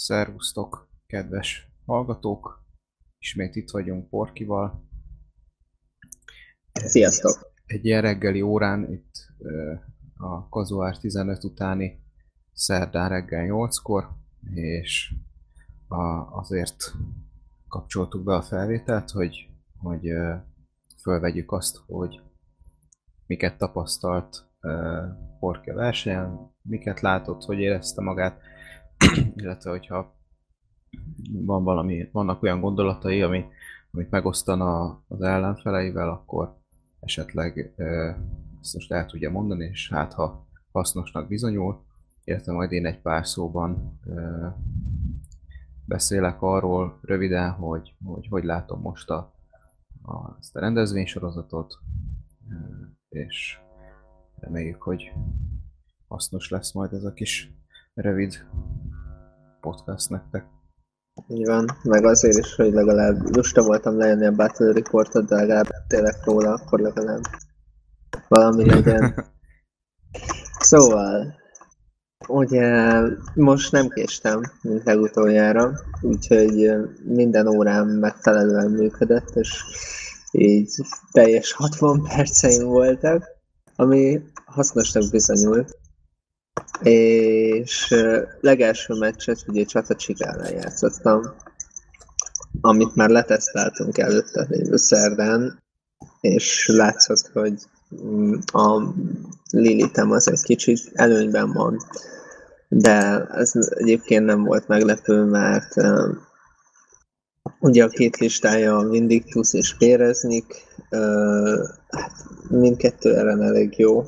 Szervusztok, kedves hallgatók! Ismét itt vagyunk Porkival. Sziasztok! Egy ilyen reggeli órán, itt a Kazuár 15 utáni szerdán reggel 8-kor, és a, azért kapcsoltuk be a felvételt, hogy, hogy fölvegyük azt, hogy miket tapasztalt Porki versenyen, miket látott, hogy érezte magát, illetve hogyha van valami, vannak olyan gondolatai, ami, amit megosztana az ellenfeleivel, akkor esetleg ezt most el tudja mondani, és hát ha hasznosnak bizonyul, illetve majd én egy pár szóban beszélek arról röviden, hogy hogy, hogy látom most a, a, ezt a rendezvénysorozatot, és reméljük, hogy hasznos lesz majd ez a kis rövid podcast nektek. Így van, meg azért is, hogy legalább lusta voltam lejönni a Battle Reportot, de legalább tényleg róla, akkor legalább valami legyen. Szóval, ugye most nem késtem, mint legutoljára, úgyhogy minden órám megfelelően működött, és így teljes 60 perceim voltak, ami hasznosnak bizonyult és legelső meccset ugye Csata Csigánál játszottam, amit már leteszteltünk előtte szerdán, és látszott, hogy mm, a Lilitem az egy kicsit előnyben van, de ez egyébként nem volt meglepő, mert ugye a két listája a Vindictus és Péreznik, hát mindkettő ellen elég jó,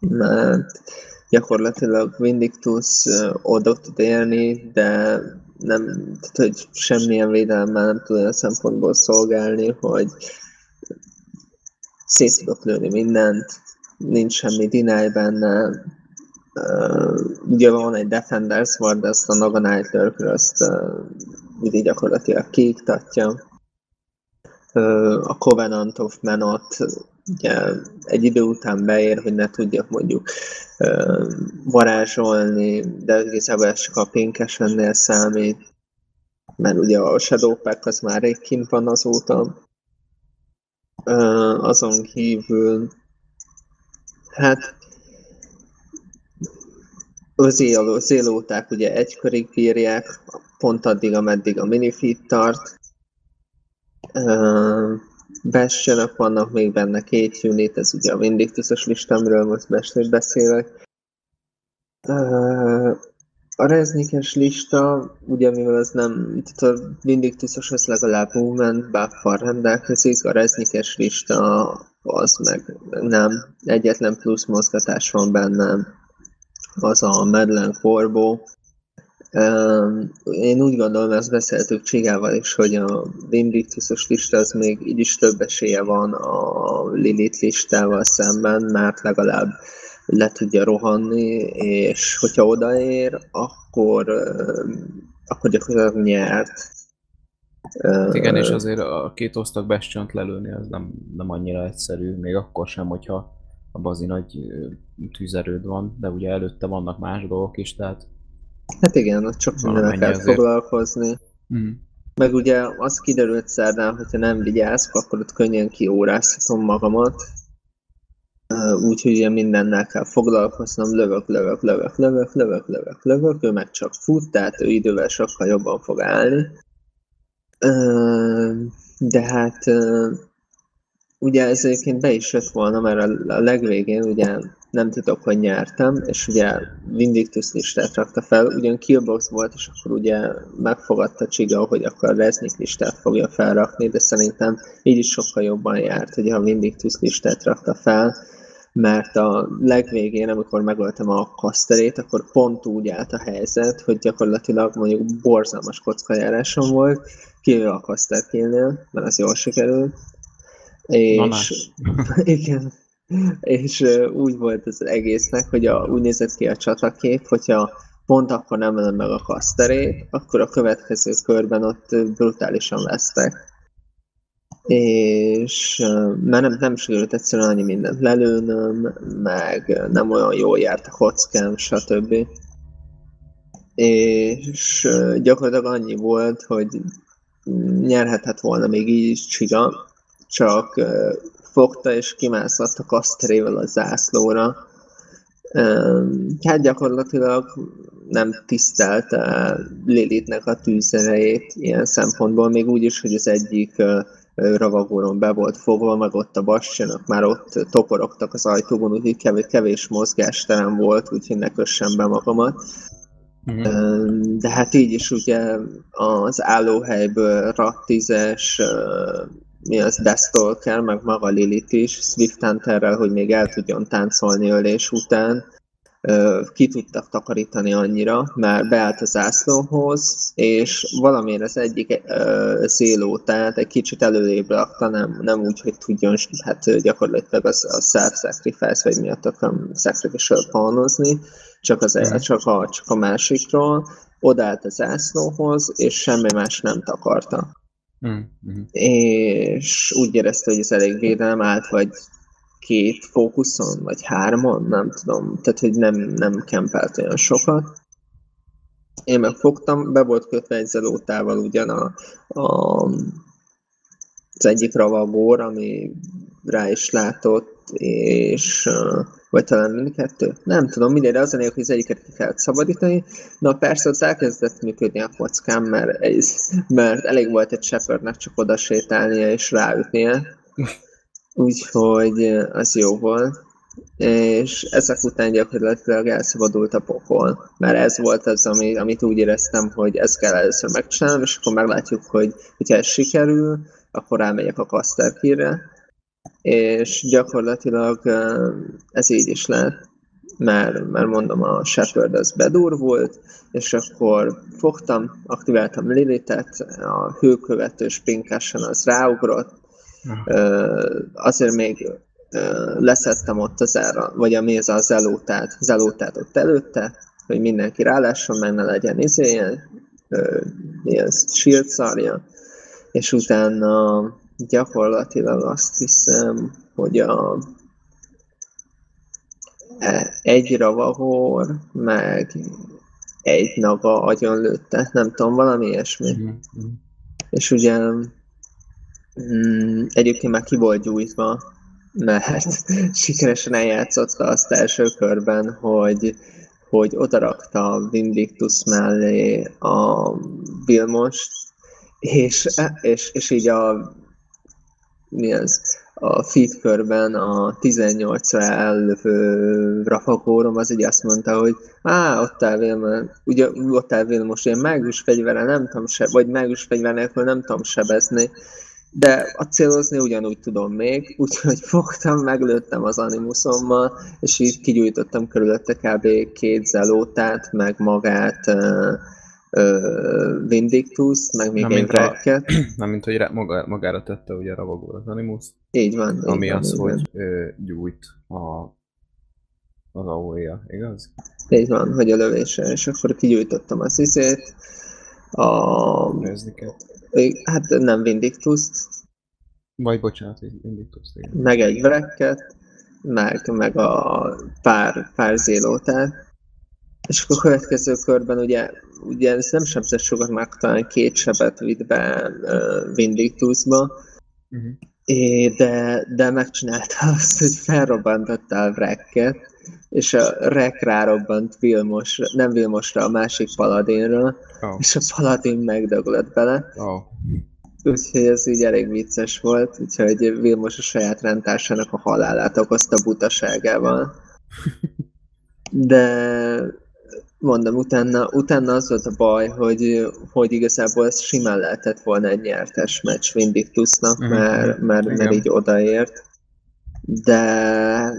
mert gyakorlatilag Vindictus uh, oda tud élni, de nem, tehát, hogy semmilyen védelemmel nem tud olyan szempontból szolgálni, hogy szét tudok lőni mindent, nincs semmi deny benne. Uh, ugye van egy Defenders Ward, de azt a Naga Knight Lurker azt uh, gyakorlatilag kiiktatja. Uh, a Covenant of Menot egy idő után beér, hogy ne tudjak mondjuk varázsolni, de igazából ez csak a pinkesennél számít, mert ugye a Shadow Pack az már rég kint van azóta. Azon kívül hát az zélóták ugye egy körig bírják, pont addig, ameddig a minifit tart. Bastionok vannak még benne két unit, ez ugye a Vindictusos listámról most Bastion beszélek. A reznikes lista, ugye mivel ez nem, tehát a Vindictusos az legalább movement buff rendelkezik, a reznikes lista az meg nem, egyetlen plusz mozgatás van benne, az a Medlen Corbo, én úgy gondolom, ezt beszéltük Csigával is, hogy a Vindictusos lista az még így is több esélye van a Lilith listával szemben, mert legalább le tudja rohanni, és hogyha odaér, akkor, akkor gyakorlatilag nyert. Igen, és azért a két osztag bastion lelőni az nem, nem annyira egyszerű, még akkor sem, hogyha a bazi nagy tűzerőd van, de ugye előtte vannak más dolgok is, tehát Hát igen, csak mindennel kell azért. foglalkozni. Mm. Meg ugye az kiderült szerdán, hogyha nem vigyázok, akkor ott könnyen kióráztatom magamat. Úgyhogy ugye mindennel kell foglalkoznom, lövök, lövök, lövök, lövök, lövök, lövök, lövök, ő meg csak fut, tehát ő idővel sokkal jobban fog állni. De hát ugye ez egyébként be is jött volna, mert a legvégén ugye nem tudok, hogy nyertem, és ugye Vindictus listát rakta fel, ugyan Killbox volt, és akkor ugye megfogadta Csiga, hogy akkor a Reznik listát fogja felrakni, de szerintem így is sokkal jobban járt, hogy a Vindictus listát rakta fel, mert a legvégén, amikor megöltem a kaszterét, akkor pont úgy állt a helyzet, hogy gyakorlatilag mondjuk borzalmas kockajárásom volt, kivéve a kaszterkélnél, mert az jól sikerült, és igen, és úgy volt az egésznek, hogy a, úgy nézett ki a csatakép, hogyha pont akkor nem lenne meg a kaszterét, akkor a következő körben ott brutálisan vesztek. És mert nem, nem sikerült egyszerűen annyi mindent lelőnöm, meg nem olyan jól járt a kockám, stb. és gyakorlatilag annyi volt, hogy nyerhetett volna még így is Csiga, csak fogta és kimászott a kaszterével a zászlóra. Hát gyakorlatilag nem tisztelte Lilitnek a tűzerejét ilyen szempontból, még úgy is, hogy az egyik ravagóron be volt fogva, meg ott a bastionok már ott toporogtak az ajtóban, úgyhogy kevés, kevés mozgásterem volt, úgyhogy ne kössem be magamat. Mm. De hát így is ugye az állóhelyből rattizes, mi az Deathstalker, meg maga Lilith is, Swift Hunterrel, hogy még el tudjon táncolni ölés után, ki tudtak takarítani annyira, mert beállt az zászlóhoz, és valamiért az egyik szélótát egy kicsit előrébb rakta, nem, nem úgy, hogy tudjon, hát gyakorlatilag az a self-sacrifice, vagy miatt akarom sacrificial panozni, csak, az, mm. csak, a, csak a másikról, odállt a zászlóhoz, és semmi más nem takarta. Mm-hmm. És úgy érezte, hogy ez elég védelem állt, vagy két fókuszon, vagy hármon, nem tudom, tehát hogy nem, nem kempelt olyan sokat. Én megfogtam, be volt kötve egy zelótával ugyan a, a, az egyik ravagór, ami rá is látott, és vagy talán mindkettő, nem tudom, mindegy, az a hogy az egyiket ki kellett szabadítani. Na persze, ott elkezdett működni a kockám, mert, ez, mert elég volt egy Shepardnek csak oda sétálnia és ráütnie. Úgyhogy az jó volt. És ezek után gyakorlatilag elszabadult a pokol. Mert ez volt az, ami, amit úgy éreztem, hogy ezt kell először megcsinálnom, és akkor meglátjuk, hogy hogyha ez sikerül, akkor rámegyek a Casterkire. És gyakorlatilag ez így is lett mert, mert mondom, a Shepard az bedurvult, és akkor fogtam, aktiváltam Lilitet, a hőkövető spinkáson az ráugrott, azért még leszettem ott az ára, vagy a méza az zelótát, zelótát ott előtte, hogy mindenki rálásson, meg ne legyen izé, ilyen shield szarja, és utána gyakorlatilag azt hiszem, hogy a e, egy ravahor, meg egy naga agyon lőtte, nem tudom, valami ilyesmi. Mm-hmm. És ugye Mm, egyébként már ki volt gyújtva, mert sikeresen eljátszotta azt első körben, hogy, hogy odarakta Vindictus mellé a Vilmost, és, és, és így a mi az, a feed körben a 18-ra elvő rafakórom az így azt mondta, hogy á, ott Vilma, ugye ott áll Vilmos, én mágus fegyvere nem tudom se, vagy mágus fegyver nélkül nem tudom sebezni, de a célozni ugyanúgy tudom még, úgyhogy fogtam, meglőttem az animuszommal, és így kigyújtottam körülötte kb. két zelótát, meg magát Vindictus, meg még egy rekket. Nem, mint hogy maga, magára tette ugye a ravagó az animus. Így van. Ami így az, van, hogy uh, gyújt a, az aoe igaz? Így van, hogy a lövése, és akkor kigyújtottam az izét, a... Nézniket. Hát nem Vindictus-t. Vagy bocsánat, Vindictus. Igen. Meg egy vrekket, meg, meg a pár, pár zélótát. És akkor a következő körben ugye, ugye ez nem sebzett sokat, már talán két sebet vitt be uh, Vindictusba, uh-huh. É, de, de megcsinálta azt, hogy felrobbantotta a vrekket, és a rek rárobbant Vilmos, nem Vilmosra, a másik paladinra, oh. és a paladin megdöglött bele. Oh. Úgyhogy ez így elég vicces volt, úgyhogy Vilmos a saját rendtársának a halálát okozta butaságával. De mondom, utána, utána az volt a baj, hogy, hogy igazából ez simán lehetett volna egy nyertes meccs Vindictusnak, mm-hmm. mert, mert, mert így odaért. De,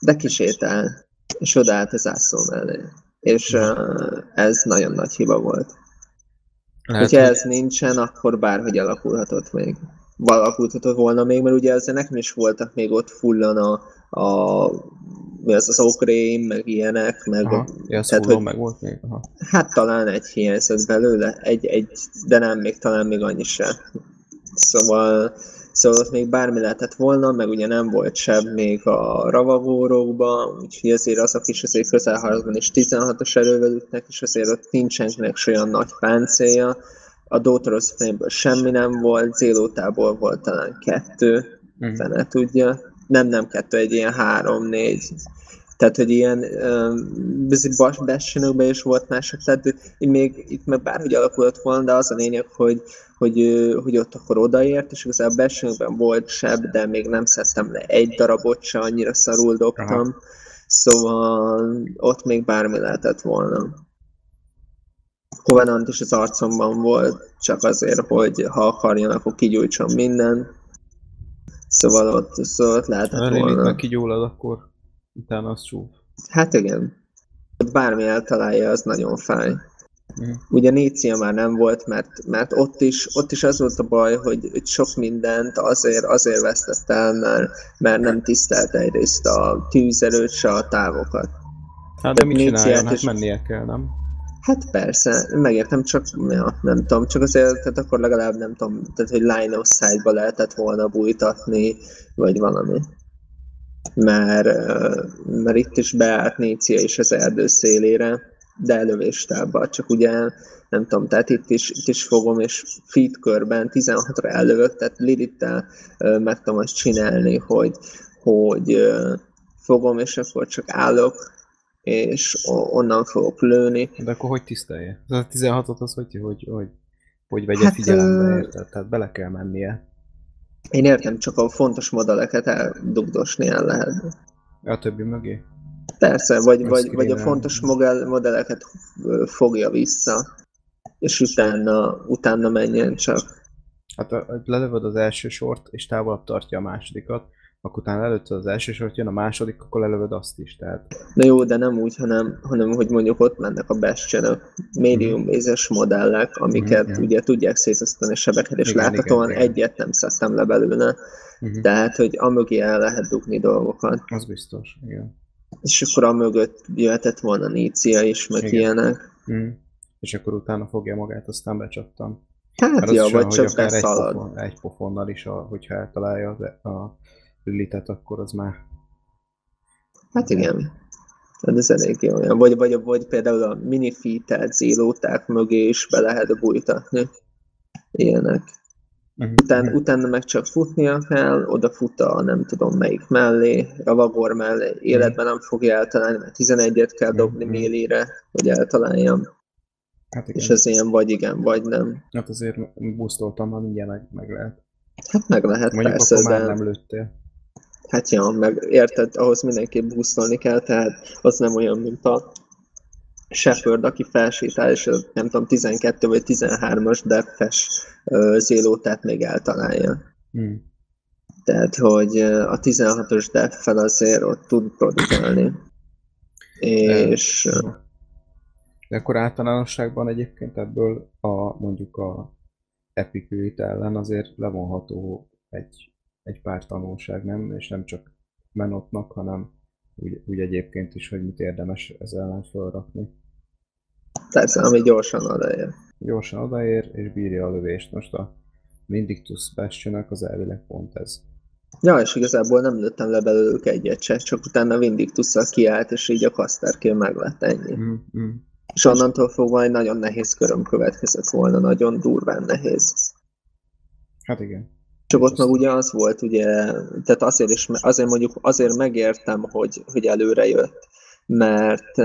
de kisétál, és odaállt az ászló mellé. És uh, ez nagyon nagy hiba volt. Lehet, Hogyha ez nincsen, akkor bárhogy alakulhatott még. Alakulhatott volna még, mert ugye ezzel nekem is voltak még ott fullan a, a mi az az okrém, meg ilyenek, meg... Aha, tehát, hogy, meg volt még? Aha. Hát talán egy hiányzott belőle, egy, egy, de nem még, talán még annyi se. Szóval, Szóval ott még bármi lehetett volna, meg ugye nem volt seb még a ravagórokban, úgyhogy ezért azok is azért közelharcban is 16-os erővel ütnek, és azért ott nincsenek olyan nagy páncélja. A Daughter fényből semmi nem volt, Zélótából volt talán kettő, mm. fene tudja. Nem, nem kettő, egy ilyen három-négy tehát, hogy ilyen bas bessenőkben is volt mások, tehát még itt meg bárhogy alakult volna, de az a lényeg, hogy, hogy, hogy ott akkor odaért, és igazából bessenőkben volt seb, de még nem szedtem le egy darabot se, annyira szarul dobtam. Aha. Szóval ott még bármi lehetett volna. Covenant is az arcomban volt, csak azért, hogy ha akarjon, akkor kigyújtson minden. Szóval ott, szóval ott lehetett ha volna. Ha kigyúlod, akkor utána az csúf. Hát igen. Bármi eltalálja, az nagyon fáj. Mm. Ugye Nícia már nem volt, mert, mert ott, is, ott is az volt a baj, hogy, hogy sok mindent azért, azért vesztett el, mert, mert nem tisztelt egyrészt a tűzerőt, se a távokat. Hát de mit csináljon? Hát mennie kell, nem? Hát persze, megértem, csak ja, nem tudom, csak azért, tehát akkor legalább nem tudom, tehát hogy line of sight-ba lehetett volna bújtatni, vagy valami. Mert, mert itt is beállt Nícia is az erdő szélére, de elővéstába, csak ugye nem tudom, tehát itt is, itt is fogom, és feed körben 16-ra elővök, tehát Lilittel meg tudom azt csinálni, hogy, hogy fogom, és akkor csak állok, és onnan fogok lőni. De akkor hogy tisztelje? A 16-ot az hogy, hogy, hogy, hogy vegye hát, figyelembe, érted? Tehát bele kell mennie. Én értem, csak a fontos modelleket eldugdosni el lehet. A többi mögé? Persze, vagy, vagy, vagy a fontos modell, modelleket fogja vissza, és utána, utána menjen csak. Hát lelövöd az első sort, és távolabb tartja a másodikat, akkor utána előtt az első sort jön a második, akkor lelövöd azt is, tehát... Na jó, de nem úgy, hanem, hanem hogy mondjuk ott mennek a bastion médium mézes modellek, amiket mm, ugye tudják szétosztani a sebeket, és igen, láthatóan igen, egyet nem szedtem le belőle. Mm. Tehát, hogy amögé el lehet dugni dolgokat. Az biztos, igen. És akkor amögött jöhetett volna Nícia is, meg igen. ilyenek. Mm. És akkor utána fogja magát, aztán becsaptam. Hát ja, vagy csak. Egy, pofon, egy pofonnal is, a, hogyha eltalálja a, a Lilitet, akkor az már... Hát igen. Tehát ez eléggé olyan. Vagy, vagy, vagy például a minifitelt zélóták mögé is be lehet bújtatni. Ilyenek. Uh-huh. Után, utána meg csak futnia kell, oda fut a nem tudom melyik mellé, ravagor mellé, életben nem fogja eltalálni, mert 11-et kell dobni uh-huh. mélire, hogy eltaláljam. Hát igen. És ez ilyen vagy igen, vagy nem. Hát azért busztoltam, ha mindjárt meg, meg lehet. Hát meg lehet Mondjuk persze, akkor már nem lőttél. Hát ja, meg érted, ahhoz mindenképp buszolni kell, tehát az nem olyan, mint a Shepard, aki felsétál, és nem tudom, 12 vagy 13-as defes zélótát még eltalálja. Hmm. Tehát, hogy a 16-os deffel azért ott tud produkálni. És... De akkor általánosságban egyébként ebből a mondjuk a Epic ellen azért levonható egy egy pár tanulság, nem? És nem csak menotnak, hanem úgy, úgy egyébként is, hogy mit érdemes ezzel ellen felrakni. Persze, ami gyorsan odaér. Gyorsan odaér, és bírja a lövést. Most a Vindictus bastion az elvileg pont ez. Ja, és igazából nem lőttem le belőlük egyet se, csak utána Vindictus-szal kiállt, és így a Kasterkél meg lett ennyi. Mm, mm. És onnantól fogva egy nagyon nehéz köröm következett volna, nagyon durván nehéz. Hát igen. Csak ott meg ugye az volt, ugye, tehát azért is, azért mondjuk, azért megértem, hogy, hogy előre jött, mert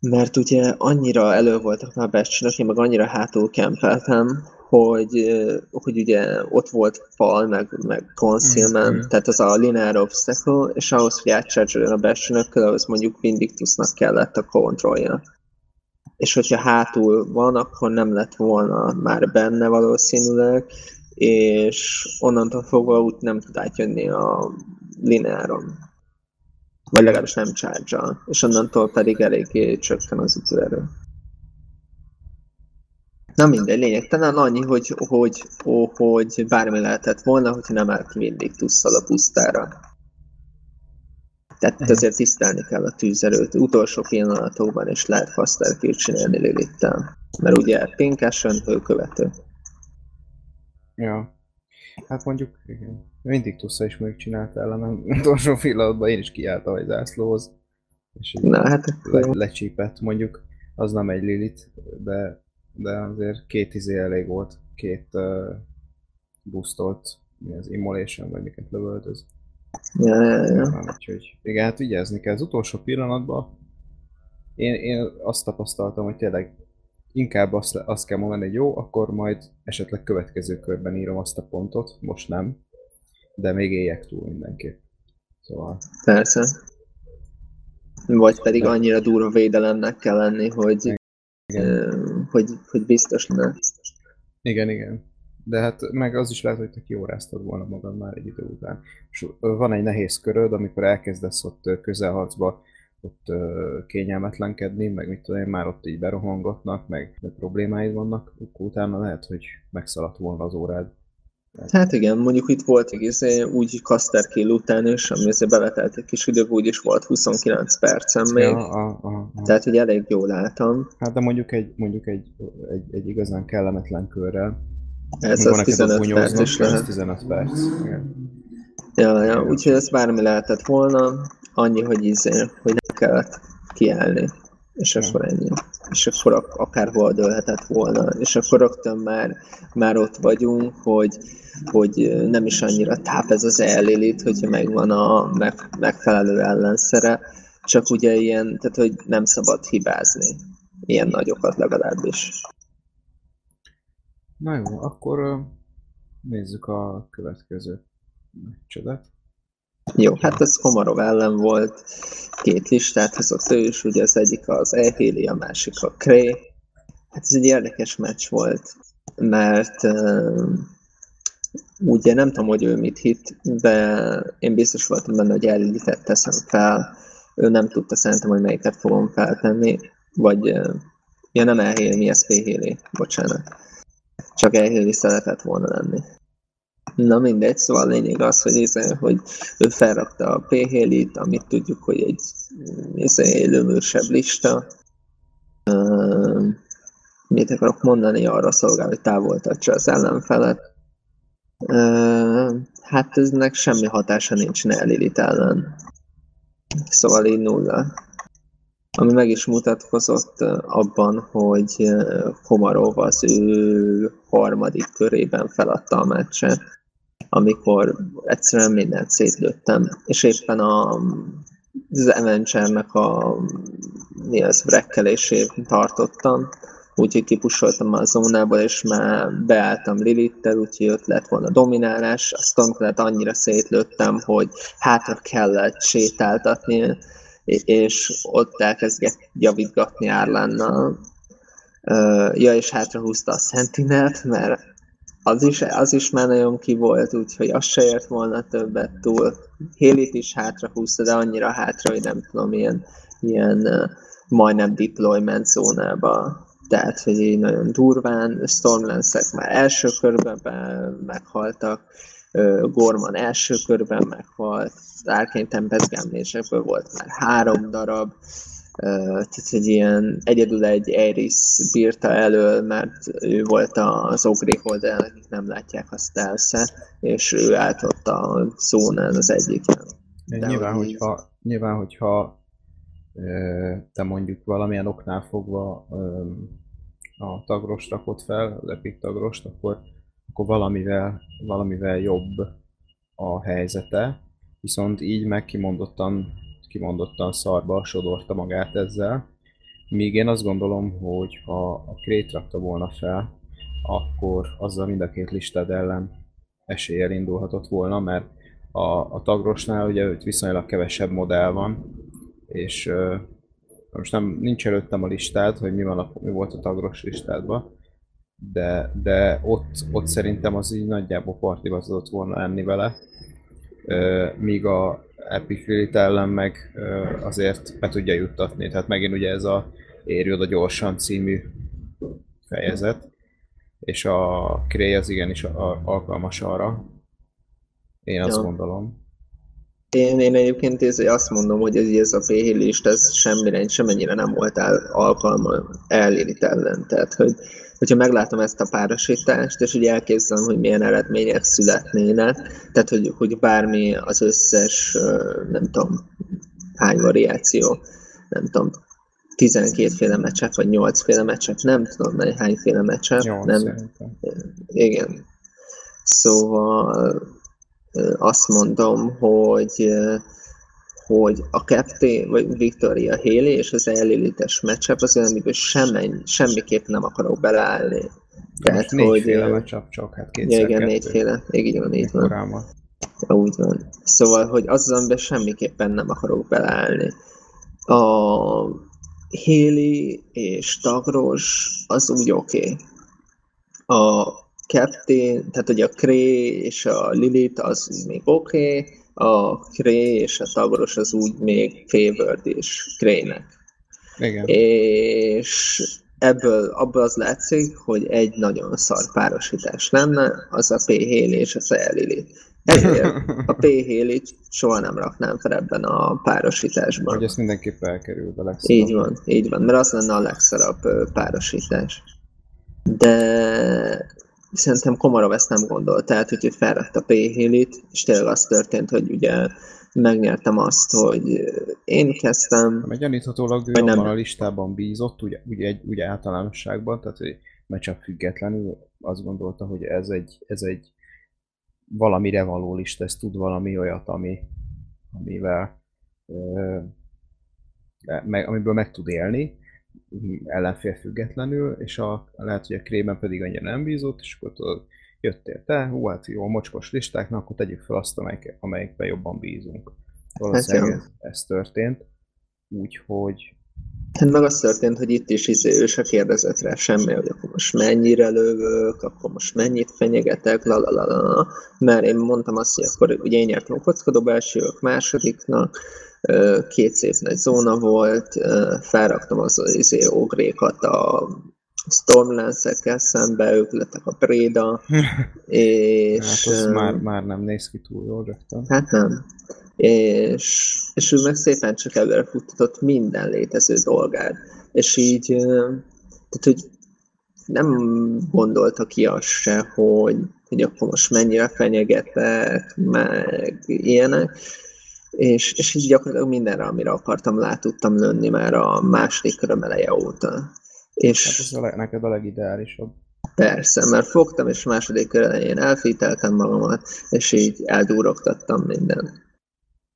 mert ugye annyira elő voltak már becsnök, én meg annyira hátul kempeltem, hogy, hogy ugye ott volt fal, meg, meg concealment, mm-hmm. tehát az a linear obstacle, és ahhoz, hogy átcharge a becsnökkel, ahhoz mondjuk Vindictusnak kellett a kontrollja. És hogyha hátul van, akkor nem lett volna már benne valószínűleg, és onnantól fogva úgy nem tud átjönni a lineáron. Vagy legalábbis nem charge és onnantól pedig eléggé csökken az ütőerő. Na mindegy, lényegtelen annyi, hogy, hogy, hogy, hogy bármi lehetett volna, hogyha nem áll ki mindig tusszal a pusztára. Tehát uh-huh. azért tisztelni kell a tűzerőt. Utolsó pillanatokban is lehet faster csinálni Lilittel. Mert ugye Pinkás öntő követő. Ja. Hát mondjuk, igen. Mindig Tusza is még csinálta ellenem. Utolsó pillanatban én is kiálltam egy zászlóhoz. És Na hát le, lecsípett. Mondjuk az nem egy Lilith, de, de azért két izé elég volt. Két uh, boostolt, mi az immolation, vagy miket lövöldöz. ja, ja, ja. Nem, úgyhogy igen, hát vigyázni kell. Az utolsó pillanatban én, én azt tapasztaltam, hogy tényleg inkább azt, azt kell mondani, hogy jó, akkor majd esetleg következő körben írom azt a pontot, most nem, de még éljek túl mindenképp. Szóval, Persze. Vagy pedig annyira durva védelemnek kell lenni, hogy, igen, hogy, hogy biztos ne. igen, igen. De hát meg az is lehet, hogy te kióráztad volna magad már egy idő után. És van egy nehéz köröd, amikor elkezdesz ott közelharcba ott ö, kényelmetlenkedni, meg mit tudom én, már ott így berohangatnak, meg, meg problémáid vannak, akkor utána lehet, hogy megszaladt volna az órád. Hát igen, mondjuk itt volt egy izé, úgy Caster kill után is, ami azért beletelt egy kis idő, úgy is volt 29 percem még. Ja, a, a, a. Tehát, hogy elég jól álltam. Hát de mondjuk egy, mondjuk egy, egy, egy igazán kellemetlen körrel. Ez az neked ott 15 perc is lehet. 15 perc. Igen. Ja, ja, úgyhogy ez bármi lehetett volna, annyi, hogy izé, hogy kellett kiállni. És akkor ennyi. És akkor ak- akárhol dőlhetett volna. És akkor rögtön már, már ott vagyunk, hogy, hogy nem is annyira táp ez az ellélit, hogyha megvan a meg, megfelelő ellenszere, csak ugye ilyen, tehát hogy nem szabad hibázni. Ilyen nagyokat legalábbis. Na jó, akkor nézzük a következő meccsedet. Jó, hát ez Komarov ellen volt, két listát hozott ő is, ugye az egyik az Elhéli, a másik a Kré. Hát ez egy érdekes meccs volt, mert uh, ugye nem tudom, hogy ő mit hitt, de én biztos voltam benne, hogy Elhélit teszem fel. Ő nem tudta szerintem, hogy melyiket fogom feltenni, vagy uh, ja nem Elhéli, mi ez P-Héli, bocsánat. Csak Elhéli szeretett volna lenni. Na mindegy, szóval a lényeg az, hogy, izé, hogy ő felrakta a p amit tudjuk, hogy egy izé, élőműsebb lista. Uh, mit akarok mondani, arra szolgál, hogy távol tartsa az ellenfelet. Uh, hát eznek semmi hatása nincs Nellilit ellen. Szóval így nulla. Ami meg is mutatkozott abban, hogy Komarov az ő harmadik körében feladta a meccset amikor egyszerűen mindent szétlőttem, és éppen a, az Avengernek a mi az, brekkelését tartottam, úgyhogy kipusoltam a zónából, és már beálltam Lilittel, úgyhogy ott lett volna dominálás, a Stormcloud annyira szétlőttem, hogy hátra kellett sétáltatni, és ott elkezdett javítgatni Árlánnal. Ja, és hátra húzta a Sentinelt, mert az is, az is már nagyon ki volt, úgyhogy az se ért volna többet túl. Hélit is hátra húzta, de annyira hátra, hogy nem tudom, ilyen, ilyen majdnem deployment zónába. Tehát, hogy így nagyon durván, Stormlandsek már első körben be- meghaltak, Gorman első körben meghalt, az Arcane Tempest volt már három darab, tehát egy ilyen egyedül egy Eris bírta elől, mert ő volt az Ogri Holder, akik nem látják a stealth és ő állt ott a zónán az egyiken. Nyilván, hogy- hogyha, nyilván, hogyha te mondjuk valamilyen oknál fogva a tagrost rakod fel, az epic tagrost, akkor, akkor valamivel, valamivel jobb a helyzete, viszont így meg kimondottan, kimondottan szarba sodorta magát ezzel. Míg én azt gondolom, hogy ha a Krét rakta volna fel, akkor azzal mind a két listád ellen eséllyel indulhatott volna, mert a, a tagrosnál ugye itt viszonylag kevesebb modell van, és ö, most nem, nincs előttem a listád, hogy mi, van a, mi volt a tagros listádban, de, de ott, ott szerintem az így nagyjából partiba tudott volna enni vele, míg a Epic Filit ellen meg azért be tudja juttatni. Tehát megint ugye ez a Érj oda gyorsan című fejezet, és a Cray az igenis alkalmas arra. Én azt Ja. gondolom. Én, én egyébként ez, azt mondom, hogy ez, ez a p list ez semmire, semennyire nem volt el, alkalma elérít ellen. Tehát, hogy, hogyha meglátom ezt a párosítást, és ugye elképzelem, hogy milyen eredmények születnének, tehát, hogy, hogy bármi az összes, nem tudom, hány variáció, nem tudom, 12 féle meccsek, vagy 8 féle meccsek, nem tudom, hányféle meccsek. 8 nem, szerintem. igen. Szóval azt mondom, hogy hogy a Captain, vagy Victoria Haley és az Elilites meccsep az olyan, amiből semmi, semmiképp nem akarok beleállni. Tehát, négyféle hogy... meccsap csak, hát kétszer Igen, négyféle, így van, így van. Korábban. Úgy van. Szóval, hogy az, amiben semmiképpen nem akarok beleállni. A Haley és Tagros az úgy oké. Okay. A Captain, tehát hogy a Kré és a Lilith az még oké, okay, a Kré és a Tagros az úgy még favored is Krének. Igen. És ebből abból az látszik, hogy egy nagyon szar párosítás lenne, az a P. Haley és az E. Lilith. Ezért a P. haley soha nem raknám fel ebben a párosításban. Hogy ezt mindenképp elkerül a legszarabb. Így van, így van, mert az lenne a legszarabb párosítás. De szerintem Komarov ezt nem gondolt, tehát hogy felrakta a p és tényleg az történt, hogy ugye megnyertem azt, hogy én kezdtem. Meg gyaníthatólag ő abban a listában bízott, ugye, ugye, egy, ugye általánosságban, tehát hogy csak függetlenül azt gondolta, hogy ez egy, ez egy valamire való lista, ez tud valami olyat, ami, amivel ö, meg, amiből meg tud élni, ellenfél függetlenül, és a, lehet, hogy a Krében pedig annyira nem bízott, és akkor tudod, jöttél te, hú, hát jó, mocskos listáknak, akkor tegyük fel azt, amelyik, amelyikben jobban bízunk. Valószínűleg hát, ez, ez történt. Úgyhogy... Hát meg az történt, hogy itt is izé, ő se kérdezett rá semmi, hogy akkor most mennyire lövök, akkor most mennyit fenyegetek, la la la la, mert én mondtam azt, hogy akkor ugye én nyertem a kockadobási, ők másodiknak, két szép nagy zóna volt, felraktam az izé, ogrékat a Stormlance-ekkel szembe, ők lettek a Préda, és... Hát az már, már nem néz ki túl jól rögtön. Hát nem. És, és ő meg szépen csak előre futtatott minden létező dolgát. És így, tehát hogy nem gondolta ki azt se, hogy, hogy akkor most mennyire fenyegetek, meg ilyenek, és, és így gyakorlatilag mindenre, amire akartam, rá tudtam lőni már a második köröm eleje óta. És hát ez a leg, neked a legideálisabb. Persze, mert fogtam, és második kör elején elfíteltem magamat, és így eldúrogtattam mindent.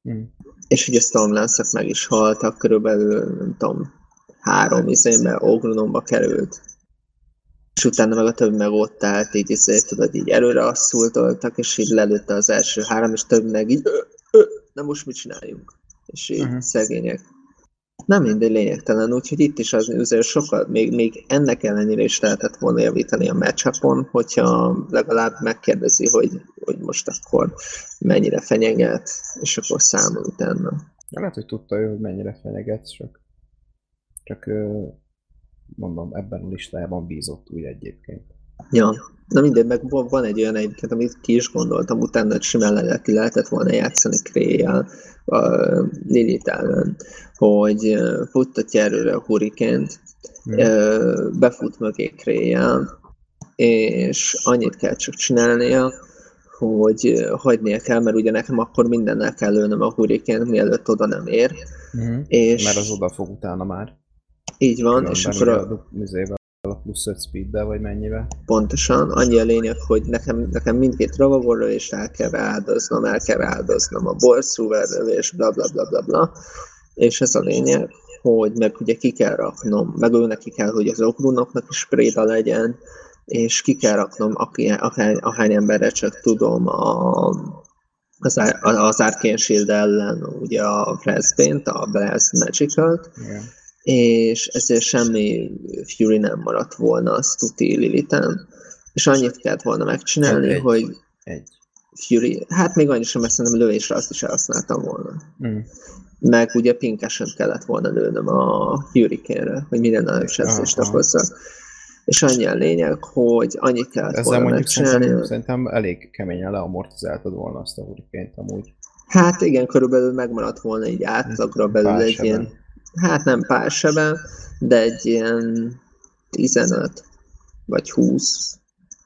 Hmm. És ugye Stormlance-ek meg is haltak, körülbelül, nem tudom, három izénbe, Ogrunomba került. És utána meg a többi meg ott állt, így izé, tudod, így előre asszultoltak, és így lelőtte az első három, és több meg így na most mit csináljunk? És így uh-huh. szegények. Nem mindegy lényegtelen, úgyhogy itt is az azért sokkal, még, még ennek ellenére is lehetett volna javítani a matchupon, hogyha legalább megkérdezi, hogy, hogy most akkor mennyire fenyeget, és akkor számol utána. Ja, lehet, hogy tudta ő, hogy mennyire fenyeget, csak, csak mondom, ebben a listájában bízott úgy egyébként. Ja, Na mindegy, meg van egy olyan egyébként, amit ki is gondoltam, utána hogy simán le, ki lehetett volna játszani Kréjjel, a Lilith ellen, hogy futtatja előre a huriként, mm. befut mögé Kréjjel, és annyit kell csak csinálnia, hogy hagynia kell, mert ugye nekem akkor mindennel kell lőnöm a huriként, mielőtt oda nem ér. Mm. És... Mert az oda fog utána már. Így van, Különben és akkor a... a a plusz 5 speedbe, vagy mennyivel. Pontosan, annyi a lényeg, hogy nekem, nekem mindkét és el kell áldoznom, el kell áldoznom a borszúverrel, bla bla bla bla bla. És ez a lényeg, hogy meg ugye ki kell raknom, meg ő neki kell, hogy az okrunoknak is préda legyen, és ki kell raknom aki, ahány, ahány emberre csak tudom a, az, az Shield ellen, ugye a Freshbane-t, a Blast Magical-t, yeah és ezért semmi Fury nem maradt volna a tuti Lilitán, és annyit kellett volna megcsinálni, egy, hogy egy. Fury, hát még annyi sem, mert szerintem lövésre azt is elhasználtam volna. Mm. Meg ugye pinkesen kellett volna lőnöm a Hurricane-re, hogy minden nagyobb sebzést okozzak. És annyi a lényeg, hogy annyit kellett Ezzel volna megcsinálni. Szerintem, szerintem elég keményen leamortizáltad volna azt a hurricane amúgy. Hát igen, körülbelül megmaradt volna így átlagra belül egy ilyen, hát nem pár sebben, de egy ilyen 15 vagy 20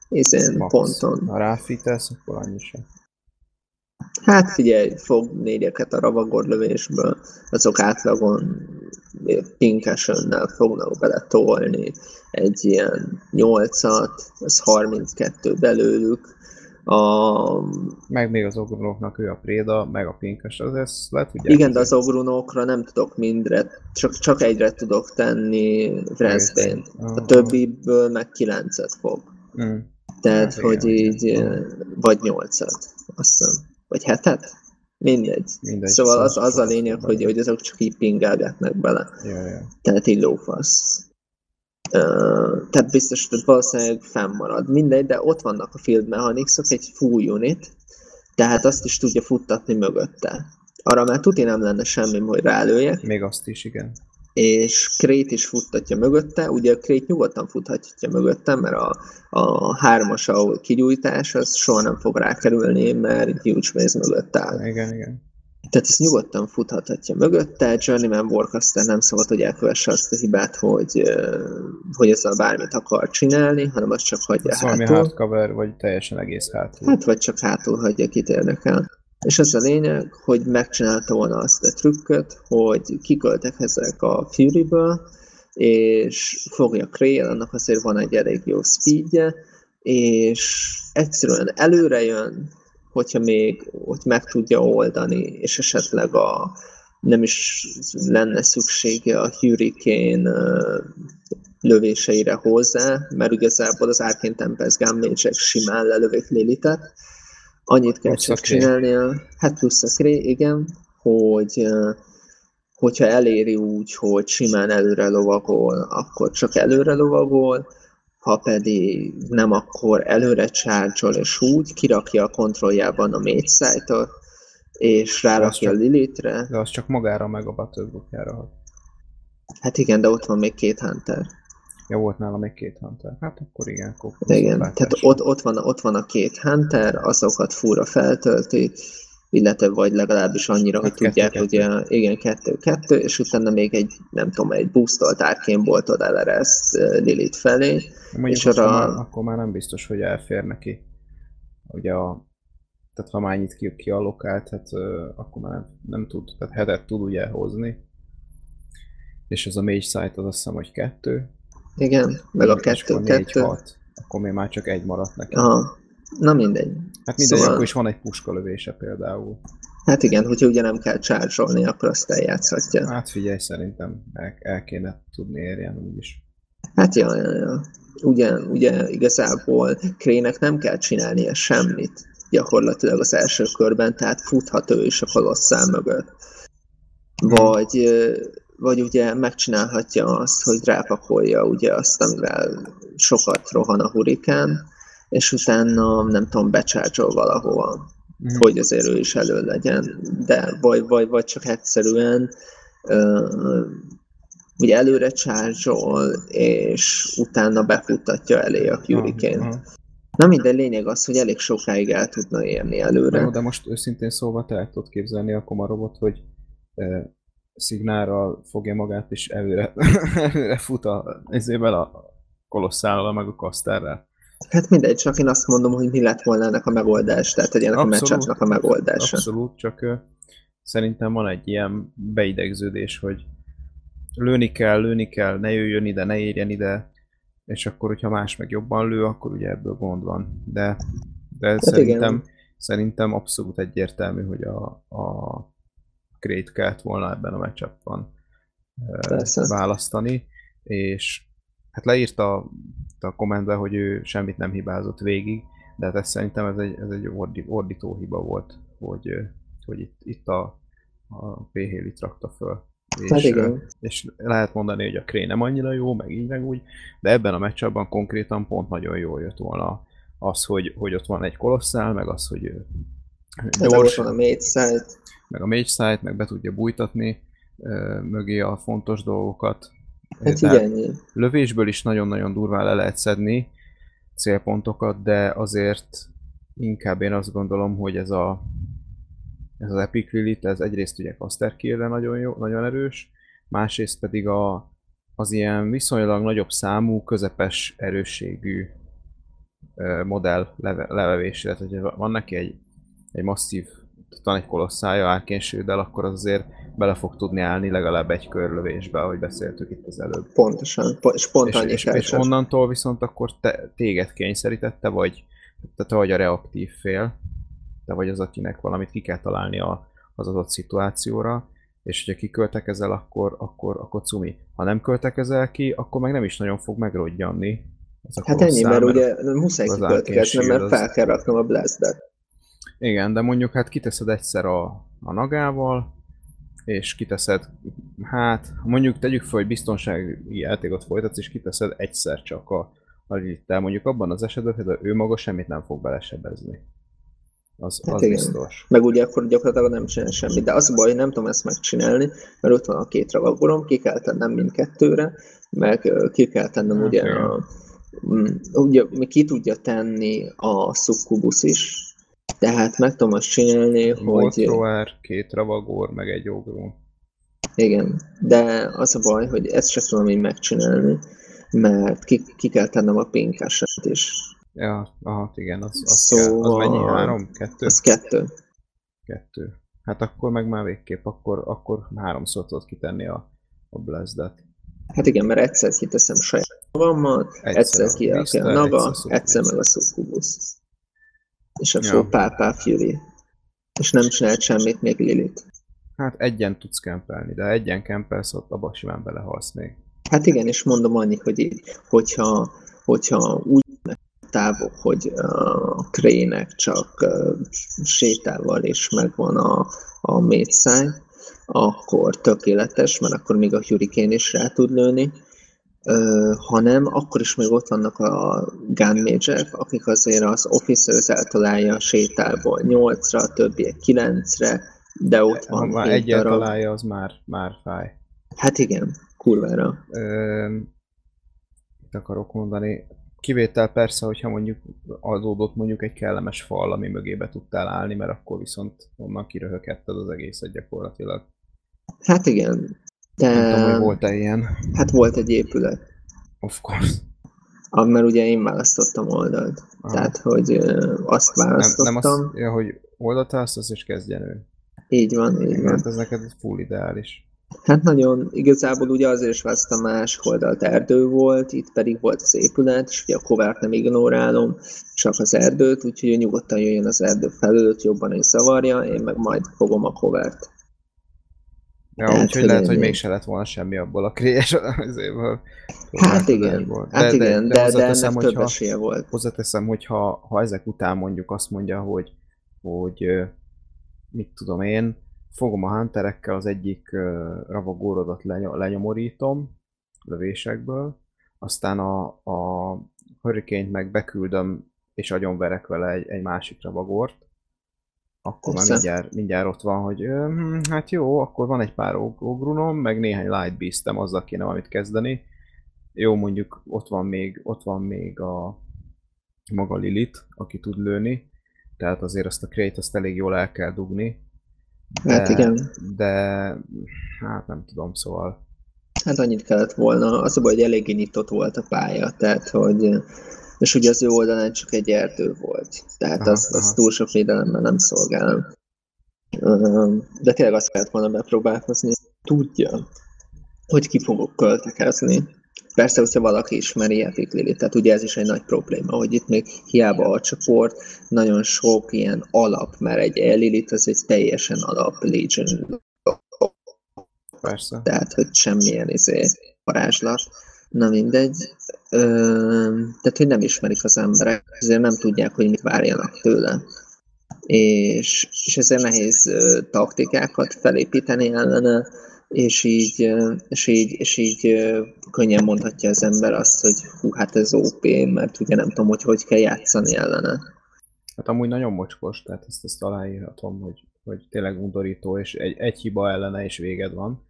izén Max. ponton. Ha ráfitesz, akkor annyi sem. Hát figyelj, fog négyeket a ravagorlövésből, azok átlagon pinkesönnel fognak bele tolni egy ilyen 8-at, az 32 belőlük. A, Meg még az ogronoknak ő a préda, meg a pinkes, az ezt le tudják. igen, de az ogrunokra nem tudok mindre, csak, csak egyre tudok tenni Vreszbén. A többiből meg 9-et fog. Mm. Tehát, Hát hogy igen, így, igen. eh, vagy 8-at, azt hiszem. Vagy 7-et? Mindegy. Mindegy, Szóval az, szóval az a lényeg, hogy, hogy azok csak így pingelgetnek bele. Ja, ja. Tehát így lófasz. Tehát biztos, hogy valószínűleg fennmarad. Mindegy, de ott vannak a field mechanicsok, egy full unit, tehát azt is tudja futtatni mögötte. Arra már tuti nem lenne semmi, hogy rálőjek, Még azt is, igen. és Krét is futtatja mögötte, ugye a Krét nyugodtan futhatja mögötte, mert a, a hármas, ahol kigyújtás, az soha nem fog rákerülni, mert huge maze mögött áll. Igen, igen. Tehát ezt nyugodtan futhatja mögötte, Journeyman Warcaster nem szabad, hogy elkövesse azt a hibát, hogy, hogy ezzel bármit akar csinálni, hanem azt csak hagyja Ez valami hátul. hardcover, vagy teljesen egész hátul. Hát vagy csak hátul hagyja, kit érdekel. És az a lényeg, hogy megcsinálta volna azt a trükköt, hogy kiköltek ezek a Fury-ből, és fogja Krail, annak azért van egy elég jó speedje, és egyszerűen előre jön, hogyha még hogy meg tudja oldani, és esetleg a, nem is lenne szüksége a Hurricane lövéseire hozzá, mert igazából az Arcane Tempest Gunmage-ek simán lelövik Lilitet. Annyit kell Plusz csak csinálnia, hát plusz a Kré, igen, hogy hogyha eléri úgy, hogy simán előre lovagol, akkor csak előre lovagol, ha pedig nem, akkor előre charge és úgy kirakja a kontrolljában a site-ot, és rárakja a Lilitre. De az csak magára meg a Battlegroupjára hat. Hát igen, de ott van még két Hunter. Ja, volt nála még két Hunter. Hát akkor igen, akkor Igen, tehát ott, ott, van, ott van a két Hunter, azokat fúra feltölti, illetve vagy legalábbis annyira, Hát hogy tudják, kettő-kettő. hogy igen, kettő-kettő, és utána még egy, nem tudom, egy boostolt Arcane boltod elereszt uh, Lilith felé, Mondjuk és akkor, arra- már, akkor már nem biztos, hogy elfér neki. Ugye a... Tehát ha már ennyit ki, kiallokált, hát ö, akkor már nem, nem tud, tehát hetet tud ugye hozni. És ez a mage site az azt hiszem, hogy kettő. igen, meg a és akkor négy, hat. Akkor még már csak egy maradt neki. Aha, na mindegy. Hát mindegy, Szóval- akkor is van egy puska lövése például. Hát igen, hogyha ugye nem kell charge akkor azt eljátszhatja. Hát figyelj, szerintem el, el kéne tudni érjen úgyis. Hát ja, ja, ja. Ugye, ugye igazából Krének nem kell csinálnia semmit gyakorlatilag az első körben, tehát futhat ő is a kolosszál mögött. Vagy, ö, vagy ugye megcsinálhatja azt, hogy rápakolja ugye azt, amivel sokat rohan a hurikán, és utána nem tudom, becsárcsol valahova, Mhm. hogy azért ő is elő legyen, de vagy, vagy, vagy csak egyszerűen ö, ugye előre charge és utána befuttatja elé a hurricane Aha, aha. Na minden lényeg az, hogy elég sokáig el tudna érni előre. Jó, de most őszintén szóval te el tudod képzelni a komarobot, hogy e, szignálral fogja magát és előre, előre fut a, ezével a kolosszállal meg a kasztárral. Hát mindegy, csak én azt mondom, hogy mi lett volna ennek a megoldás, tehát hogy ennek Abszolút. a matchupnak a megoldása. Abszolút, csak szerintem van egy ilyen beidegződés, hogy lőni kell, lőni kell, ne jöjjön ide, ne érjen ide, és akkor, hogyha más meg jobban lő, akkor ugye ebből gond van. De, de Hát szerintem, igen. szerintem abszolút egyértelmű, hogy a, a Crate kellett volna ebben a matchupban választani, és hát leírta a kommentben, hogy ő semmit nem hibázott végig, de hát ez szerintem ez egy, ez egy ordi, ordító hiba volt, hogy, hogy itt, itt a, a lit rakta föl. És, Hát ö, igen. és lehet mondani, hogy a Kré nem annyira jó, meg így, meg úgy, de ebben a matchupban konkrétan pont nagyon jól jött volna az, hogy, hogy ott van egy kolosszál, meg az, hogy Hát gyors, van a mage site, meg a mage site, meg be tudja bújtatni ö, mögé a fontos dolgokat. Hát ennyi. lövésből is nagyon-nagyon durván le lehet szedni célpontokat, de azért inkább én azt gondolom, hogy ez a ez az Epic Lilith, ez egyrészt ugye Caster Killre nagyon, jó, nagyon erős, másrészt pedig a, az ilyen viszonylag nagyobb számú, közepes erősségű modell leve, levevésre. Tehát, hogyha van neki egy, egy masszív, talán egy kolosszája akkor az azért bele fog tudni állni legalább egy körlövésbe, ahogy beszéltük itt az előbb. Pontosan, és pont és, és, és onnantól viszont akkor te, téged kényszerítette, vagy te, te vagy a reaktív fél, te vagy az, akinek valamit ki kell találni a, az adott szituációra, és hogyha kiköltekezel, akkor, akkor, akkor cumi. Ha nem költekezel ki, akkor meg nem is nagyon fog megrodjanni. Hát ennyi, mert ugye muszáj kiköltekezni, mert fel kell raknom a blastbe. Igen, de mondjuk hát kiteszed egyszer a, a nagával, és kiteszed, hát mondjuk tegyük fel, hogy biztonsági játékot folytatsz, és kiteszed egyszer csak a, a mondjuk abban az esetben, hogy ő maga semmit nem fog belesebezni. Az, hát az igen. biztos. Meg ugye akkor gyakorlatilag nem csinál semmit. De az a baj, hogy nem tudom ezt megcsinálni, mert ott van a két ravagorom, ki kell tennem mindkettőre, meg ki kell tennem hát, ugye a, mm, ugye ki tudja tenni a szukkubusz is, tehát meg tudom azt csinálni, hogy... Moltroer, két ravagor, meg egy ogró. Igen, de az a baj, hogy ezt sem tudom én megcsinálni, mert ki, ki kell tennem a pinkáset is. Ja, aha, igen, az, az, szóval... kell. az mennyi? Három? Kettő? Az kettő. Kettő. Hát akkor meg már végképp, akkor, akkor háromszor tudod kitenni a, a blazdet. Hát igen, mert egyszer kiteszem saját magammal, egyszer, egyszer ki a, a naga, egyszer, meg a succubus. És akkor ja. Pápá Fury. És nem csinált semmit még Lilith. Hát egyen tudsz kempelni, de egyen kempelsz, ott abba simán belehalsz még. Hát igen, és mondom annyi, hogy így, hogyha, hogyha úgy távok, hogy a krének csak sétával is megvan a, a métszáj, akkor tökéletes, mert akkor még a hurricane is rá tud lőni, hanem akkor is még ott vannak a gunmage akik azért az officers eltalálja a sétálból 8-ra, a többiek 9-re, de ott van Ha már egyet találja, az már, már fáj. Hát igen, kurvára. Ö, mit akarok mondani? Kivétel persze, hogyha mondjuk adódott mondjuk egy kellemes fal, ami mögébe tudtál állni, mert akkor viszont onnan kiröhöghetted az egészet gyakorlatilag. Hát igen. De... Nem tudom, hogy volt-e ilyen. Hát volt egy épület. Of course. Ah, mert ugye én választottam oldalt. Aha. Tehát, hogy azt választottam. Nem, nem azt, ja, hogy oldalt választasz és kezdjen ő. Így van, így van. Hát ez neked full ideális. Hát nagyon, igazából ugye azért is választottam más oldalt erdő volt, itt pedig volt az épület, és ugye a kovárt nem ignorálom, csak az erdőt, úgyhogy nyugodtan jöjjön az erdő felől, jobban is zavarja, én meg majd fogom a kovárt. Ja, úgyhogy lehet, hogy mégse lett volna semmi abból a krés azért Hát igen, de, hát igen, de, de, de, de ennek több hogyha, esélye volt. Hozzáteszem, hogy ha, ha ezek után mondjuk azt mondja, hogy, hogy mit tudom én, fogom a hunterekkel az egyik uh, ravagórodat leny- lenyomorítom lövésekből, aztán a, a hurricane meg beküldöm és agyonverek vele egy, egy másik ravagort, akkor már mindjárt, mindjárt ott van, hogy hát jó, akkor van egy pár ogrunom, meg néhány light beastem, azzal kéne valamit kezdeni. Jó, mondjuk ott van még, ott van még a maga Lilith, aki tud lőni, tehát azért azt a crate azt elég jól el kell dugni. De, hát igen. De, hát nem tudom, szóval... Hát annyit kellett volna, az a baj, hogy eléggé nyitott volt a pálya, tehát hogy és ugye az ő oldalán csak egy erdő volt, tehát aha, azt, azt túl sok védelemmel nem szolgál. De tényleg azt kellett volna bepróbálkozni, tudja, hogy ki fogok költekezni. Persze, hogyha valaki ismeri Lily, tehát ugye ez is egy nagy probléma, hogy itt még hiába a csoport, nagyon sok ilyen alap, mert egy Lilith az egy teljesen alap Legion. Persze. Tehát, hogy semmilyen izé, varázslat. Na mindegy. Ö, tehát, hogy nem ismerik az emberek, ezért nem tudják, hogy mit várjanak tőle. És, és ezért nehéz ö, taktikákat felépíteni ellene, és így, és így, és így könnyen mondhatja az ember azt, hogy hú, hát ez OP, mert ugye nem tudom, hogy hogy kell játszani ellene. Hát amúgy nagyon mocskos, tehát ezt, ezt aláírhatom, hogy, hogy tényleg undorító, és egy, egy hiba ellene is véged van.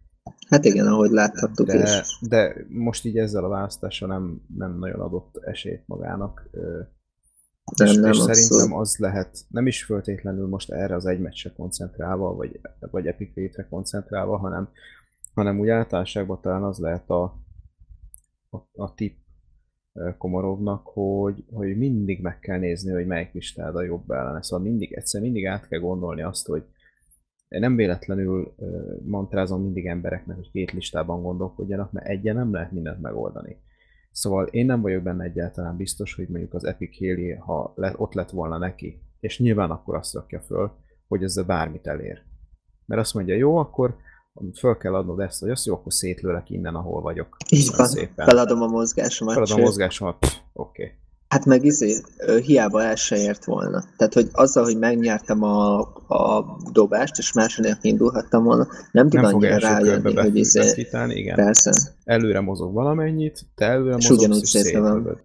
Hát igen, ahogy láthattuk de, is. De most így ezzel a választással nem, nem nagyon adott esélyt magának. Nem, és, nem, és abszolút. szerintem az lehet, nem is föltétlenül most erre az egy meccsre koncentrálva, vagy, vagy Epic Rate-re koncentrálva, hanem, hanem úgy általánosságban talán az lehet a, a, a tip ö, Komarovnak, hogy, hogy mindig meg kell nézni, hogy melyik listád a jobb ellene. Szóval mindig, egyszer mindig át kell gondolni azt, hogy nem véletlenül mantrázom mindig embereknek, hogy két listában gondolkodjanak, mert egyen nem lehet mindent megoldani. Szóval én nem vagyok benne egyáltalán biztos, hogy mondjuk az Epic Haley, ha le, ott lett volna neki, és nyilván akkor azt rakja föl, hogy ezzel bármit elér. Mert azt mondja, jó, akkor föl kell adnod ezt, vagy azt, jó, akkor szétlőlek innen, ahol vagyok. Így van, szépen. feladom a mozgásomat. Feladom a mozgásomat, oké. Okay. Hát meg izé, hiába el se ért volna. Tehát, hogy azzal, hogy megnyertem a, a dobást, és második indulhattam volna, nem tud Nem annyira rájönni, hogy izé, igen. persze. Előre mozog valamennyit, te előre És mozogsz, ugyanúgy és szétlövöd.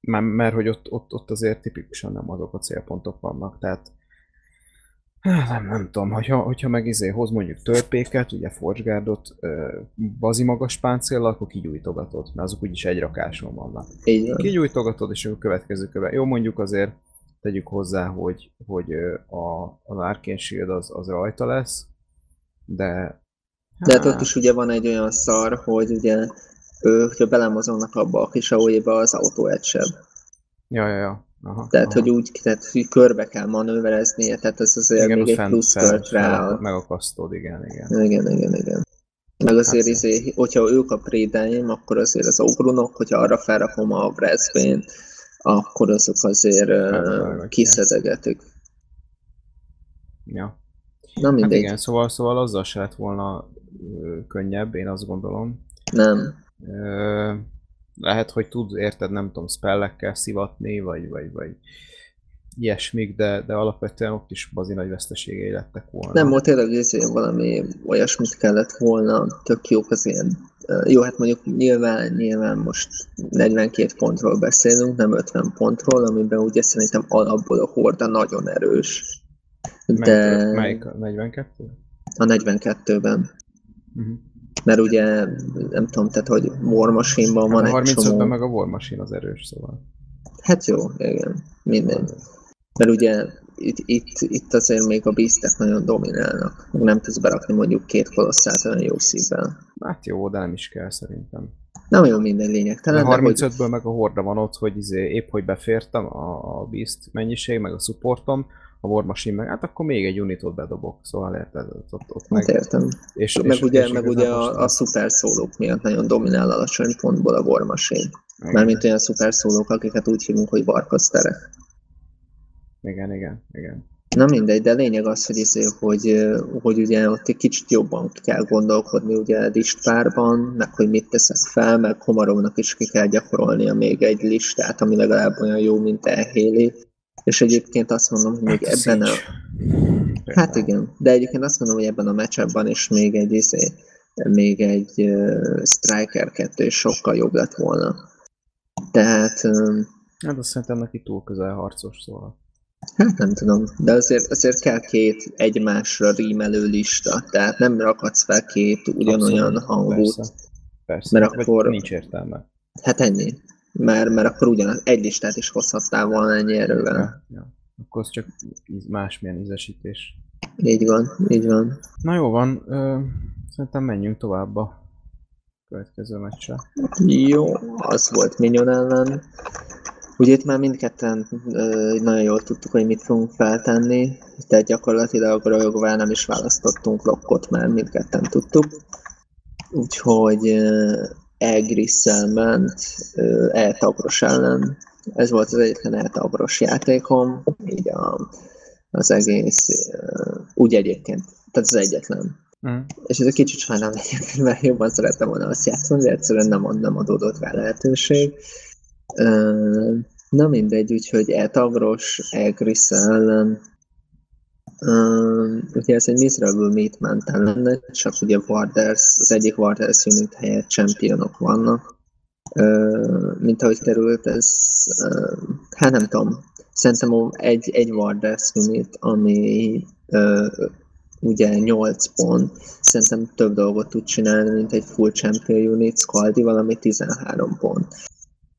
Már, mert hogy ott, ott, ott azért tipikusan nem azok a célpontok vannak, tehát Hát nem, nem tudom, hogyha, hogyha meg izé hoz mondjuk törpéket, ugye forgeguardot, bazi magas páncéllal, akkor kigyújtogatod, mert azok úgyis egy rakáson vannak. Van. Kigyújtogatod, és akkor a következő köve. Jó, mondjuk azért tegyük hozzá, hogy, hogy a, az Arcane Shield az, az rajta lesz, de... De hát ott is ugye van egy olyan szar, hogy ugye ő, hogyha belemozognak abba a kis az autó egy sem. Ja, ja, ja. Aha, Tehát, aha. hogy úgy, tehát, hogy körbe kell manővereznie, tehát ez azért igen, még egy fent, plusz fel, rá. megakasztod, igen, igen. Igen, igen, igen. Meg azért, Hát, izé, hogyha ők a prédáim, akkor azért az ogronok, hogyha arra felrakom a Brezbén, akkor azok azért uh, kiszedegetik. Ja. Na Hát mindegy, igen, szóval, szóval azzal se lett volna ö, könnyebb, én azt gondolom. nem. Ö, lehet, hogy tud, érted, nem tudom, spellekkel szivatni, vagy, vagy, vagy ilyesmik, de, de alapvetően ott is bazi nagy veszteségei lettek volna. Nem, volt tényleg izé, valami olyasmit kellett volna, tök jók az ilyen. Uh, Jó, hát mondjuk nyilván, nyilván most 42 pontról beszélünk, nem 50 pontról, amiben ugye szerintem alapból a horda nagyon erős. De Melyik, melyik a 42? a 42-ben. Uh-huh. Mert ugye, nem tudom, tehát hogy War Machine-ban van a egy 35-ben csomó... meg a War Machine az erős, szóval. Hát jó, igen, mindegy. Mert ugye itt, itt, itt azért még a beastek nagyon dominálnak. Nem tudsz berakni mondjuk két kolosszált olyan jó szívvel. Hát jó, de nem is kell szerintem. Nem jó minden lényeg. Talán, hogy 35-ből meg a horda van ott, hogy izé, épp hogy befértem a, a Beast mennyiség, meg a supportom, a War Machine meg, hát akkor még egy unitot bedobok, szóval érted, ott, ott, hát meg, értem. és, Meg és, ugye, és meg ugye a, a szuper szólók miatt nagyon dominál alacsony pontból a War Machine. igen, Mármint olyan szuper szólók, akiket úgy hívunk, hogy barkaszterek. igen, igen, igen. Na mindegy, de lényeg az, hogy, izé, hogy, hogy ugye ott egy kicsit jobban kell gondolkodni ugye listpárban, meg hogy mit teszek fel, meg Komarovnak is ki kell gyakorolnia még egy listát, ami legalább olyan jó, mint elhéli. És egyébként azt mondom, hogy még Hát ebben a... Hát igen, de egyébként azt mondom, hogy ebben a matchupban is még egy, izé, még egy uh, Striker 2 is sokkal jobb lett volna. Tehát, um, Hát azt szerintem neki túl közel harcos, szóval. hát nem tudom, de azért, azért kell két egymásra rímelő lista, tehát nem rakhatsz fel két ugyanolyan Abszolút, hangot. Persze, persze. Mert Vagy akkor- nincs értelme. Hát ennyi. Mert, mert akkor ugyanaz, egy listát is hozhattál volna ennyi erővel. Ja, ja. Akkor az csak íz- másmilyen ízesítés. Így van, így van. Na jó van, ö, szerintem menjünk tovább a következő meccsre. Jó, az volt Minion ellen. Ugye itt már mindketten ö, nagyon jól tudtuk, hogy mit fogunk feltenni, tehát gyakorlatilag rajogván nem is választottunk lokkot, mert mindketten tudtuk. Úgyhogy ö, Egrisszel ment eltagros ellen. Ez volt az egyetlen eltagros játékom, így a, az egész, úgy egyébként, tehát az egyetlen Mm. és ez egy kicsit sajnálom egyébként, mert jobban szerettem volna azt játszani, de egyszerűen nem, nem adódott rá lehetőség. Na mindegy, úgyhogy eltagros, Elgrisze ellen. Ugye ez egy Miserable Meatman lenne, csak ugye Warders, az egyik Warders unit helyett championok vannak. Mint ahogy került, ez, hát nem tudom, szerintem egy, egy Warders unit, ami ugye 8 pont, szerintem több dolgot tud csinálni, mint egy full champion unit, Scaldi valami 13 pont.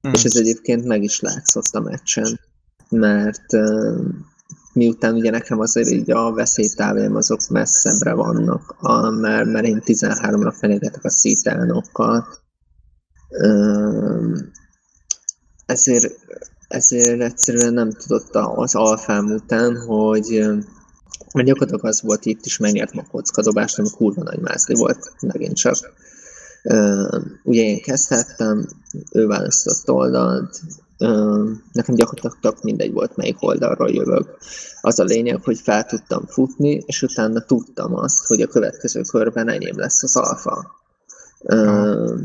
Mm. És ez egyébként meg is látszott a meccsen, mert miután ugye nekem azért így a veszélytávjaim azok messzebbre vannak, a, mert, mert én 13-ra fenyegetek a szítánokkal, uh, ezért, ezért egyszerűen nem tudott az alfám után, hogy mert gyakorlatilag az volt itt is, megnyertem a kockadobást, ami kurva nagy mászli volt, megint csak. Ugye én kezdhettem, ő választott oldalt, nekem gyakorlatilag tök mindegy volt, melyik oldalról jövök. Az a lényeg, hogy fel tudtam futni, és utána tudtam azt, hogy a következő körben enyém lesz az alfa.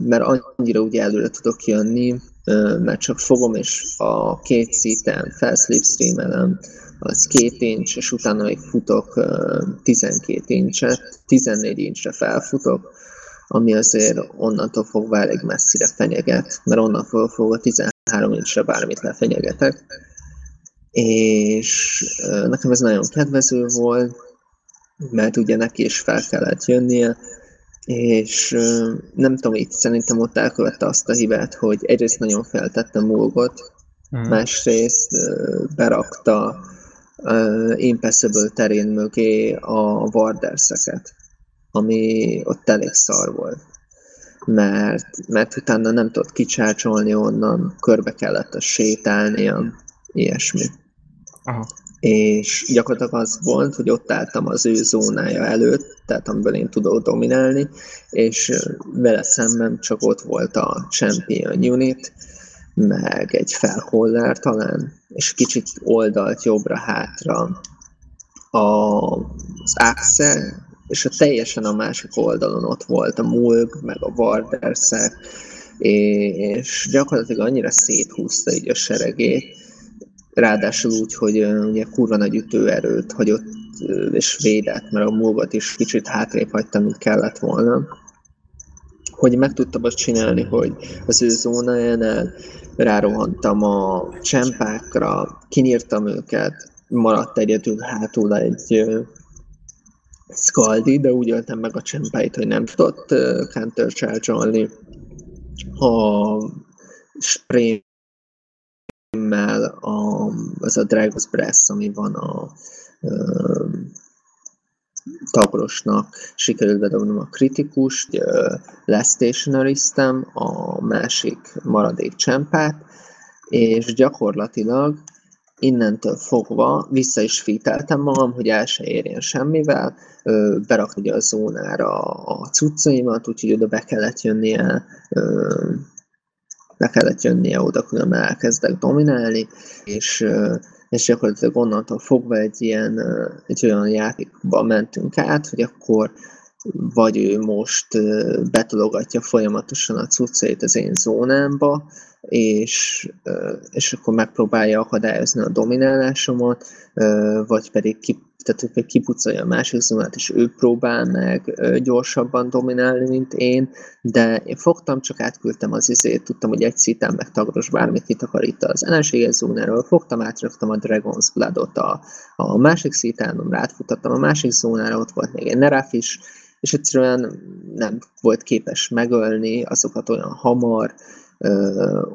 Mert annyira ugye előre tudok jönni, mert csak fogom, és a két szíten felslipstreamelem, az két inch, és utána még futok uh, 12 incset, 14 incsre felfutok, ami azért onnantól fogva elég messzire fenyeget, mert onnan fogva 13 incsre bármit lefenyegetek. És nekem ez nagyon kedvező volt, mert ugye neki is fel kellett jönnie, és nem tudom, itt szerintem ott elkövette azt a hibát, hogy egyrészt nagyon feltette múlgot, mm. másrészt berakta Impassable terén mögé a Warderseket ami ott elég szar volt. Mert, mert utána nem tudott kicsácsolni onnan, körbe kellett a sétálnia, ilyesmi. Aha. És gyakorlatilag az volt, hogy ott álltam az ő zónája előtt, tehát amiből én tudok dominálni, és vele szemben csak ott volt a Champion Unit, meg egy felholler talán, és kicsit oldalt jobbra-hátra az Axel, és a teljesen a másik oldalon ott volt a Mulg, meg a Varderszek, és gyakorlatilag annyira széthúzta így a seregét, ráadásul úgy, hogy ugye kurva nagy ütőerőt hagyott és védett, mert a Mulgot is kicsit hátrébb hagyta, mint kellett volna, hogy meg tudtam azt csinálni, hogy az ő zónájánál rárohantam a csempákra, kinyírtam őket, maradt egyedül hátul egy Scaldi, de úgy öltem meg a csempáit, hogy nem tudott counter charge a spray a, az a Dragon's Breath, ami van a uh, tagrosnak, sikerült bedobnom a kritikust, lestationariztem a másik maradék csempát, és gyakorlatilag innentől fogva vissza is fiteltem magam, hogy el se érjen semmivel, berakni ugye a zónára a cuccaimat, úgyhogy oda be kellett jönnie, be kellett jönnie oda, különben elkezdek dominálni, és, és gyakorlatilag onnantól fogva egy ilyen, egy olyan játékba mentünk át, hogy akkor vagy ő most betologatja folyamatosan a cuccait az én zónámba, és, és akkor megpróbálja akadályozni a dominálásomat, vagy pedig ki, tehát, kipucolja a másik zónát, és ő próbál meg gyorsabban dominálni, mint én, de én fogtam, csak átküldtem az izét, tudtam, hogy egy szítán meg tagros bármit kitakarít az ellenséges zónáról, fogtam, átraktam a Dragon's Blood-ot a, a másik szítánom, rátfutottam a másik zónára, ott volt még egy Neraf is, és egyszerűen nem volt képes megölni azokat olyan hamar,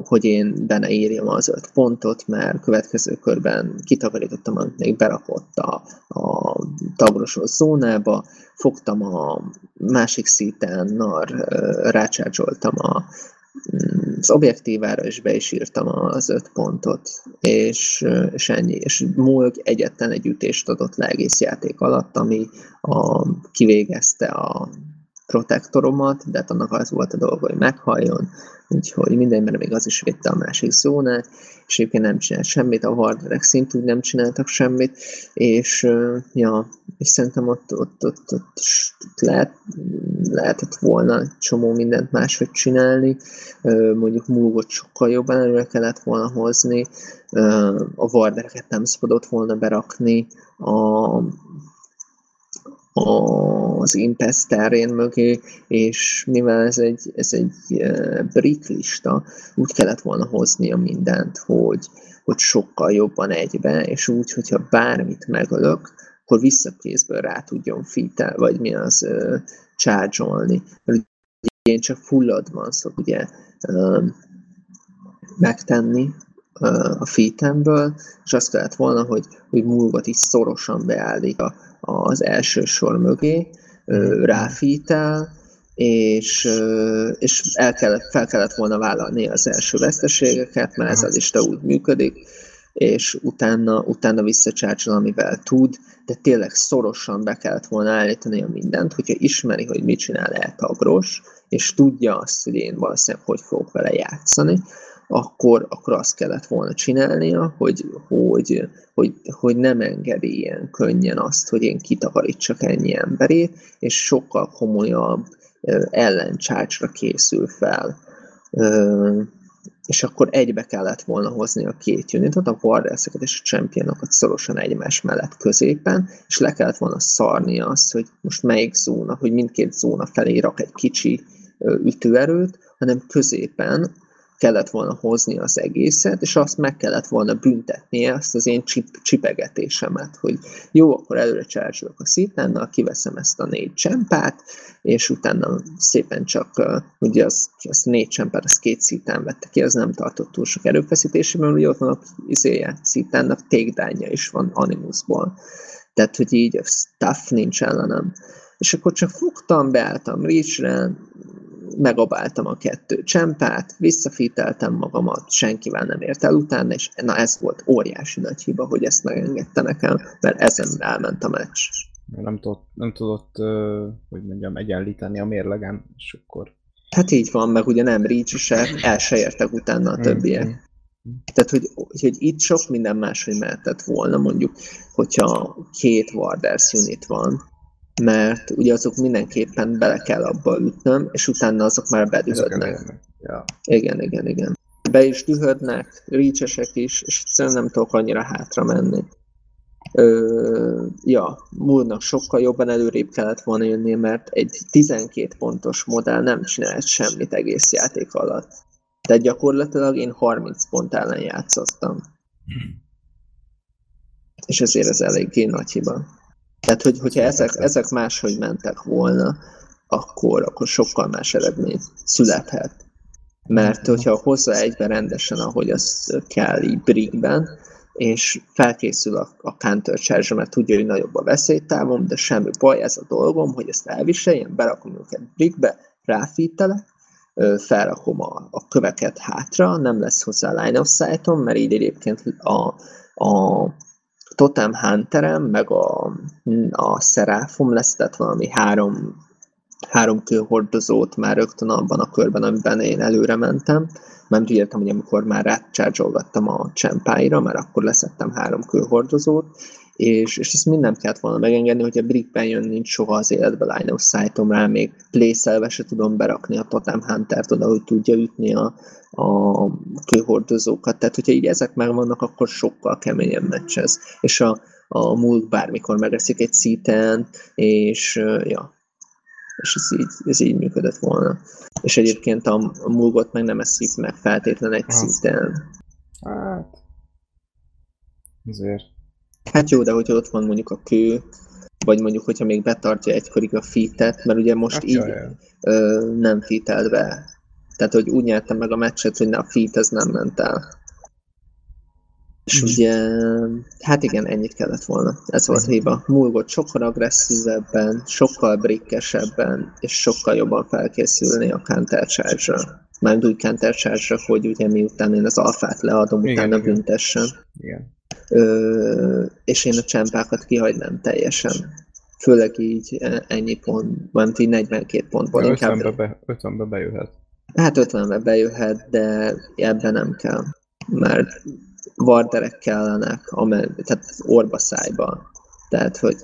hogy én benne írjam az öt pontot, mert következő körben kitakarítottam, amit még berakott a, a tagrosos zónába, fogtam a másik szíten, nar, rácsácsoltam a, mm, az objektívára, és be is írtam az öt pontot, és, és ennyi. És múlg egyetlen egy ütést adott le egész játék alatt, ami a, kivégezte a protektoromat, de hát annak az volt a dolga, hogy meghalljon, úgyhogy mindenben még az is védte a másik zónát, és egyébként nem csinált semmit, a warderek szintúgy nem csináltak semmit, és, ja, és szerintem ott, ott, ott, ott, ott lehet, lehetett volna csomó mindent máshogy csinálni, mondjuk múlgot sokkal jobban előre kellett volna hozni, a wardereket nem szabadott volna berakni, a, az Impest terén mögé, és mivel ez egy, ez egy brick lista, úgy kellett volna hoznia mindent, hogy, hogy sokkal jobban egybe, és úgy, hogyha bármit megölök, akkor visszakézből rá tudjon fitel, vagy mi az uh, charge-olni. Mert ugye én csak full advanced ugye um, megtenni a feetemből, és azt kellett volna, hogy, hogy múlvat is szorosan beállít a, az első sor mögé, ráfítel, és, és el kellett, fel kellett volna vállalni az első veszteségeket, mert ez a lista úgy működik, és utána, utána visszacsárcsol, amivel tud, de tényleg szorosan be kellett volna állítani a mindent, hogyha ismeri, hogy mit csinál eltagros, és tudja azt, hogy én valószínűleg hogy fogok vele játszani, akkor, akkor azt kellett volna csinálnia, hogy, hogy, hogy, hogy nem engedi ilyen könnyen azt, hogy én kitakarítsak ennyi emberét, és sokkal komolyabb ellencsácsra készül fel. És akkor egybe kellett volna hozni a két unitot, a warriors és a championokat szorosan egymás mellett középen, és le kellett volna szarni azt, hogy most melyik zóna, hogy mindkét zóna felé rak egy kicsi ütőerőt, hanem középen kellett volna hozni az egészet, és azt meg kellett volna büntetni ezt az én csip, csipegetésemet, hogy jó, akkor előre csárzsolok a szítánnal, kiveszem ezt a négy csempát, és utána szépen csak, ugye az, az négy csempát, az két szítán vette ki, az nem tartott túl sok erőfeszítésében, ugye ott van a izéje, szítánnak tékdánya is van Animusból. Tehát, hogy így a stuff nincs ellenem. És akkor csak fogtam, beálltam Reachre, megabáltam a kettő csempát, visszafíteltem magamat, senkivel nem ért el utána, és na ez volt óriási nagy hiba, hogy ezt megengedte nekem, mert ezen elment a meccs. Nem tudott, nem tudott hogy mondjam, egyenlíteni a mérlegen, és akkor... Hát így van, meg ugye nem reach el se értek utána a többiek. Mm-hmm. Tehát, hogy, hogy itt sok minden máshogy mehetett volna, mondjuk, hogyha két Warders unit van, mert ugye azok mindenképpen bele kell abba ütnöm, és utána azok már bedühödnek. Ja. Igen, igen, igen. Be is dühödnek, reachesek is, és egyszerűen nem tudok annyira hátra menni. Ö, ja, múlnak sokkal jobban előrébb kellett volna jönni, mert egy 12 pontos modell nem csinált semmit egész játék alatt. Tehát gyakorlatilag én 30 pont ellen játszottam. És ezért ez eléggé nagy hiba. Tehát, hogy, hogyha ezek, ezek máshogy mentek volna, akkor, akkor sokkal más eredmény születhet. Mert hogyha hozza egybe rendesen, ahogy az kell így brickben, és felkészül a, a counter charge mert tudja, hogy nagyobb a veszélytávom, de semmi baj, ez a dolgom, hogy ezt elviseljen, berakom őket brickbe, ráfítelek, felrakom a, a köveket hátra, nem lesz hozzá line of sight mert így egyébként a, a Totem Hunterem, meg a, a Seraphom lesz, tehát valami három, három kőhordozót már rögtön abban a körben, amiben én előre mentem. Nem értem, hogy amikor már rátcsárgyolgattam a csempáira, mert akkor leszettem három kőhordozót, és, és ezt mind nem kellett volna megengedni, hogy a brickben jön, nincs soha az életben line of sight még plészelve se tudom berakni a Totem Hunter-t oda, hogy tudja ütni a, a kőhordozókat. Tehát, hogyha így ezek megvannak, akkor sokkal keményebb meccs ez. És a, a múlt bármikor megeszik egy szíten, és ja, és ez így, ez így működött volna. És egyébként a, a múlgot meg nem eszik meg feltétlen egy szíten. Hát, azért Hát jó, de hogyha ott van mondjuk a kő, vagy mondjuk, hogyha még betartja egykorig a fitet, mert ugye most hát így jaj, Ö, nem fitelt be. Tehát, hogy úgy nyertem meg a meccset, hogy a fit ez nem ment el. És mm. ugye, hát igen, ennyit kellett volna. Ez volt a hiba. Múlgott sokkal agresszívebben, sokkal brikkesebben, és sokkal jobban felkészülni a counter charge-ra. Már úgy counter charge hogy ugye miután én az alfát leadom, igen, utána igen. büntessen. Igen. Ö, és én a csempákat kihagynám teljesen. Főleg így e, ennyi pont, van így 42 pontból. Ja, inkább 50-be, be, 50 bejöhet. Hát 50-be bejöhet, de ebben nem kell. Mert varderek kellenek, amely, tehát orba szájba. Tehát, hogy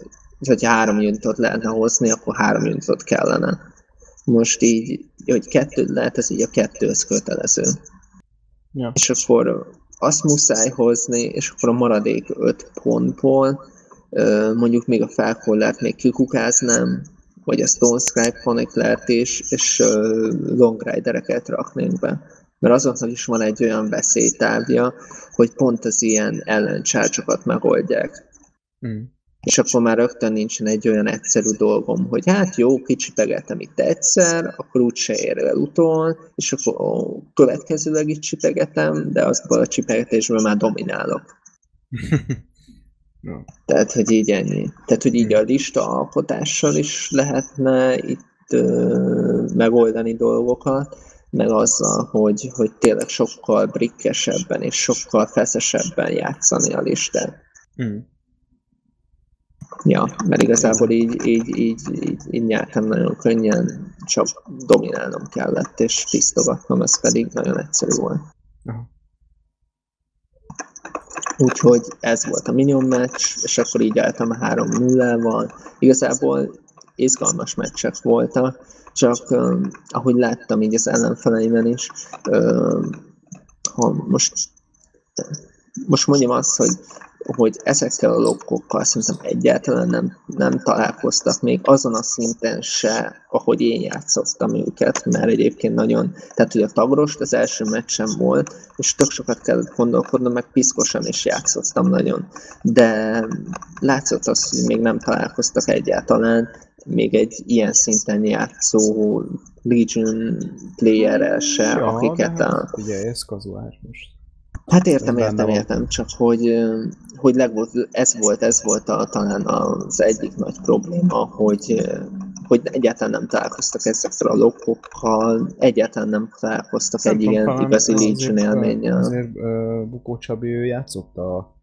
hogyha három unitot lehetne hozni, akkor három unitot kellene. Most így, hogy kettő lehet, ez így a kettő az kötelező. Ja. És akkor azt muszáj hozni, és akkor a maradék 5 pontból mondjuk még a felkollert még kikukáznám, vagy a Stone Scribe Chroniclert és Long Ridereket raknénk be. Mert azoknak is van egy olyan veszélytávja, hogy pont az ilyen ellencsárcsokat megoldják. Mm. és akkor már rögtön nincsen egy olyan egyszerű dolgom, hogy hát jó, kicsipegetem itt egyszer, akkor úgyse ér el utol, és akkor következőleg itt csipegetem, de azból a csipegetésből már dominálok. Tehát, hogy így ennyi. Tehát, hogy így a lista alkotással is lehetne itt ö, megoldani dolgokat, meg azzal, hogy, hogy tényleg sokkal brikkesebben és sokkal feszesebben játszani a listát. Mm. Ja, mert igazából így, így, így, így, így nyertem nagyon könnyen, csak dominálnom kellett, és tisztogatnom, ez pedig nagyon egyszerű volt. Aha. Úgyhogy ez volt a minion meccs, és akkor így álltam 3 0 val Igazából izgalmas meccsek voltak, csak uh, ahogy láttam így az ellenfeleimen is, uh, ha most, most mondjam azt, hogy hogy ezekkel a logokkal szerintem egyáltalán nem, nem találkoztak még azon a szinten se, ahogy én játszottam őket, mert egyébként nagyon, tehát hogy a tagrost az első meccsen volt, és tök sokat kellett gondolkodnom, meg piszkosan is játszottam nagyon, de látszott az, hogy még nem találkoztak egyáltalán, még egy ilyen szinten játszó Legion playerrel se, ja, akiket a... Hát ugye ez kazuás most. Hát értem, értem, értem, csak hogy, hogy legvolt, ez volt, ez volt a, talán az egyik nagy probléma, hogy, hogy egyáltalán nem találkoztak ezekkel a lokokkal, egyáltalán nem találkoztak egy ilyen igazi Legion élménnyel. Azért uh, Bukó Csabi, ő játszott a,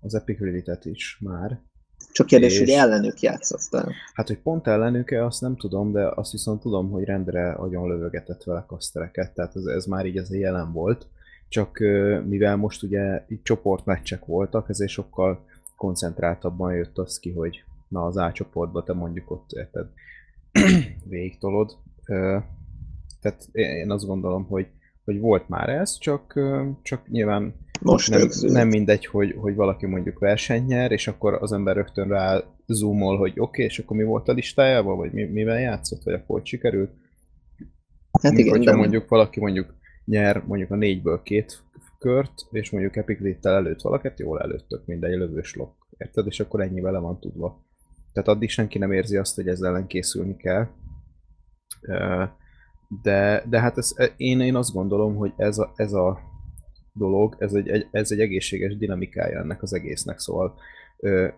az Epic Relitet is már. Csak kérdés, és... hogy ellenük játszottál. Hát, hogy pont ellenük-e, azt nem tudom, de azt viszont tudom, hogy rendre agyon lövögetett vele kasztereket, tehát ez, ez már így az jelen volt csak mivel most ugye így csoportmeccsek voltak, ezért sokkal koncentráltabban jött az ki, hogy na az A csoportba te mondjuk ott érted, végigtolod. Tehát én azt gondolom, hogy, hogy volt már ez, csak, csak nyilván most nem, nem mindegy, hogy, hogy valaki mondjuk versenyt nyer, és akkor az ember rögtön rá zoomol, hogy oké, okay, és akkor mi volt a listájával, vagy mi, mivel játszott, vagy akkor hogy sikerült. Hát igen, hogyha de... mondjuk valaki mondjuk nyer mondjuk a négyből két kört, és mondjuk Epic Littel előtt valaket, jól előttök mindegy lövős lok. Érted? És akkor ennyi vele van tudva. Tehát addig senki nem érzi azt, hogy ezzel ellen készülni kell. De, de hát ez, én, én azt gondolom, hogy ez a, ez a dolog, ez egy, ez egy egészséges dinamikája ennek az egésznek, szóval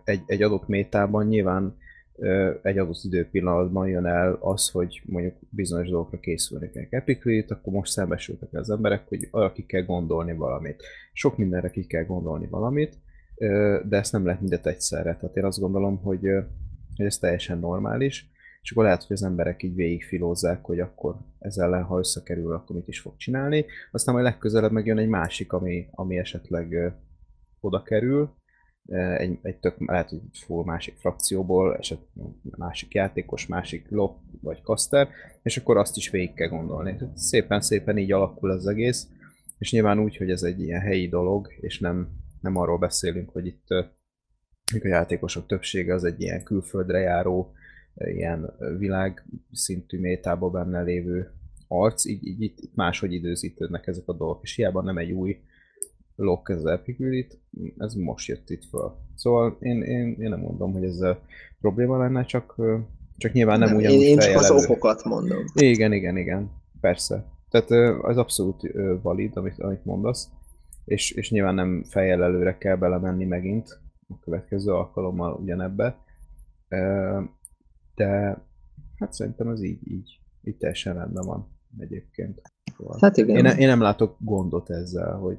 egy, egy adott métában nyilván egy adott időpillanatban jön el az, hogy mondjuk bizonyos dolgokra készülni kell Epicrit, akkor most szembesültek az emberek, hogy arra ki kell gondolni valamit. Sok mindenre ki kell gondolni valamit, de ezt nem lehet mindet egyszerre. Tehát én azt gondolom, hogy, ez teljesen normális, és akkor lehet, hogy az emberek így végigfilózzák, hogy akkor ezzel ellen, ha összekerül, akkor mit is fog csinálni. Aztán majd legközelebb megjön egy másik, ami, ami esetleg oda kerül, egy, egy tök, lehet, hogy full másik frakcióból, eset másik játékos, másik lop vagy kaster, és akkor azt is végig kell gondolni. Szépen-szépen így alakul az egész, és nyilván úgy, hogy ez egy ilyen helyi dolog, és nem, nem arról beszélünk, hogy itt a játékosok többsége az egy ilyen külföldre járó, ilyen világszintű métában benne lévő arc, így, így itt máshogy időzítődnek ezek a dolgok, és hiába nem egy új ez az Epic ez most jött itt föl. Szóval én, én, én nem mondom, hogy ez a probléma lenne, csak, csak nyilván nem, nem ugyanúgy Én csak az okokat mondom. Igen, igen, igen, persze. Tehát az abszolút valid, amit, amit mondasz, és, és nyilván nem fejjel előre kell belemenni megint a következő alkalommal ugyanebbe, de hát szerintem ez így, így, így teljesen rendben van egyébként. Hát igen. Én, én nem látok gondot ezzel, hogy,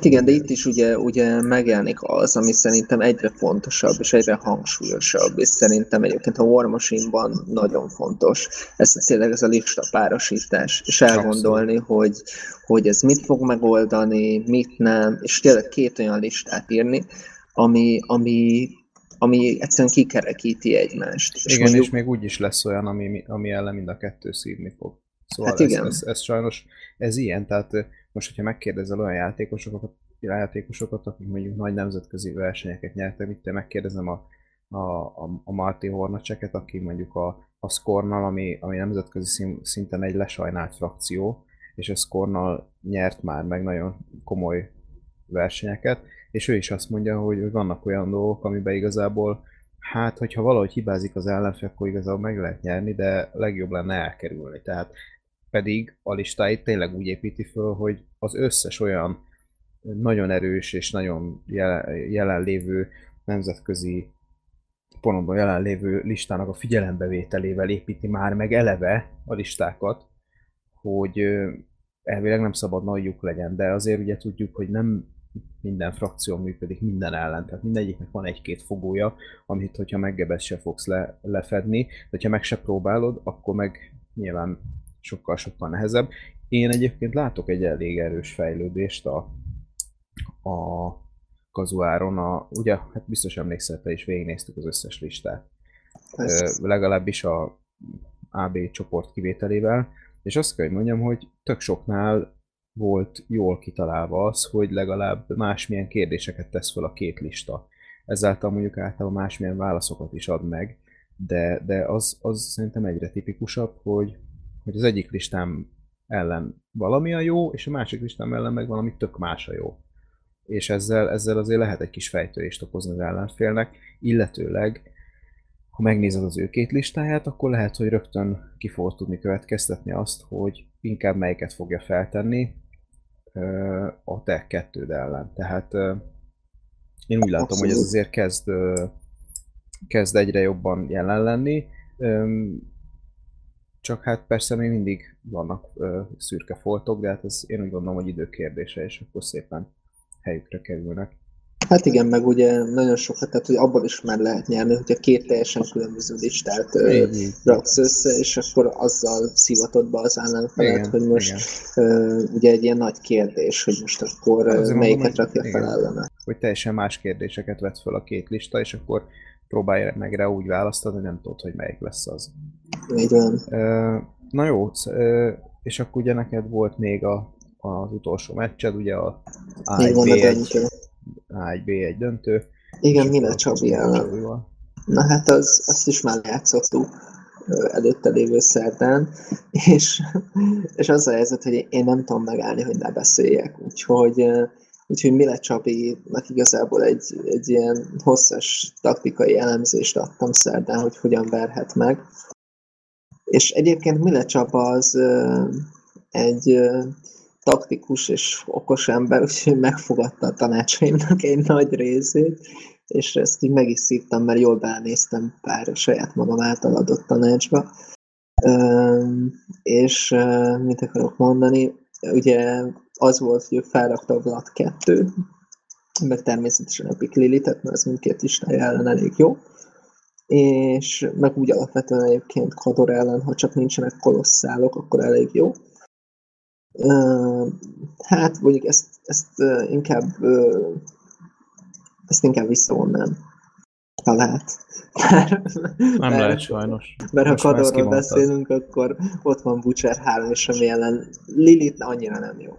Hát igen, de itt is ugye, ugye megjelenik az, ami szerintem egyre fontosabb és egyre hangsúlyosabb, és szerintem egyébként a War Machine-ban nagyon fontos. Ez tényleg ez a lista párosítás, és elgondolni, hogy, hogy ez mit fog megoldani, mit nem, és tényleg két olyan listát írni, ami, ami, ami egyszerűen kikerekíti egymást. És igen, mondjuk... és még úgy is lesz olyan, ami, ami ellen mind a kettő szívni fog. Szóval hát igen. Ez, ez, ez sajnos, ez ilyen, tehát most, hogyha megkérdezel olyan játékosokat, játékosokat, akik mondjuk nagy nemzetközi versenyeket nyertek, mit te megkérdezem a, a, a, a Marty Hornacseket, aki mondjuk a, a Scornal, ami, ami nemzetközi szinten egy lesajnált frakció, és a Scornal nyert már meg nagyon komoly versenyeket, és ő is azt mondja, hogy vannak olyan dolgok, amiben igazából Hát, hogyha valahogy hibázik az ellenfél, akkor igazából meg lehet nyerni, de legjobb lenne elkerülni. Tehát pedig a listáit tényleg úgy építi föl, hogy az összes olyan nagyon erős és nagyon jelenlévő nemzetközi pontban jelenlévő listának a figyelembevételével építi már meg eleve a listákat, hogy elvileg nem szabad nagyjuk legyen, de azért ugye tudjuk, hogy nem minden frakció működik minden ellen, tehát mindegyiknek van egy-két fogója, amit hogyha meggebesz se fogsz le, lefedni, de ha meg se próbálod, akkor meg nyilván sokkal-sokkal nehezebb. Én egyébként látok egy elég erős fejlődést a, a kazuáron, a, ugye, hát biztos emlékszel, te is végignéztük az összes listát. Ö, legalábbis a AB csoport kivételével, és azt kell, hogy mondjam, hogy tök soknál volt jól kitalálva az, hogy legalább másmilyen kérdéseket tesz fel a két lista. Ezáltal mondjuk általában másmilyen válaszokat is ad meg, de, de az, az szerintem egyre tipikusabb, hogy, hogy az egyik listám ellen valami a jó, és a másik listám ellen meg valami tök más a jó. És ezzel, ezzel azért lehet egy kis fejtörést okozni az ellenfélnek, illetőleg ha megnézed az ő két listáját, akkor lehet, hogy rögtön ki fogod tudni következtetni azt, hogy inkább melyiket fogja feltenni a te kettőd ellen. Tehát én úgy látom, Abszolút. hogy ez azért kezd, kezd egyre jobban jelen lenni. Csak hát persze még mindig vannak szürke foltok, de hát ez én úgy gondolom, hogy időkérdése, és akkor szépen helyükre kerülnek. Hát igen, meg ugye nagyon sokat, tehát hogy abban is már lehet nyerni, hogyha két teljesen különböző listát raksz össze, és akkor azzal szivatod be az ellenfelet, hogy most igen. ugye egy ilyen nagy kérdés, hogy most akkor Azért melyiket mondom, rakja fel ellene. Hogy teljesen más kérdéseket vett fel a két lista, és akkor próbálj meg rá úgy választani, nem tudod, hogy melyik lesz az. Van. Na jó, és akkor ugye neked volt még a, az utolsó meccsed, ugye a A1B1 A1B1 döntő. Igen, Mine Csabi ellen. Na hát az, azt is már játszottuk előtte lévő szerdán, és, és az a helyzet, hogy én nem tudom megállni, hogy ne beszéljek, úgyhogy, úgyhogy Mile Csabinak igazából egy, egy ilyen hosszas taktikai elemzést adtam szerdán, hogy hogyan verhet meg. És egyébként Mile Csaba az egy taktikus és okos ember, úgyhogy megfogadta a tanácsaimnak egy nagy részét, és ezt így meg is szívtam, mert jól belenéztem pár saját magam által adott tanácsba. és mit akarok mondani, ugye az volt, hogy felrakta a Vlad 2, meg természetesen a Pick Lilith-et, mert az mindkét listája ellen elég jó, és meg úgy alapvetően egyébként Kador ellen, ha csak nincsenek kolosszálok, akkor elég jó. Hát mondjuk ezt, ezt inkább ezt inkább visszavonnám. Ha lehet. Nem mert, lehet sajnos. Mert ha Kadorról beszélünk, akkor ott van Butcher 3, és ami ellen Lilith annyira nem jó.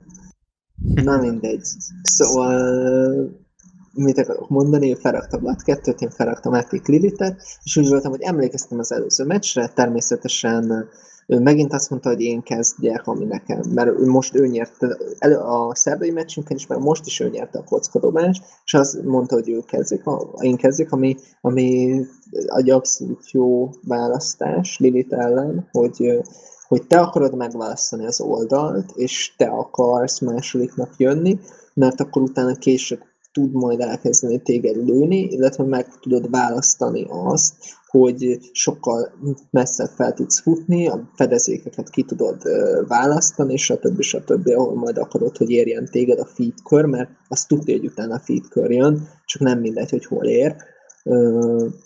Na mindegy. Szóval mit akarok mondani, felraktam Blood 2-t, én felraktam Epic Lilith-et, és úgy voltam, hogy emlékeztem az előző meccsre, természetesen ő megint azt mondta, hogy én kezdjek, ami nekem, mert most ő nyerte elő a szerdai meccsünkön is, mert most is ő nyerte a kockadobást, és azt mondta, hogy ő kezdjek, én kezdjek, ami, ami egy abszolút jó választás Lilith ellen, hogy, hogy te akarod megválasztani az oldalt, és te akarsz másodiknak jönni, mert akkor utána később tud majd elkezdeni téged lőni, illetve meg tudod választani azt, hogy sokkal messzebb fel tudsz futni, a fedezékeket ki tudod választani, stb. stb. ahol majd akarod, hogy érjen téged a feed kör, mert azt tudja, hogy utána a feed kör jön, csak nem mindegy, hogy hol ér.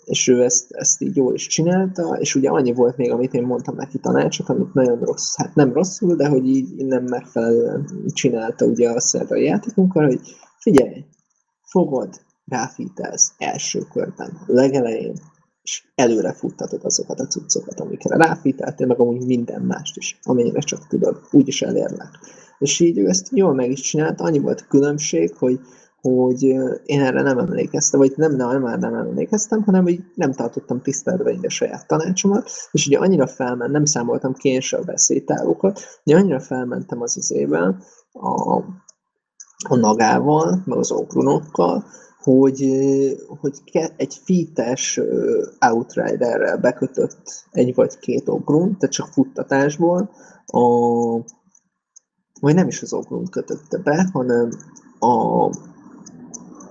És ő ezt, ezt így jól is csinálta, és ugye annyi volt még, amit én mondtam neki tanácsot, amit nagyon rossz, hát nem rosszul, de hogy így nem megfelelően csinálta ugye a szerve játékunkkal, hogy figyelj, fogod, ráfítelsz első körben, legelején, és előre futtatod azokat a cuccokat, amikre ráfíteltél, meg amúgy minden mást is, amennyire csak tudod, úgyis elérnek. És így ő ezt jól meg is csinálta, annyi volt a különbség, hogy, hogy én erre nem emlékeztem, vagy nem, nem, nem, nem emlékeztem, hanem hogy nem tartottam tiszteletben a saját tanácsomat, és ugye annyira felment, nem számoltam ki én a beszédtávokat, hogy annyira felmentem az izében, a, a nagával, meg az okrunokkal, hogy, hogy egy fites Outriderrel bekötött egy vagy két ogrun, tehát csak futtatásból, a, vagy nem is az ogrun kötötte be, hanem a,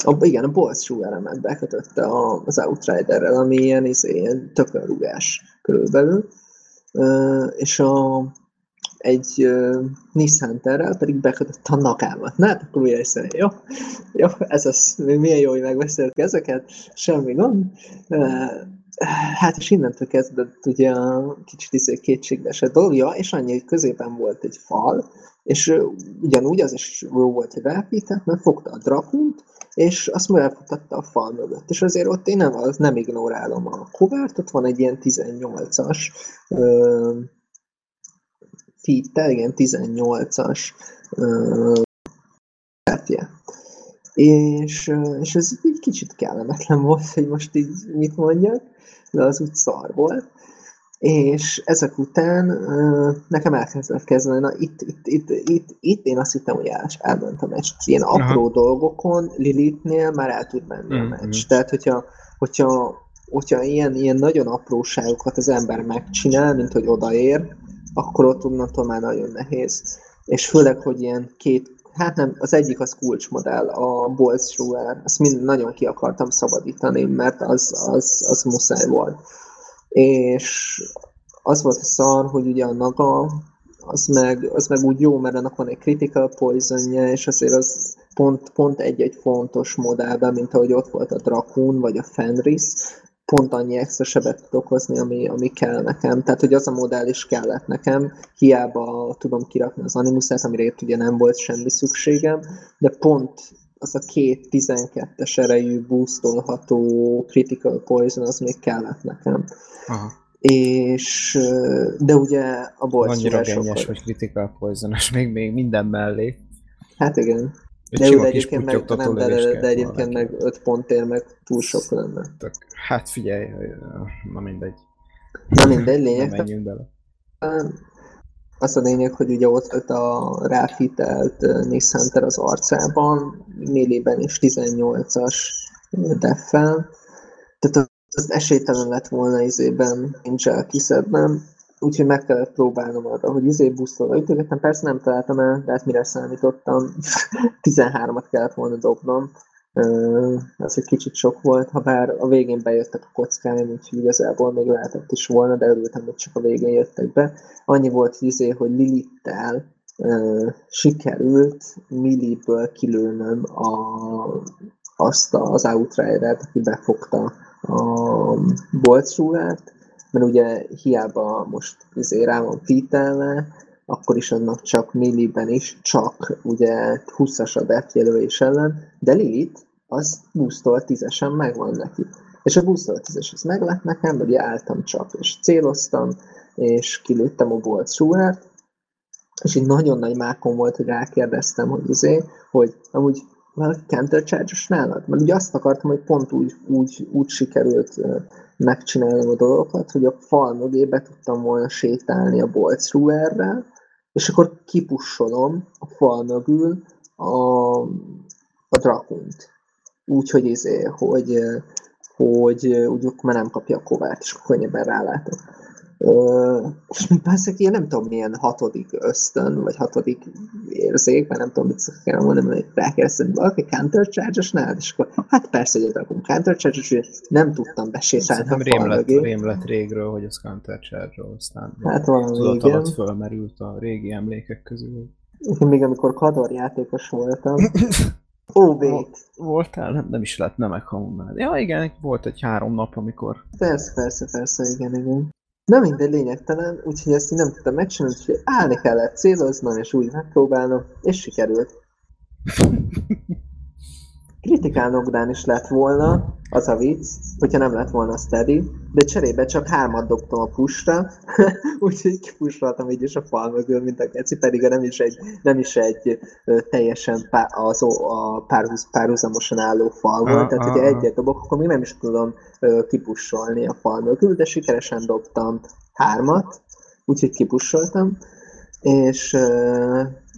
a igen, a Balls elemet bekötötte az Outriderrel, ami ilyen, izé, ilyen tökönrugás körülbelül, és a, egy uh, Nissan Terrel pedig bekötött a nakámat. Na, hát akkor újra is jó, jó, ez az, milyen jó, hogy megbeszéltük ezeket, semmi gond. Uh, hát és innentől kezdett ugye a kicsit izé kétségbeesett dologja, és annyi, hogy középen volt egy fal, és ugyanúgy az is jó volt, hogy rápített, mert fogta a drakunt, és azt már elfutatta a fal mögött. És azért ott én nem, az nem ignorálom a kovárt, ott van egy ilyen 18-as uh, feed igen, 18-as uh, És, és ez egy kicsit kellemetlen volt, hogy most így mit mondjak, az úgy szar volt. És ezek után uh, nekem elkezdett kezdeni, na itt, itt, itt, itt, itt én azt hittem, hogy el, elmentem egy ilyen apró Aha. dolgokon, Lilithnél már el tud menni mm-hmm. a meccs. Tehát, hogyha, hogyha, hogyha ilyen, ilyen nagyon apróságokat az ember megcsinál, mint hogy odaér, akkor ott onnantól már nagyon nehéz. És főleg, hogy ilyen két, hát nem, az egyik az kulcsmodell, a Bolt Thrower, azt mind nagyon ki akartam szabadítani, mert az, az, az muszáj volt. És az volt a szar, hogy ugye a Naga, az meg, az meg úgy jó, mert annak van egy critical poisonja, és azért az pont, pont egy-egy fontos modellben, mint ahogy ott volt a Drakun, vagy a Fenris, pont annyi extra sebet tud okozni, ami, ami kell nekem. Tehát, hogy az a modell is kellett nekem, hiába tudom kirakni az animuszát, amire itt ugye nem volt semmi szükségem, de pont az a két 12-es erejű boostolható critical poison, az még kellett nekem. Aha. És, de ugye a bolt Annyira gennyes, hogy critical poison még, még minden mellé. Hát igen. De jó, de egyébként meg, nem, de, de, de egyébként meg 5 pontért meg túl sok lenne. Hát figyelj, na mindegy. Na mindegy, lényeg. Nem menjünk bele. Az a lényeg, hogy ugye ott volt a ráfitelt Nissan az arcában, millében is 18-as deffel. Tehát az esélytelen lett volna izében nincs kiszednem úgyhogy meg kellett próbálnom arra, hogy izé buszolva ütögettem, persze nem találtam el, de hát mire számítottam, 13-at kellett volna dobnom, ez egy kicsit sok volt, ha bár a végén bejöttek a kockáim, úgyhogy igazából még lehetett is volna, de örültem, hogy csak a végén jöttek be. Annyi volt izé, hogy Lilittel sikerült milliből kilőnöm a, azt az Outrider-t, aki befogta a bolcsúrát, mert ugye hiába most izé rá van fitelve, akkor is annak csak milliben is, csak ugye 20-as a death jelölés ellen, de Lilith az boostol 10-esen megvan neki. És a boostol 10-es az meg lett nekem, ugye álltam csak, és céloztam, és kilőttem a bolt shooter és így nagyon nagy mákom volt, hogy rákérdeztem, hogy izé, hogy amúgy valaki counter nálad? Mert ugye azt akartam, hogy pont úgy, úgy, úgy sikerült megcsinálnom a dolgokat, hogy a fal mögé be tudtam volna sétálni a bolt erre, és akkor kipussolom a fal mögül a, a drakunt. Úgy, hogy, izé, hogy, hogy úgy már nem kapja a kovát, és akkor könnyebben rálátok. És persze én nem tudom milyen hatodik ösztön, vagy hatodik érzék, mert nem tudom, mit kell mondani, hogy rákérdeztem, valaki counter charge nálad, és akkor hát persze, hogy rakunk counter charge hogy nem tudtam besétálni a rém lett, rém lett régről, hogy az counter charge aztán hát valami igen. fölmerült a régi emlékek közül. Még amikor kador játékos voltam, Ó, Voltál? Nem, nem is lett, nem meghamulnád. Ja igen, volt egy három nap, amikor... Persze, persze, persze, igen, igen. Na minden lényegtelen, úgyhogy ezt így nem tudtam megcsinálni, úgyhogy állni kellett céloznom, és úgy megpróbálnom, és sikerült. Kritikál knockdown is lett volna, az a vicc, hogyha nem lett volna steady, de cserébe csak hármat dobtam a pushra, úgyhogy kipusoltam így is a fal mögül, mint a keci, pedig nem is egy, nem is egy teljesen pá, az, a párhuz, párhuzamosan álló fal volt, ah, tehát ah, hogyha egyet dobok, akkor még nem is tudom kipusolni a fal mögül, de sikeresen dobtam hármat, úgyhogy kipussoltam, és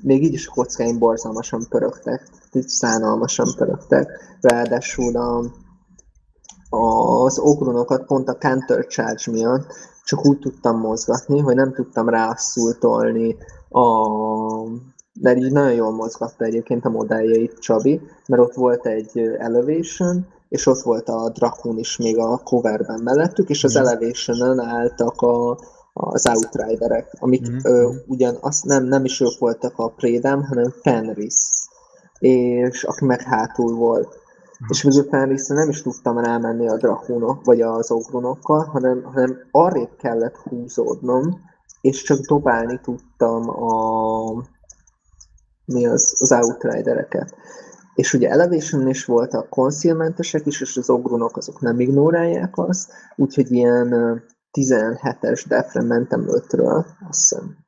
még így is a kockáim borzalmasan pörögtek, szánalmasan pörögtek, ráadásul a, az ogrunokat pont a counter charge miatt csak úgy tudtam mozgatni, hogy nem tudtam rászultolni a mert így nagyon jól mozgatta egyébként a modelljeit Csabi, mert ott volt egy Elevation, és ott volt a Drakun is még a coverben mellettük, és az mm. Elevation-ön álltak a, az Outriderek, amik mm. ö, ugyan azt nem, nem is ők voltak a Prédám, hanem Fenris, és aki meg hátul volt. Mm. És végül Fenrisre nem is tudtam rámenni a Drakunok, vagy az Ogrunokkal, hanem, hanem arrébb kellett húzódnom, és csak dobálni tudtam a, mi az, az Outridereket. És ugye Elevation is voltak concealmentesek is, és az ogrunok azok nem ignorálják azt, úgyhogy ilyen 17-es defre mentem 5-ről, azt hiszem.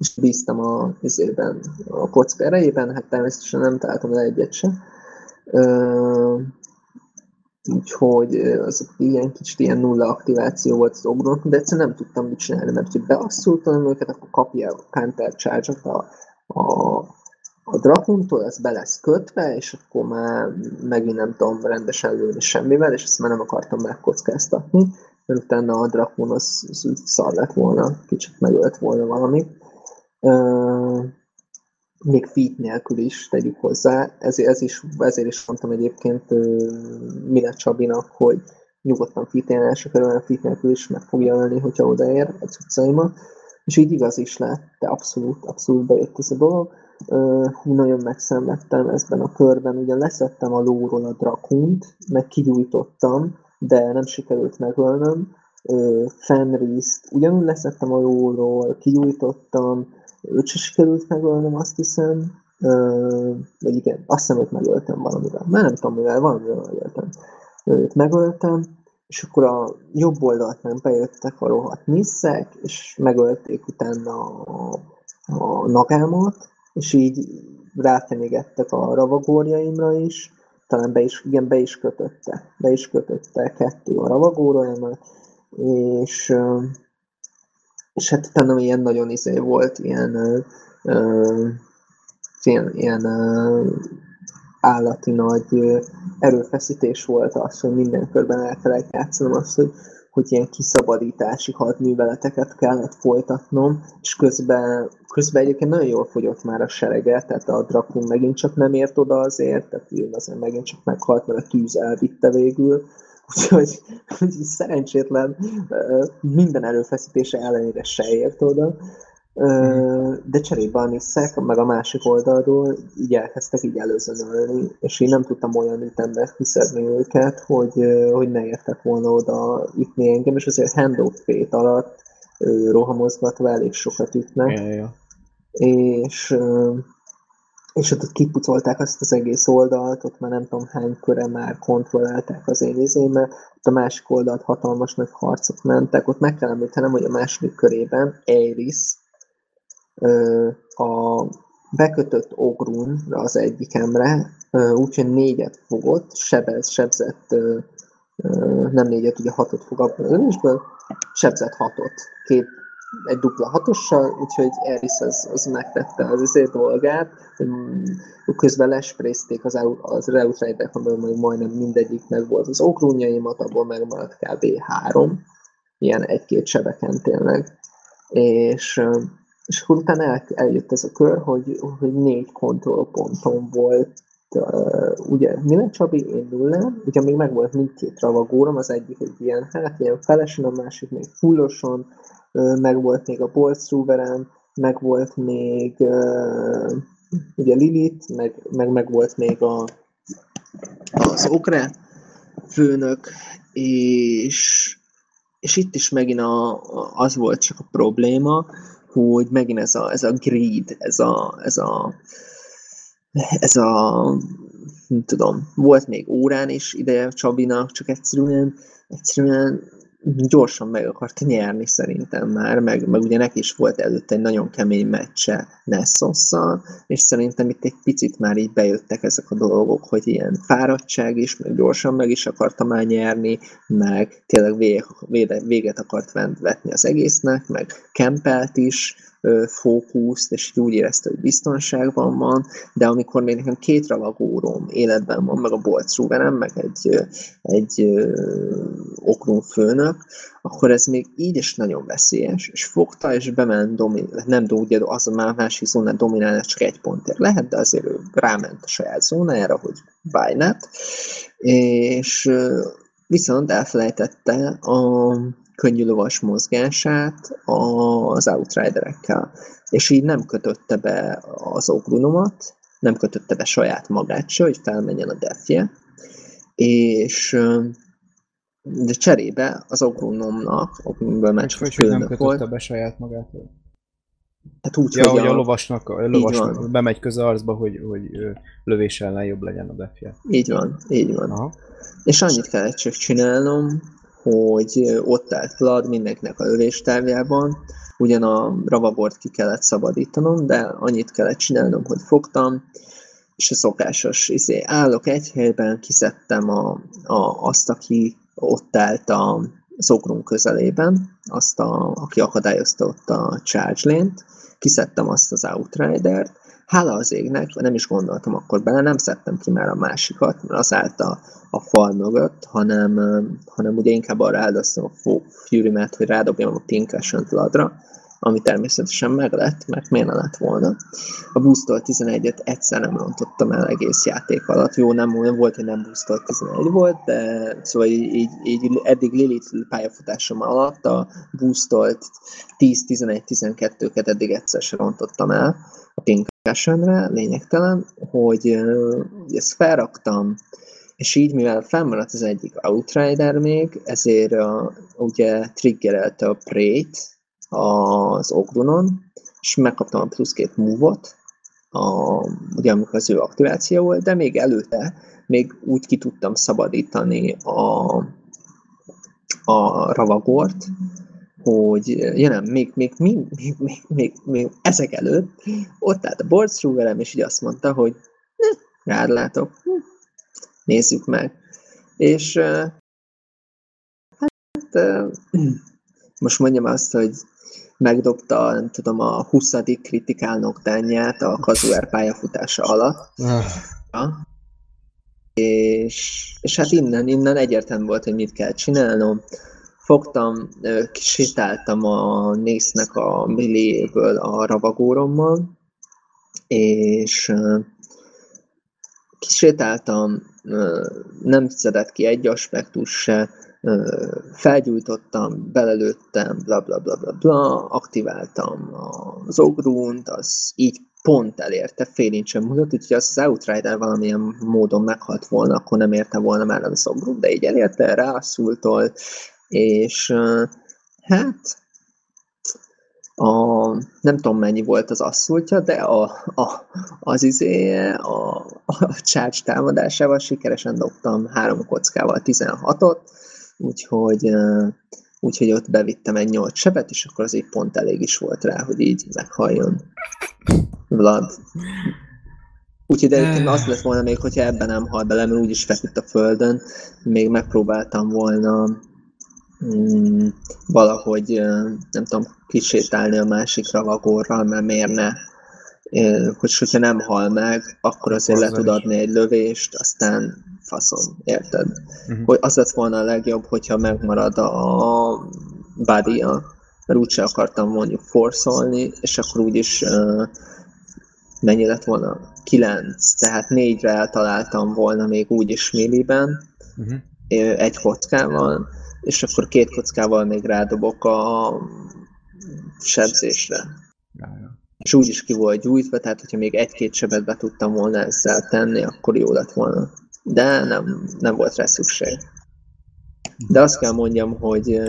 És bíztam a, izében, a kocka erejében, hát természetesen nem találtam le egyet sem. úgyhogy azok ilyen kicsit ilyen nulla aktiváció volt az ogrónak, de egyszerűen nem tudtam mit csinálni, mert ha beasszultam őket, akkor kapja a counter charge-ot a, a a Drakuntól ez be lesz kötve, és akkor már megint nem tudom rendesen lőni semmivel, és ezt már nem akartam megkockáztatni, mert utána a Drakun az, az szar lett volna, kicsit megölt volna valamit. Még feat nélkül is tegyük hozzá, ezért, ez is, ezért is mondtam egyébként Mine Csabinak, hogy nyugodtan első kerülően feat nélkül is meg fogja ölni, hogyha odaér a cuccaima. És így igaz is lett, de abszolút, abszolút bejött ez a dolog hú, nagyon megszenvedtem ezben a körben, ugye leszettem a lóról a drakunt, meg kigyújtottam, de nem sikerült megölnöm. Fenriszt ugyanúgy leszettem a lóról, kigyújtottam, őt se sikerült megölnöm, azt hiszem, vagy igen, azt hiszem, hogy megöltem valamivel. Már nem tudom, mivel, valamivel megöltem. Őt megöltem, és akkor a jobb oldalt meg bejöttek a rohadt misszek, és megölték utána a, a nagámat, és így ráfenyegettek a ravagórjaimra is, talán be is, igen, be is kötötte, be is kötötte kettő a ravagórjaimat, és, és hát utána ilyen nagyon izé volt, ilyen, ilyen, ilyen állati nagy erőfeszítés volt az, hogy minden körben el kellett játszanom azt, hogy hogy ilyen kiszabadítási hadműveleteket kellett folytatnom, és közben, közben egyébként nagyon jól fogyott már a serege, tehát a Drakun megint csak nem ért oda azért, tehát azért megint csak meghalt, mert a tűz elvitte végül, úgyhogy, úgyhogy szerencsétlen minden erőfeszítése ellenére se ért oda, de cserébe a nisszek, meg a másik oldalról így elkezdtek így előzönölni, és én nem tudtam olyan ütembe kiszedni őket, hogy, hogy ne értek volna oda ütni engem, és azért handoff fét alatt rohamozgatva elég sokat ütnek. Ja, ja. És, és ott, kipucolták azt az egész oldalt, ott már nem tudom hány köre már kontrollálták az én izémet, ott a másik oldalt hatalmas nagy harcok mentek, ott meg kell említenem, hogy a második körében Eiris, a bekötött ogrun az egyikemre, úgyhogy négyet fogott, sebez, sebzett, nem négyet, ugye hatot fog ölésből, sebzett hatot, két, egy dupla hatossal, úgyhogy Eris az, az megtette az azért dolgát, közben lesprézték az, az Reutreidek, amiből majdnem mindegyik meg volt az ogrunjaimat, abból megmaradt kb. három, ilyen egy-két sebeken tényleg, és és akkor utána el, eljött ez a kör, hogy, hogy négy kontrollponton volt, uh, ugye Mine Csabi, én nullán, ugye még meg volt mindkét ravagóram, az egyik egy ilyen, hát ilyen felesen, a másik még fulloson, uh, meg volt még a Boltzruverem, meg volt még ugye Lilith, meg, meg, meg volt még a, az Okre főnök, és, és itt is megint a, az volt csak a probléma, hogy megint ez a, ez a greed, ez a, ez a, ez a, nem tudom, volt még órán is ideje Csabinak, csak egyszerűen, egyszerűen gyorsan meg akarta nyerni szerintem már, meg, meg ugye neki is volt előtte egy nagyon kemény meccse Nessosszal, és szerintem itt egy picit már így bejöttek ezek a dolgok, hogy ilyen fáradtság is, meg gyorsan meg is akarta már nyerni, meg tényleg vége, véget akart vetni az egésznek, meg kempelt is, fókuszt, és úgy érezte, hogy biztonságban van, de amikor még nekem két ravagórom életben van, meg a bolcrúverem, meg egy, egy okrun főnök, akkor ez még így is nagyon veszélyes, és fogta, és bement, domin, nem ugye az a másik zónát dominálni, csak egy pontért lehet, de azért ő ráment a saját zónájára, hogy bájnát, és viszont elfelejtette a könnyű lovas mozgását az outriderekkel, és így nem kötötte be az ogrunomat, nem kötötte be saját magát se, hogy felmenjen a defje, és de cserébe az ogrunomnak, meccs hogy, hogy nem kötötte volt, be saját magát? Hát úgy, ja, hogy a, a lovasnak, a lovasnak bemegy köze arcba, hogy, hogy lövés ellen jobb legyen a defje. Így van, így van. Aha. És annyit kellett csak csinálnom, hogy ott állt Vlad mindenkinek a lövéstávjában, ugyan a ravagort ki kellett szabadítanom, de annyit kellett csinálnom, hogy fogtam, és a szokásos izé, állok egy helyben, kiszedtem a, a, azt, aki ott állt a, az ogrunk közelében, azt, a, aki akadályozta ott a charge lane-t, kiszedtem azt az Outridert, hála az égnek, nem is gondoltam akkor bele, nem szedtem ki már a másikat, mert az állt a, a fal mögött, hanem, hanem ugye inkább arra áldoztam a Fury-met, hogy rádobjam a Pink ladra, ami természetesen meg lett, mert miért ne lett volna. A Boostol 11-et egyszer nem rontottam el egész játék alatt. Jó, nem, nem volt, hogy nem Boostol 11 volt, de szóval így, így, eddig Lilith pályafutásom alatt a Boostolt 10-11-12-ket eddig egyszer sem rontottam el a Pink Passionre, lényegtelen, hogy uh, ezt felraktam, és így, mivel felmaradt az egyik Outrider még, ezért uh, ugye triggerelte a Prey-t, az Ogrunon, és megkaptam a plusz két move-ot, a, ugye amikor az ő aktiváció volt, de még előtte még úgy ki tudtam szabadítani a, a ravagort, hogy nem, még, még, még, még, még, még, még ezek előtt ott állt a board velem, és így azt mondta, hogy rád látok, hm, nézzük meg. És hát most mondjam azt, hogy megdobta, nem tudom, a 20. kritikál knockdownját a Kazuer pályafutása alatt. Ah. Ja. És, és hát innen, innen egyértelmű volt, hogy mit kell csinálnom. Fogtam, kisétáltam a néznek a milliéből a ravagórommal, és kisétáltam, nem szedett ki egy aspektus se, felgyújtottam, belelőttem, bla bla bla bla bla, aktiváltam az ogrunt, az így pont elérte, fél incsen múlott, úgyhogy az, az Outrider valamilyen módon meghalt volna, akkor nem érte volna már az ogrunt, de így elérte, rászultol, és hát a, nem tudom mennyi volt az asszultja, de a, a, az izéje, a, a charge támadásával sikeresen dobtam három kockával 16-ot, úgyhogy, úgyhogy ott bevittem egy nyolc sebet, és akkor az egy pont elég is volt rá, hogy így meghalljon Vlad. Úgyhogy de egyébként az lett volna még, hogyha ebben nem hal bele, mert úgyis feküdt a földön, még megpróbáltam volna mm, valahogy, nem tudom, kisétálni a másik ravagorral, mert miért ne? Hogy hogyha nem hal meg, akkor azért az le tud adni egy lövést, aztán faszom, érted? Uh-huh. Hogy az lett volna a legjobb, hogyha megmarad a body mert úgyse akartam mondjuk forszolni, és akkor úgyis uh, mennyi lett volna? 9, tehát négyre eltaláltam volna még úgyis milliben, uh-huh. egy kockával, és akkor két kockával még rádobok a sebzésre. Ja, ja. És úgy is ki volt gyújtva, tehát hogyha még egy-két sebet be tudtam volna ezzel tenni, akkor jó lett volna de nem, nem volt rá szükség. De azt kell mondjam, hogy,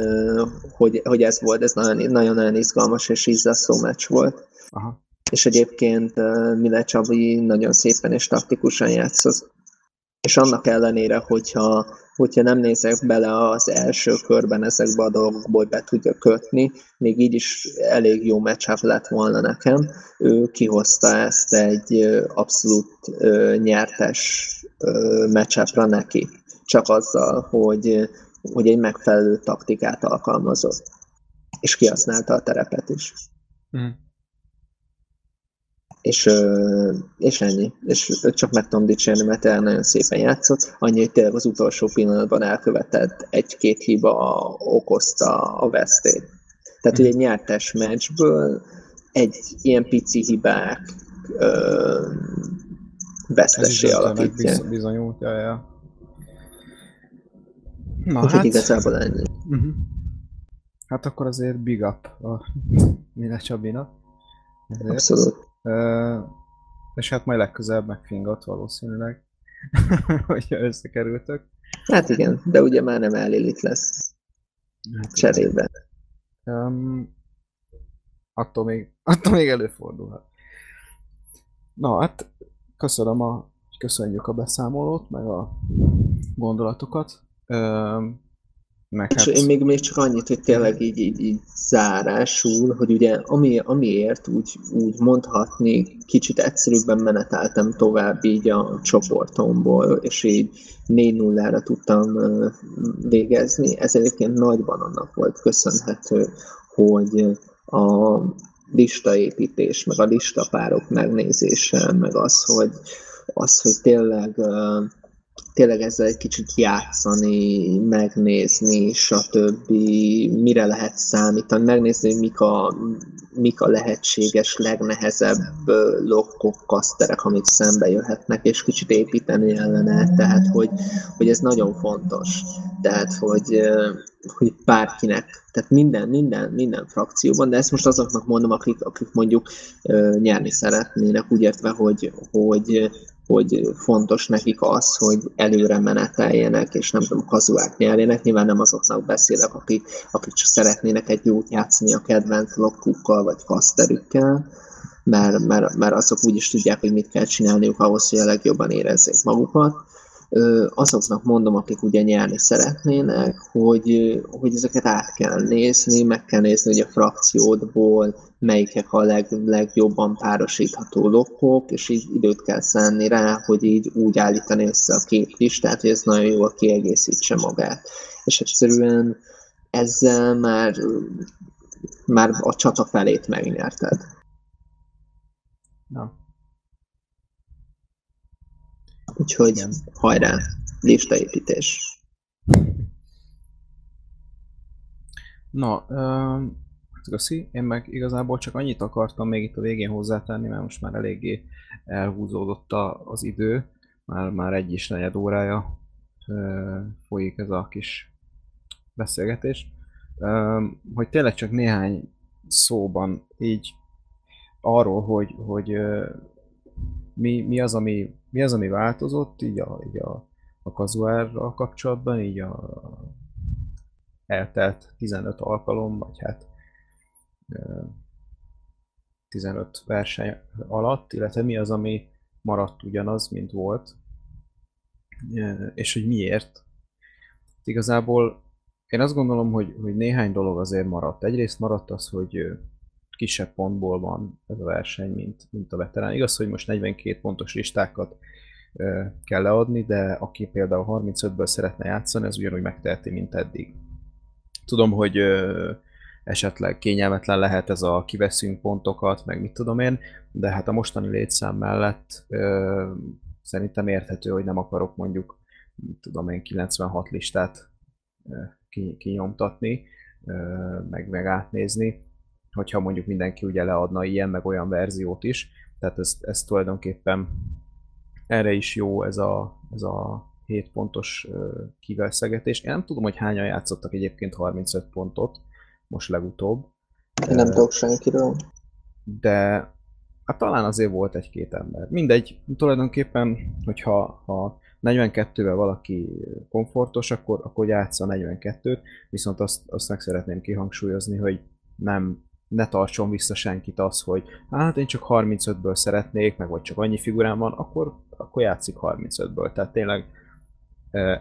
hogy, hogy ez volt, ez nagyon-nagyon izgalmas és izzaszó meccs volt. Aha. És egyébként Mile Csabi nagyon szépen és taktikusan játszott. És annak ellenére, hogyha, hogyha nem nézek bele az első körben ezekbe a dolgokba, hogy be tudja kötni, még így is elég jó matchup lett volna nekem. Ő kihozta ezt egy abszolút nyertes matchupra neki, csak azzal, hogy, hogy egy megfelelő taktikát alkalmazott, és kihasználta a terepet is. Mm. És, és ennyi. És csak meg tudom dicsérni, mert el nagyon szépen játszott. Annyi, hogy tényleg az utolsó pillanatban elkövetett egy-két hiba okozta a vesztét. Tehát, hogy egy nyertes meccsből egy ilyen pici hibák ö, vesztessé alakítja. bizonyult, ja, ja. Na, Úgyhogy hát... igazából ennyi. Uh-huh. Hát akkor azért big up a Mine Csabinak. Abszolút. És hát majd legközelebb megfingat valószínűleg, hogyha összekerültök. Hát igen, de ugye már nem Elilit lesz hát cserében. Um, attól, még, attól még előfordulhat. Na hát, köszönöm a, köszönjük a beszámolót, meg a gondolatokat. Um, meg hát... én még, még csak annyit, hogy tényleg így, így, így zárásul, hogy ugye ami, amiért úgy, úgy mondhatni, kicsit egyszerűbben meneteltem tovább így a csoportomból, és így 4-0-ra tudtam végezni. Ez egyébként nagyban annak volt köszönhető, hogy a listaépítés, meg a listapárok megnézése, meg az, hogy, az, hogy tényleg tényleg ezzel egy kicsit játszani, megnézni, stb. mire lehet számítani, megnézni, mik a, mik a lehetséges, legnehezebb lokkok, kaszterek, amik szembe jöhetnek, és kicsit építeni ellene, tehát hogy, hogy ez nagyon fontos. Tehát, hogy, hogy bárkinek, tehát minden, minden, minden frakcióban, de ezt most azoknak mondom, akik, akik mondjuk nyerni szeretnének, úgy értve, hogy, hogy hogy fontos nekik az, hogy előre meneteljenek, és nem tudom, kazuák nyerjenek. Nyilván nem azoknak beszélek, akik, akik csak szeretnének egy jót játszani a kedvenc lokkukkal, vagy kaszterükkel, mert, mert, mert azok úgy is tudják, hogy mit kell csinálniuk ahhoz, hogy a legjobban érezzék magukat azoknak mondom, akik ugye nyerni szeretnének, hogy, hogy ezeket át kell nézni, meg kell nézni, hogy a frakciódból melyikek a leg, legjobban párosítható lokok, és így időt kell szánni rá, hogy így úgy állítani össze a két listát, hogy ez nagyon jól kiegészítse magát. És egyszerűen ezzel már, már a csata felét megnyerted. Na, Úgyhogy hajrá, listaépítés. Na, uh, köszi. Én meg igazából csak annyit akartam még itt a végén hozzátenni, mert most már eléggé elhúzódott a, az idő. Már, már egy is negyed órája uh, folyik ez a kis beszélgetés. Uh, hogy tényleg csak néhány szóban így arról, hogy, hogy mi, mi, az, ami, mi az, ami változott így a, így a, a kazuárral kapcsolatban, így a eltelt 15 alkalom, vagy hát 15 verseny alatt, illetve mi az, ami maradt ugyanaz, mint volt, és hogy miért. Igazából én azt gondolom, hogy, hogy néhány dolog azért maradt. Egyrészt maradt az, hogy kisebb pontból van ez a verseny, mint, mint a veterán. Igaz, hogy most 42 pontos listákat kell leadni, de aki például 35-ből szeretne játszani, az ugyanúgy megteheti, mint eddig. Tudom, hogy esetleg kényelmetlen lehet ez a kiveszünk pontokat, meg mit tudom én, de hát a mostani létszám mellett ö, szerintem érthető, hogy nem akarok mondjuk, tudom én, 96 listát ö, kinyomtatni, ö, meg, meg átnézni hogyha mondjuk mindenki ugye leadna ilyen, meg olyan verziót is. Tehát ez, ez tulajdonképpen erre is jó ez a, ez a 7 pontos kiveszegetés. Én nem tudom, hogy hányan játszottak egyébként 35 pontot, most legutóbb. Én nem tudok senkiről. De hát talán azért volt egy-két ember. Mindegy, tulajdonképpen, hogyha ha 42-vel valaki komfortos, akkor, akkor játsza 42-t, viszont azt, azt meg szeretném kihangsúlyozni, hogy nem ne tartson vissza senkit az, hogy hát én csak 35-ből szeretnék, meg vagy csak annyi figurám van, akkor, akkor játszik 35-ből. Tehát tényleg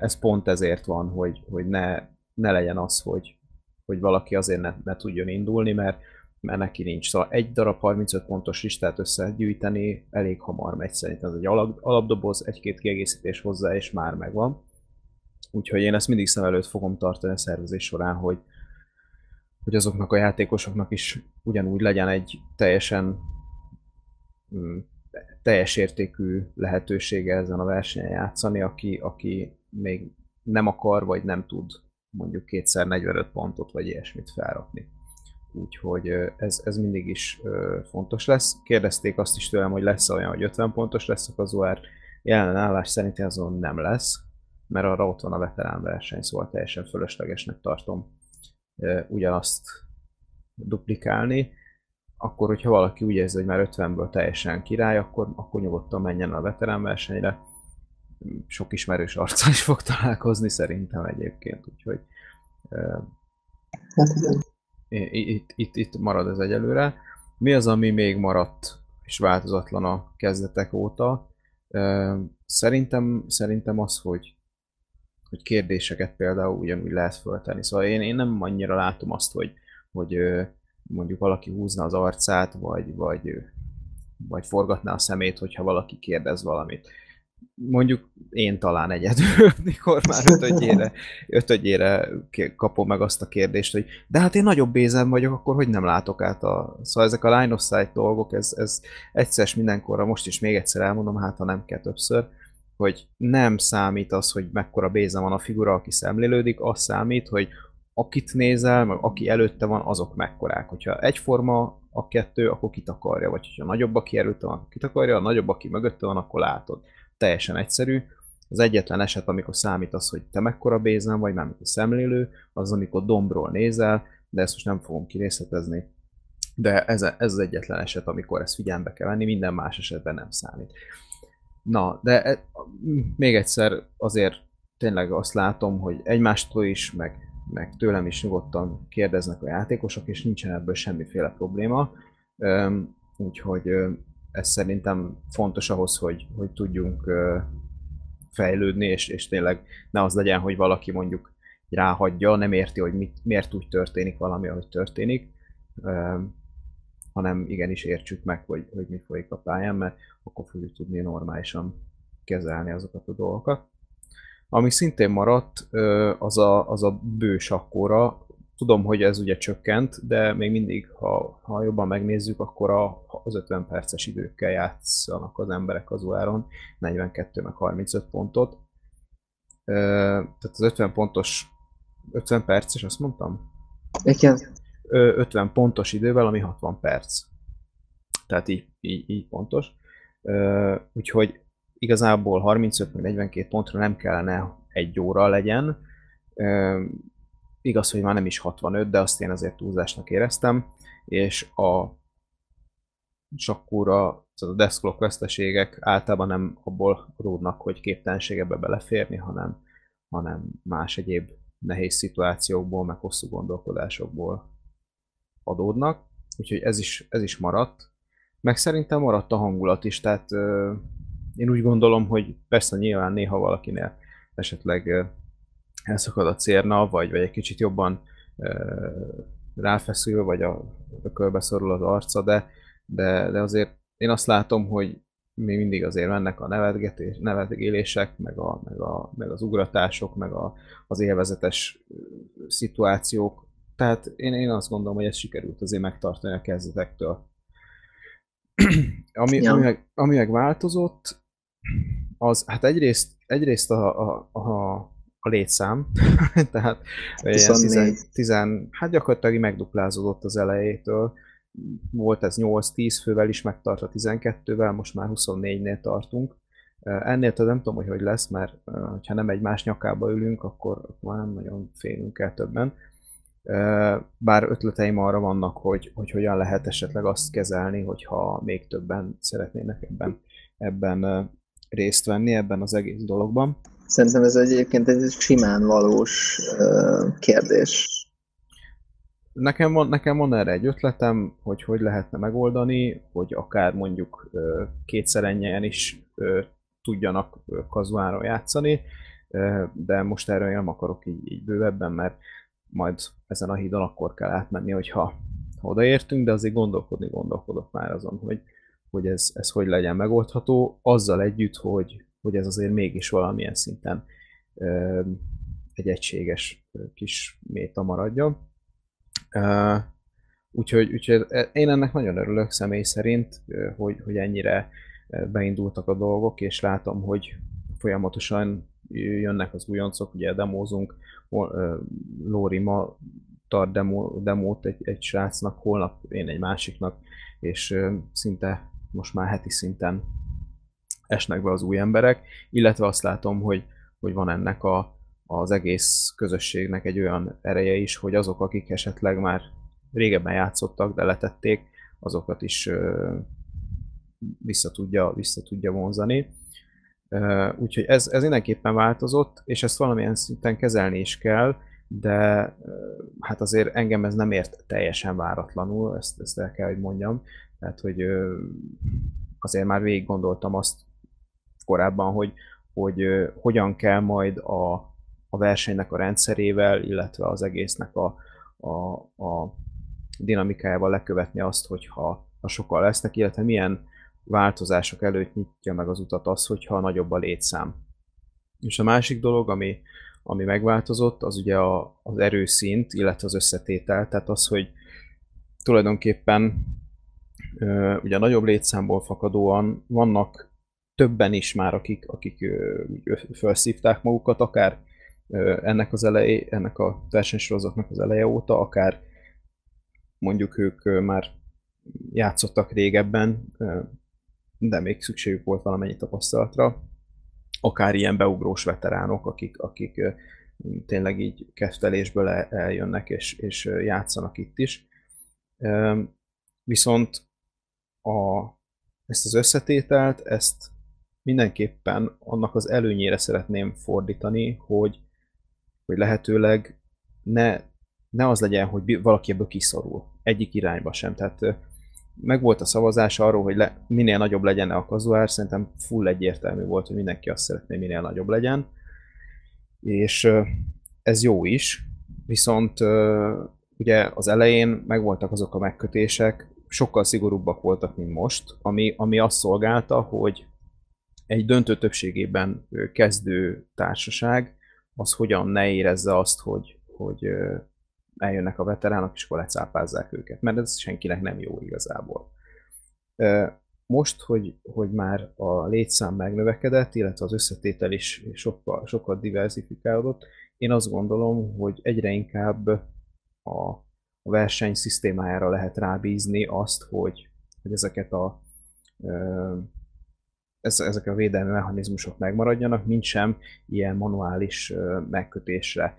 ez pont ezért van, hogy, hogy ne, ne legyen az, hogy, hogy valaki azért ne, ne tudjon indulni, mert, mert neki nincs. Szóval egy darab 35 pontos listát összegyűjteni elég hamar megy szerintem. Ez egy alap, alapdoboz, egy-két kiegészítés hozzá, és már megvan. Úgyhogy én ezt mindig szem előtt fogom tartani a szervezés során, hogy, hogy azoknak a játékosoknak is ugyanúgy legyen egy teljesen mm, teljes értékű lehetősége ezen a versenyen játszani, aki, aki még nem akar, vagy nem tud mondjuk kétszer 45 pontot, vagy ilyesmit felrakni. Úgyhogy ez, ez mindig is fontos lesz. Kérdezték azt is tőlem, hogy lesz olyan, hogy 50 pontos lesz a kazuár. Jelen állás szerint azon nem lesz, mert arra ott van a veterán verseny, szóval teljesen fölöslegesnek tartom ugyanazt duplikálni. Akkor, hogyha valaki úgy érzi, hogy már 50-ből teljesen király, akkor, akkor nyugodtan menjen a veterán versenyre. Sok ismerős arccal is fog találkozni szerintem egyébként, úgyhogy hát itt, itt, itt marad ez egyelőre. Mi az, ami még maradt és változatlan a kezdetek óta? Szerintem, szerintem az, hogy, hogy kérdéseket például ugyanúgy lehet föltenni. Szóval én, én nem annyira látom azt, hogy, hogy mondjuk valaki húzna az arcát, vagy, vagy, vagy forgatná a szemét, hogyha valaki kérdez valamit mondjuk én talán egyedül, mikor már ötödjére, ötödjére kapom meg azt a kérdést, hogy de hát én nagyobb bézen vagyok, akkor hogy nem látok át a... Szóval ezek a line of sight dolgok, ez, ez egyszer mindenkorra, most is még egyszer elmondom, hát ha nem kell többször, hogy nem számít az, hogy mekkora béze van a figura, aki szemlélődik, az számít, hogy akit nézel, meg aki előtte van, azok mekkorák. Hogyha egyforma a kettő, akkor kitakarja, vagy hogyha nagyobb, aki előtte van, kitakarja, a nagyobb, aki mögötte van, akkor látod teljesen egyszerű. Az egyetlen eset, amikor számít az, hogy te mekkora bézen vagy, mármint a szemlélő, az amikor dombról nézel, de ezt most nem fogom kirészletezni. De ez, ez az egyetlen eset, amikor ezt figyelembe kell venni, minden más esetben nem számít. Na, de e, még egyszer azért tényleg azt látom, hogy egymástól is, meg, meg tőlem is nyugodtan kérdeznek a játékosok, és nincsen ebből semmiféle probléma. Úgyhogy ez szerintem fontos ahhoz, hogy, hogy tudjunk fejlődni, és, és tényleg ne az legyen, hogy valaki mondjuk ráhagyja, nem érti, hogy mit, miért úgy történik valami, ahogy történik, hanem igenis értsük meg, hogy, hogy mi folyik a pályán, mert akkor fogjuk tudni normálisan kezelni azokat a dolgokat. Ami szintén maradt, az a, az a bő sakkóra, Tudom, hogy ez ugye csökkent, de még mindig, ha, ha jobban megnézzük, akkor a, az 50 perces időkkel játszanak az emberek az áron, 42 meg 35 pontot. Tehát az 50 pontos, 50 perces, azt mondtam? Igen. 50 pontos idővel, ami 60 perc. Tehát így, így, így pontos. Úgyhogy igazából 35 meg 42 pontra nem kellene egy óra legyen, igaz, hogy már nem is 65, de azt én azért túlzásnak éreztem, és a sakkúra, a desklock veszteségek általában nem abból ródnak, hogy képtelenségebe beleférni, hanem, hanem más egyéb nehéz szituációkból, meg hosszú gondolkodásokból adódnak. Úgyhogy ez is, ez is maradt. Meg szerintem maradt a hangulat is, tehát euh, én úgy gondolom, hogy persze nyilván néha valakinél esetleg elszakad a cérna, vagy, vagy egy kicsit jobban e, ráfeszül, vagy a ökölbe szorul az arca, de, de, de azért én azt látom, hogy még mindig azért mennek a nevetgetés, nevetgélések, meg, a, meg, a, meg az ugratások, meg a, az élvezetes szituációk. Tehát én, én azt gondolom, hogy ez sikerült azért megtartani a kezdetektől. ami, ja. ami, meg, ami meg változott, az hát egyrészt, egyrészt a, a, a, a létszám, tehát 14. 10, hát gyakorlatilag megduplázódott az elejétől. Volt ez 8-10 fővel is megtart a 12-vel, most már 24-nél tartunk. Ennél nem tudom, hogy hogy lesz, mert ha nem egymás nyakába ülünk, akkor már nem nagyon félünk el többen. Bár ötleteim arra vannak, hogy, hogy hogyan lehet esetleg azt kezelni, hogyha még többen szeretnének ebben, ebben részt venni, ebben az egész dologban. Szerintem ez egyébként egy simán valós kérdés. Nekem van, nekem van erre egy ötletem, hogy hogy lehetne megoldani, hogy akár mondjuk kétszer ennyien is tudjanak kazuára játszani, de most erről nem akarok így, így bővebben, mert majd ezen a hídon akkor kell átmenni, hogyha ha odaértünk, de azért gondolkodni gondolkodok már azon, hogy, hogy ez, ez hogy legyen megoldható, azzal együtt, hogy, hogy ez azért mégis valamilyen szinten egy egységes kis méta maradjon. Úgyhogy, úgyhogy én ennek nagyon örülök személy szerint, hogy, hogy ennyire beindultak a dolgok, és látom, hogy folyamatosan jönnek az újoncok, ugye demózunk, Lóri ma tart demo, demót egy, egy srácnak, holnap én egy másiknak, és szinte most már heti szinten esnek be az új emberek, illetve azt látom, hogy, hogy van ennek a, az egész közösségnek egy olyan ereje is, hogy azok, akik esetleg már régebben játszottak, de letették, azokat is vissza tudja, vissza tudja vonzani. Úgyhogy ez, ez mindenképpen változott, és ezt valamilyen szinten kezelni is kell, de hát azért engem ez nem ért teljesen váratlanul, ezt, ezt el kell, hogy mondjam. Tehát, hogy azért már végig gondoltam azt korábban, hogy, hogy hogyan kell majd a, a versenynek a rendszerével, illetve az egésznek a, a, a dinamikájával lekövetni azt, hogyha ha sokkal lesznek, illetve milyen változások előtt nyitja meg az utat az, hogyha nagyobb a létszám. És a másik dolog, ami, ami megváltozott, az ugye a, az erőszint, illetve az összetétel, tehát az, hogy tulajdonképpen ugye a nagyobb létszámból fakadóan vannak többen is már, akik, akik felszívták magukat, akár ennek az elejé, ennek a versenysorozatnak az eleje óta, akár mondjuk ők már játszottak régebben, de még szükségük volt valamennyi tapasztalatra, akár ilyen beugrós veteránok, akik, akik tényleg így kezdelésből eljönnek és, és játszanak itt is. Viszont a, ezt az összetételt, ezt mindenképpen annak az előnyére szeretném fordítani, hogy, hogy lehetőleg ne, ne az legyen, hogy valaki ebből kiszorul. Egyik irányba sem. Tehát meg volt a szavazás arról, hogy le, minél nagyobb legyen a kazuár, szerintem full egyértelmű volt, hogy mindenki azt szeretné, minél nagyobb legyen. És ez jó is, viszont ugye az elején megvoltak azok a megkötések, sokkal szigorúbbak voltak, mint most, ami, ami azt szolgálta, hogy egy döntő többségében kezdő társaság az hogyan ne érezze azt, hogy, hogy eljönnek a veteránok, és akkor lecápázzák őket, mert ez senkinek nem jó igazából. Most, hogy, hogy már a létszám megnövekedett, illetve az összetétel is sokkal, sokkal diversifikálódott, én azt gondolom, hogy egyre inkább a, verseny szisztémájára lehet rábízni azt, hogy, hogy ezeket a ezek a védelmi mechanizmusok megmaradjanak, mint sem ilyen manuális megkötésre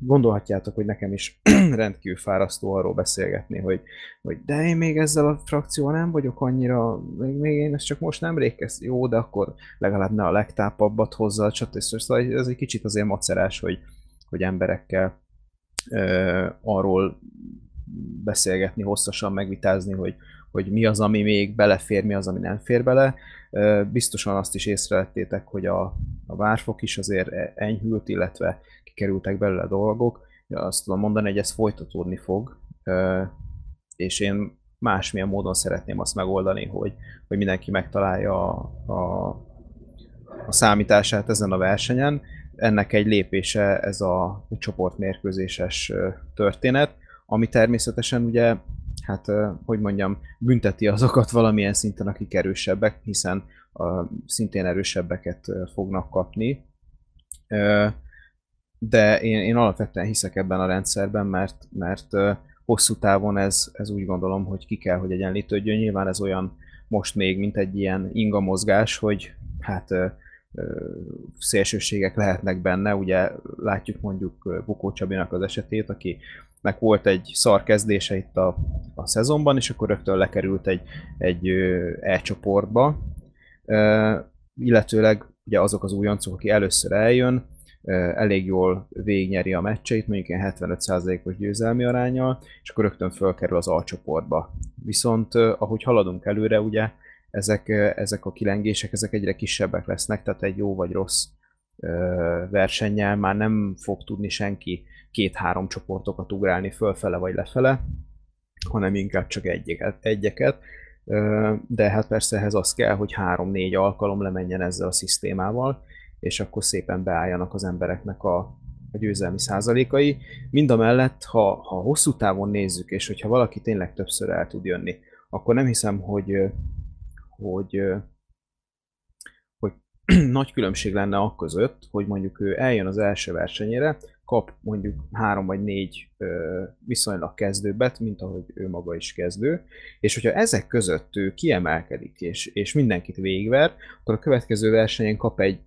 gondolhatjátok, hogy nekem is rendkívül fárasztó arról beszélgetni, hogy, hogy de én még ezzel a frakcióval nem vagyok annyira, még, még én ezt csak most nem kezd, jó, de akkor legalább ne a legtápabbat hozza, stb. Szóval ez egy kicsit azért macerás, hogy, hogy emberekkel ö, arról beszélgetni, hosszasan megvitázni, hogy, hogy mi az, ami még belefér, mi az, ami nem fér bele. Biztosan azt is észrevettétek, hogy a, a várfok is azért e-, enyhült, illetve kikerültek belőle dolgok. Azt tudom mondani, hogy ez folytatódni fog, és én másmilyen módon szeretném azt megoldani, hogy, hogy mindenki megtalálja a, a, a számítását ezen a versenyen. Ennek egy lépése ez a csoportmérkőzéses történet, ami természetesen ugye, hát hogy mondjam, bünteti azokat valamilyen szinten, akik erősebbek, hiszen a, szintén erősebbeket fognak kapni de én, én alapvetően hiszek ebben a rendszerben, mert, mert hosszú távon ez, ez úgy gondolom, hogy ki kell, hogy egyenlítődjön. Nyilván ez olyan most még, mint egy ilyen inga mozgás, hogy hát szélsőségek lehetnek benne. Ugye látjuk mondjuk Bukó Csabinak az esetét, akinek volt egy szar kezdése itt a, a szezonban, és akkor rögtön lekerült egy, egy E-csoportba. illetőleg ugye azok az újoncok, aki először eljön, elég jól végnyeri a meccseit, mondjuk ilyen 75%-os győzelmi arányal, és akkor rögtön fölkerül az alcsoportba. Viszont ahogy haladunk előre, ugye ezek, ezek a kilengések ezek egyre kisebbek lesznek, tehát egy jó vagy rossz versennyel már nem fog tudni senki két-három csoportokat ugrálni fölfele vagy lefele, hanem inkább csak egyeket, egyeket. De hát persze ehhez az kell, hogy három-négy alkalom lemenjen ezzel a szisztémával, és akkor szépen beálljanak az embereknek a, a győzelmi százalékai. Mind a mellett, ha, ha hosszú távon nézzük, és hogyha valaki tényleg többször el tud jönni, akkor nem hiszem, hogy, hogy, hogy nagy különbség lenne a között, hogy mondjuk ő eljön az első versenyére, kap mondjuk három vagy négy viszonylag kezdőbet, mint ahogy ő maga is kezdő, és hogyha ezek között ő kiemelkedik, és, és mindenkit végigver, akkor a következő versenyen kap egy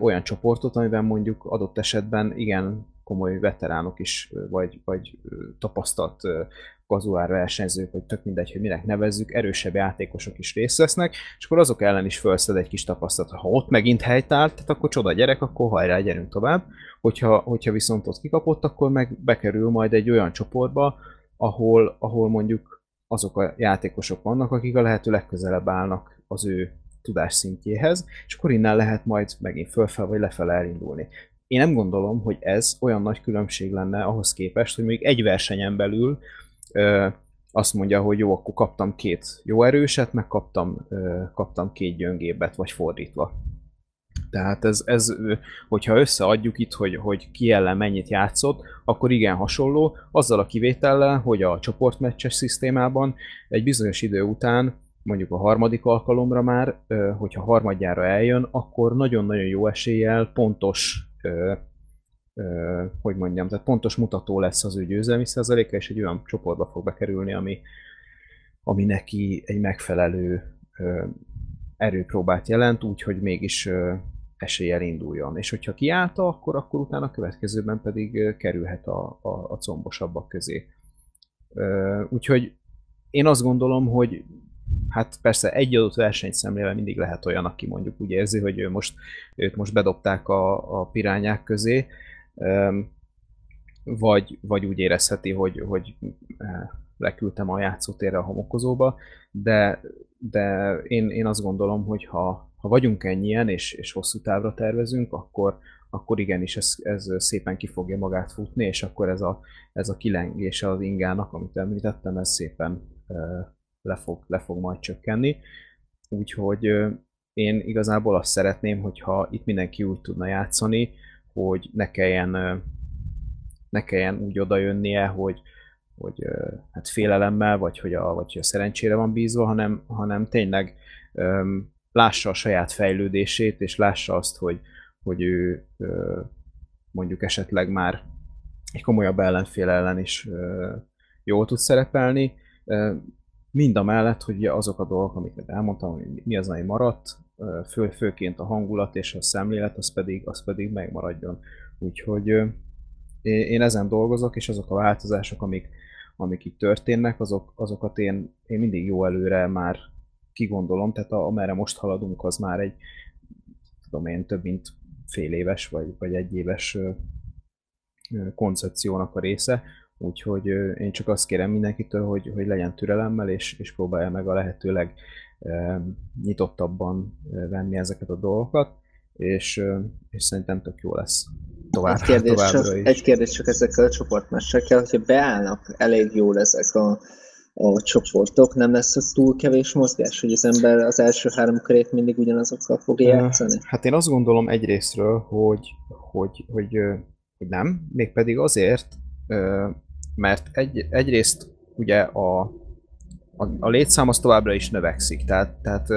olyan csoportot, amiben mondjuk adott esetben igen komoly veteránok is, vagy, vagy tapasztalt kazuár versenyzők, vagy tök mindegy, hogy minek nevezzük, erősebb játékosok is részt vesznek, és akkor azok ellen is felszed egy kis tapasztalat. Ha ott megint helytált, tehát akkor csoda gyerek, akkor hajrá, gyerünk tovább. Hogyha, hogyha viszont ott kikapott, akkor meg bekerül majd egy olyan csoportba, ahol, ahol mondjuk azok a játékosok vannak, akik a lehető legközelebb állnak az ő tudás szintjéhez, és akkor innen lehet majd megint fölfel vagy lefele elindulni. Én nem gondolom, hogy ez olyan nagy különbség lenne ahhoz képest, hogy még egy versenyen belül ö, azt mondja, hogy jó, akkor kaptam két jó erőset, meg kaptam, ö, kaptam két gyöngébet, vagy fordítva. Tehát ez, ez, hogyha összeadjuk itt, hogy, hogy ki ellen mennyit játszott, akkor igen hasonló, azzal a kivétellel, hogy a csoportmeccses szisztémában egy bizonyos idő után, mondjuk a harmadik alkalomra már, hogyha harmadjára eljön, akkor nagyon-nagyon jó eséllyel pontos hogy mondjam, tehát pontos mutató lesz az ő győzelmi százaléka, és egy olyan csoportba fog bekerülni, ami, ami neki egy megfelelő erőpróbát jelent, úgyhogy mégis eséllyel induljon. És hogyha kiállta, akkor, akkor utána a következőben pedig kerülhet a, a, a combosabbak közé. Úgyhogy én azt gondolom, hogy hát persze egy adott versenyt szemlével mindig lehet olyan, aki mondjuk úgy érzi, hogy ő most, őt most bedobták a, a pirányák közé, vagy, vagy úgy érezheti, hogy, hogy leküldtem a játszótérre a homokozóba, de, de én, én azt gondolom, hogy ha, ha vagyunk ennyien, és, és hosszú távra tervezünk, akkor, akkor igenis ez, ez szépen ki fogja magát futni, és akkor ez a, ez a kilengése az ingának, amit említettem, ez szépen le fog, le fog majd csökkenni. Úgyhogy én igazából azt szeretném, hogyha itt mindenki úgy tudna játszani, hogy ne kelljen, ne kelljen úgy odajönnie, hogy, hogy hát félelemmel, vagy hogy a, vagy hogy a szerencsére van bízva, hanem, hanem tényleg um, lássa a saját fejlődését, és lássa azt, hogy, hogy ő uh, mondjuk esetleg már egy komolyabb ellenfél ellen is uh, jól tud szerepelni, mind a mellett, hogy azok a dolgok, amiket elmondtam, hogy mi az, ami maradt, fő, főként a hangulat és a szemlélet, az pedig, az pedig megmaradjon. Úgyhogy én ezen dolgozok, és azok a változások, amik, amik itt történnek, azok, azokat én, én mindig jó előre már kigondolom, tehát a, amerre most haladunk, az már egy, tudom én, több mint fél éves, vagy, vagy egy éves koncepciónak a része, úgyhogy én csak azt kérem mindenkitől, hogy, hogy legyen türelemmel, és, és próbálja meg a lehetőleg nyitottabban venni ezeket a dolgokat, és, és szerintem tök jó lesz tovább, egy kérdés, csak, is. egy kérdés csak ezekkel a csoportmessekkel, hogyha beállnak elég jól ezek a, a csoportok, nem lesz az túl kevés mozgás, hogy az ember az első három körét mindig ugyanazokkal fog játszani? Hát én azt gondolom egyrésztről, hogy, hogy, hogy, hogy nem, mégpedig azért, mert egy, egyrészt ugye a, a, a létszám az továbbra is növekszik, tehát, tehát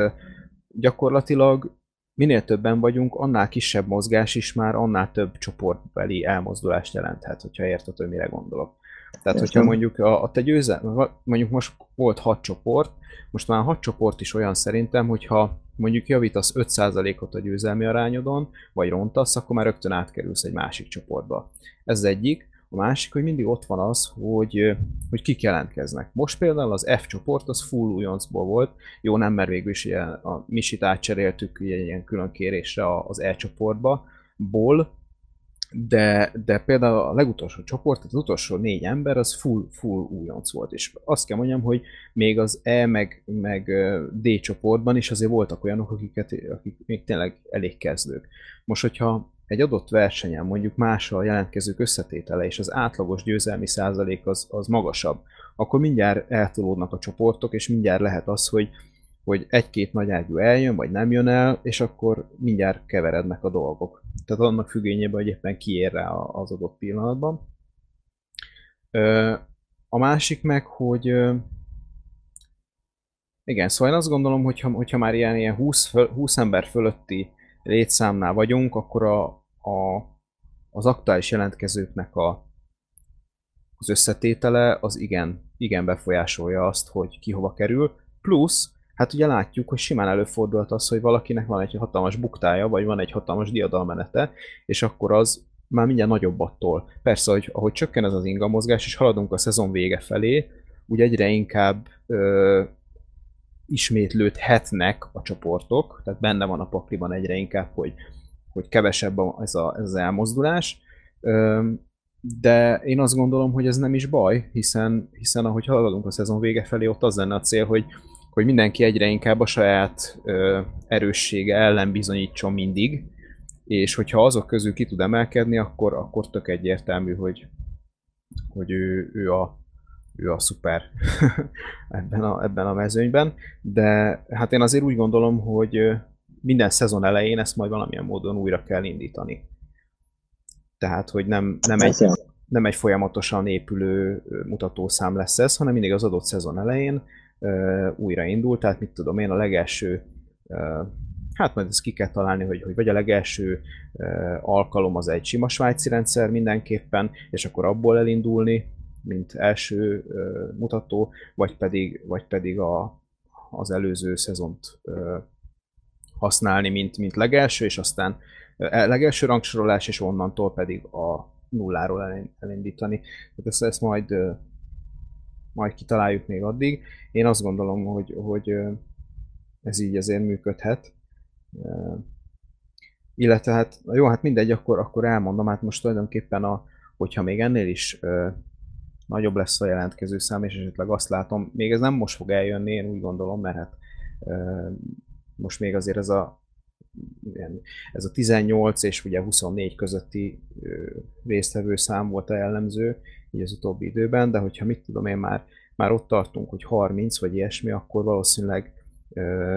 gyakorlatilag minél többen vagyunk, annál kisebb mozgás is már annál több csoportbeli elmozdulást jelenthet, hogyha érted, hogy mire gondolok. Tehát, Értem. hogyha mondjuk a, a te győzel, mondjuk most volt hat csoport, most már hat csoport is olyan szerintem, hogyha mondjuk javítasz 5%-ot a győzelmi arányodon, vagy rontasz, akkor már rögtön átkerülsz egy másik csoportba. Ez egyik. A másik, hogy mindig ott van az, hogy, hogy kik jelentkeznek. Most például az F csoport az full újoncból volt, jó nem, mert végül is ilyen, a Misit átcseréltük ilyen, ilyen külön kérésre az E csoportba, ból, de, de például a legutolsó csoport, az utolsó négy ember, az full, full újonc volt, és azt kell mondjam, hogy még az E meg, meg D csoportban is azért voltak olyanok, akiket, akik még tényleg elég kezdők. Most, hogyha egy adott versenyen mondjuk mással jelentkezők összetétele és az átlagos győzelmi százalék az, az magasabb, akkor mindjárt eltolódnak a csoportok, és mindjárt lehet az, hogy, hogy egy-két nagy ágyú eljön, vagy nem jön el, és akkor mindjárt keverednek a dolgok. Tehát annak függvényében, hogy éppen kiér rá az adott pillanatban. A másik meg, hogy igen, szóval én azt gondolom, hogy hogyha már ilyen, ilyen 20, 20 ember fölötti létszámnál vagyunk, akkor a, a, az aktuális jelentkezőknek a, az összetétele az igen, igen befolyásolja azt, hogy ki hova kerül. Plusz, hát ugye látjuk, hogy simán előfordulhat az, hogy valakinek van egy hatalmas buktája, vagy van egy hatalmas diadalmenete, és akkor az már mindjárt nagyobb attól. Persze, hogy ahogy csökken ez az inga mozgás, és haladunk a szezon vége felé, úgy egyre inkább ö, ismétlődhetnek a csoportok, tehát benne van a pakliban egyre inkább, hogy, hogy kevesebb ez, a, ez az elmozdulás, de én azt gondolom, hogy ez nem is baj, hiszen, hiszen ahogy haladunk a szezon vége felé, ott az lenne a cél, hogy, hogy mindenki egyre inkább a saját ö, erőssége ellen bizonyítson mindig, és hogyha azok közül ki tud emelkedni, akkor, akkor tök egyértelmű, hogy, hogy ő, ő, a, ő a szuper ebben, a, ebben a mezőnyben, de hát én azért úgy gondolom, hogy minden szezon elején ezt majd valamilyen módon újra kell indítani. Tehát, hogy nem, nem, egy, nem egy folyamatosan épülő mutatószám lesz ez, hanem mindig az adott szezon elején uh, újra indul, tehát mit tudom én, a legelső uh, hát majd ezt ki kell találni, hogy, hogy vagy a legelső uh, alkalom az egy sima svájci rendszer mindenképpen, és akkor abból elindulni, mint első uh, mutató, vagy pedig, vagy pedig a, az előző szezont uh, használni, mint, mint legelső, és aztán uh, legelső rangsorolás, és onnantól pedig a nulláról elindítani. Tehát ezt, ezt majd, majd kitaláljuk még addig. Én azt gondolom, hogy, hogy ez így azért működhet. Illetve hát, jó, hát mindegy, akkor, akkor elmondom, hát most tulajdonképpen, a, hogyha még ennél is nagyobb lesz a jelentkező szám, és esetleg azt látom, még ez nem most fog eljönni, én úgy gondolom, mert hát most még azért ez a ez a 18 és ugye 24 közötti résztvevő szám volt a jellemző, így az utóbbi időben, de hogyha mit tudom én már, már ott tartunk, hogy 30 vagy ilyesmi, akkor valószínűleg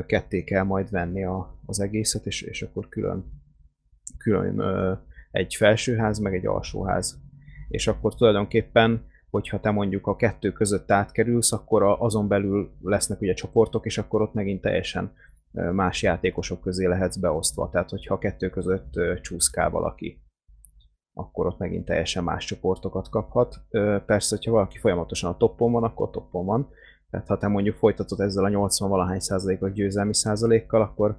ketté kell majd venni a, az egészet, és, és akkor külön, külön egy felsőház, meg egy alsóház. És akkor tulajdonképpen, hogyha te mondjuk a kettő között átkerülsz, akkor azon belül lesznek ugye csoportok, és akkor ott megint teljesen más játékosok közé lehetsz beosztva. Tehát, hogyha kettő között csúszkál valaki, akkor ott megint teljesen más csoportokat kaphat. Persze, hogyha valaki folyamatosan a toppon van, akkor toppon van, tehát ha te mondjuk folytatod ezzel a 80 valahány százalékos győzelmi százalékkal, akkor,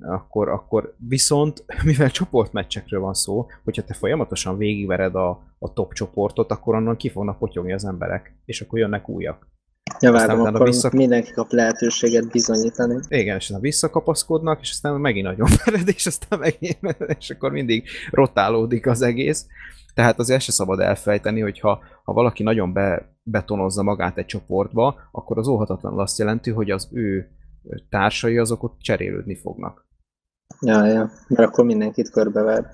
akkor, akkor viszont, mivel csoportmeccsekről van szó, hogyha te folyamatosan végigvered a, a top csoportot, akkor onnan ki fognak potyogni az emberek, és akkor jönnek újak. Ja, várom, akkor visszak... mindenki kap lehetőséget bizonyítani. Igen, és aztán visszakapaszkodnak, és aztán megint nagyon vered, és aztán megint, és akkor mindig rotálódik az egész. Tehát azért se szabad elfejteni, hogy ha, ha valaki nagyon be, betonozza magát egy csoportba, akkor az óhatatlanul azt jelenti, hogy az ő társai azok ott cserélődni fognak. Ja, ja, mert akkor mindenkit körbever.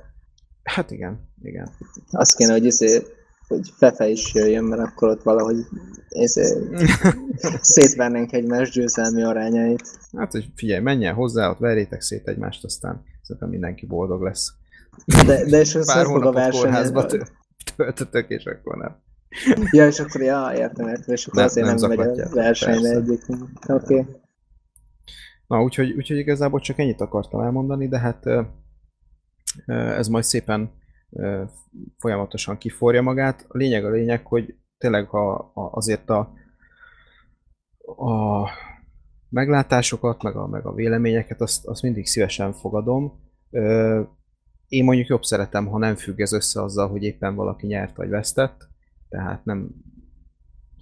Hát igen, igen. Azt kéne, hogy izé, hogy Fefe is jöjjön, mert akkor ott valahogy izé, szétvernénk egymás győzelmi arányait. Hát, hogy figyelj, menjen hozzá, ott verjétek szét egymást, aztán szerintem mindenki boldog lesz. De, de és Pár fog a verseny. töltötök, és akkor nem. Ja, és akkor, ja, értem, értem, és akkor nem, azért nem, nem megy a versenyre egyik. Oké. Okay. Na, úgyhogy, úgyhogy igazából csak ennyit akartam elmondani, de hát ez majd szépen folyamatosan kiforja magát. A lényeg a lényeg, hogy tényleg ha azért a, a meglátásokat, meg a, meg a véleményeket, azt, azt mindig szívesen fogadom. Én mondjuk jobb szeretem, ha nem függ ez össze azzal, hogy éppen valaki nyert vagy vesztett, tehát nem,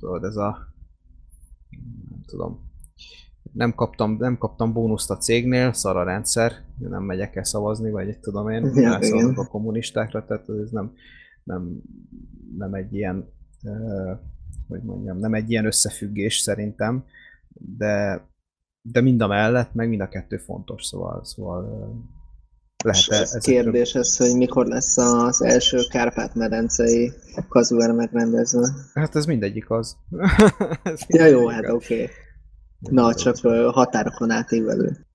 tudod, ez a, nem tudom, nem kaptam, nem kaptam bónuszt a cégnél, szar a rendszer, nem megyek el szavazni, vagy tudom én, ja, a kommunistákra, tehát ez nem, nem, nem egy ilyen, hogy mondjam, nem egy ilyen összefüggés szerintem, de, de mind a mellett, meg mind a kettő fontos, szóval, szóval lehet ez kérdés ez, hogy mikor lesz az első Kárpát-medencei kazuár megrendezve. Hát ez mindegyik az. ez mindegyik ja jó, hát oké. Okay. Na, csak határokon átívelő.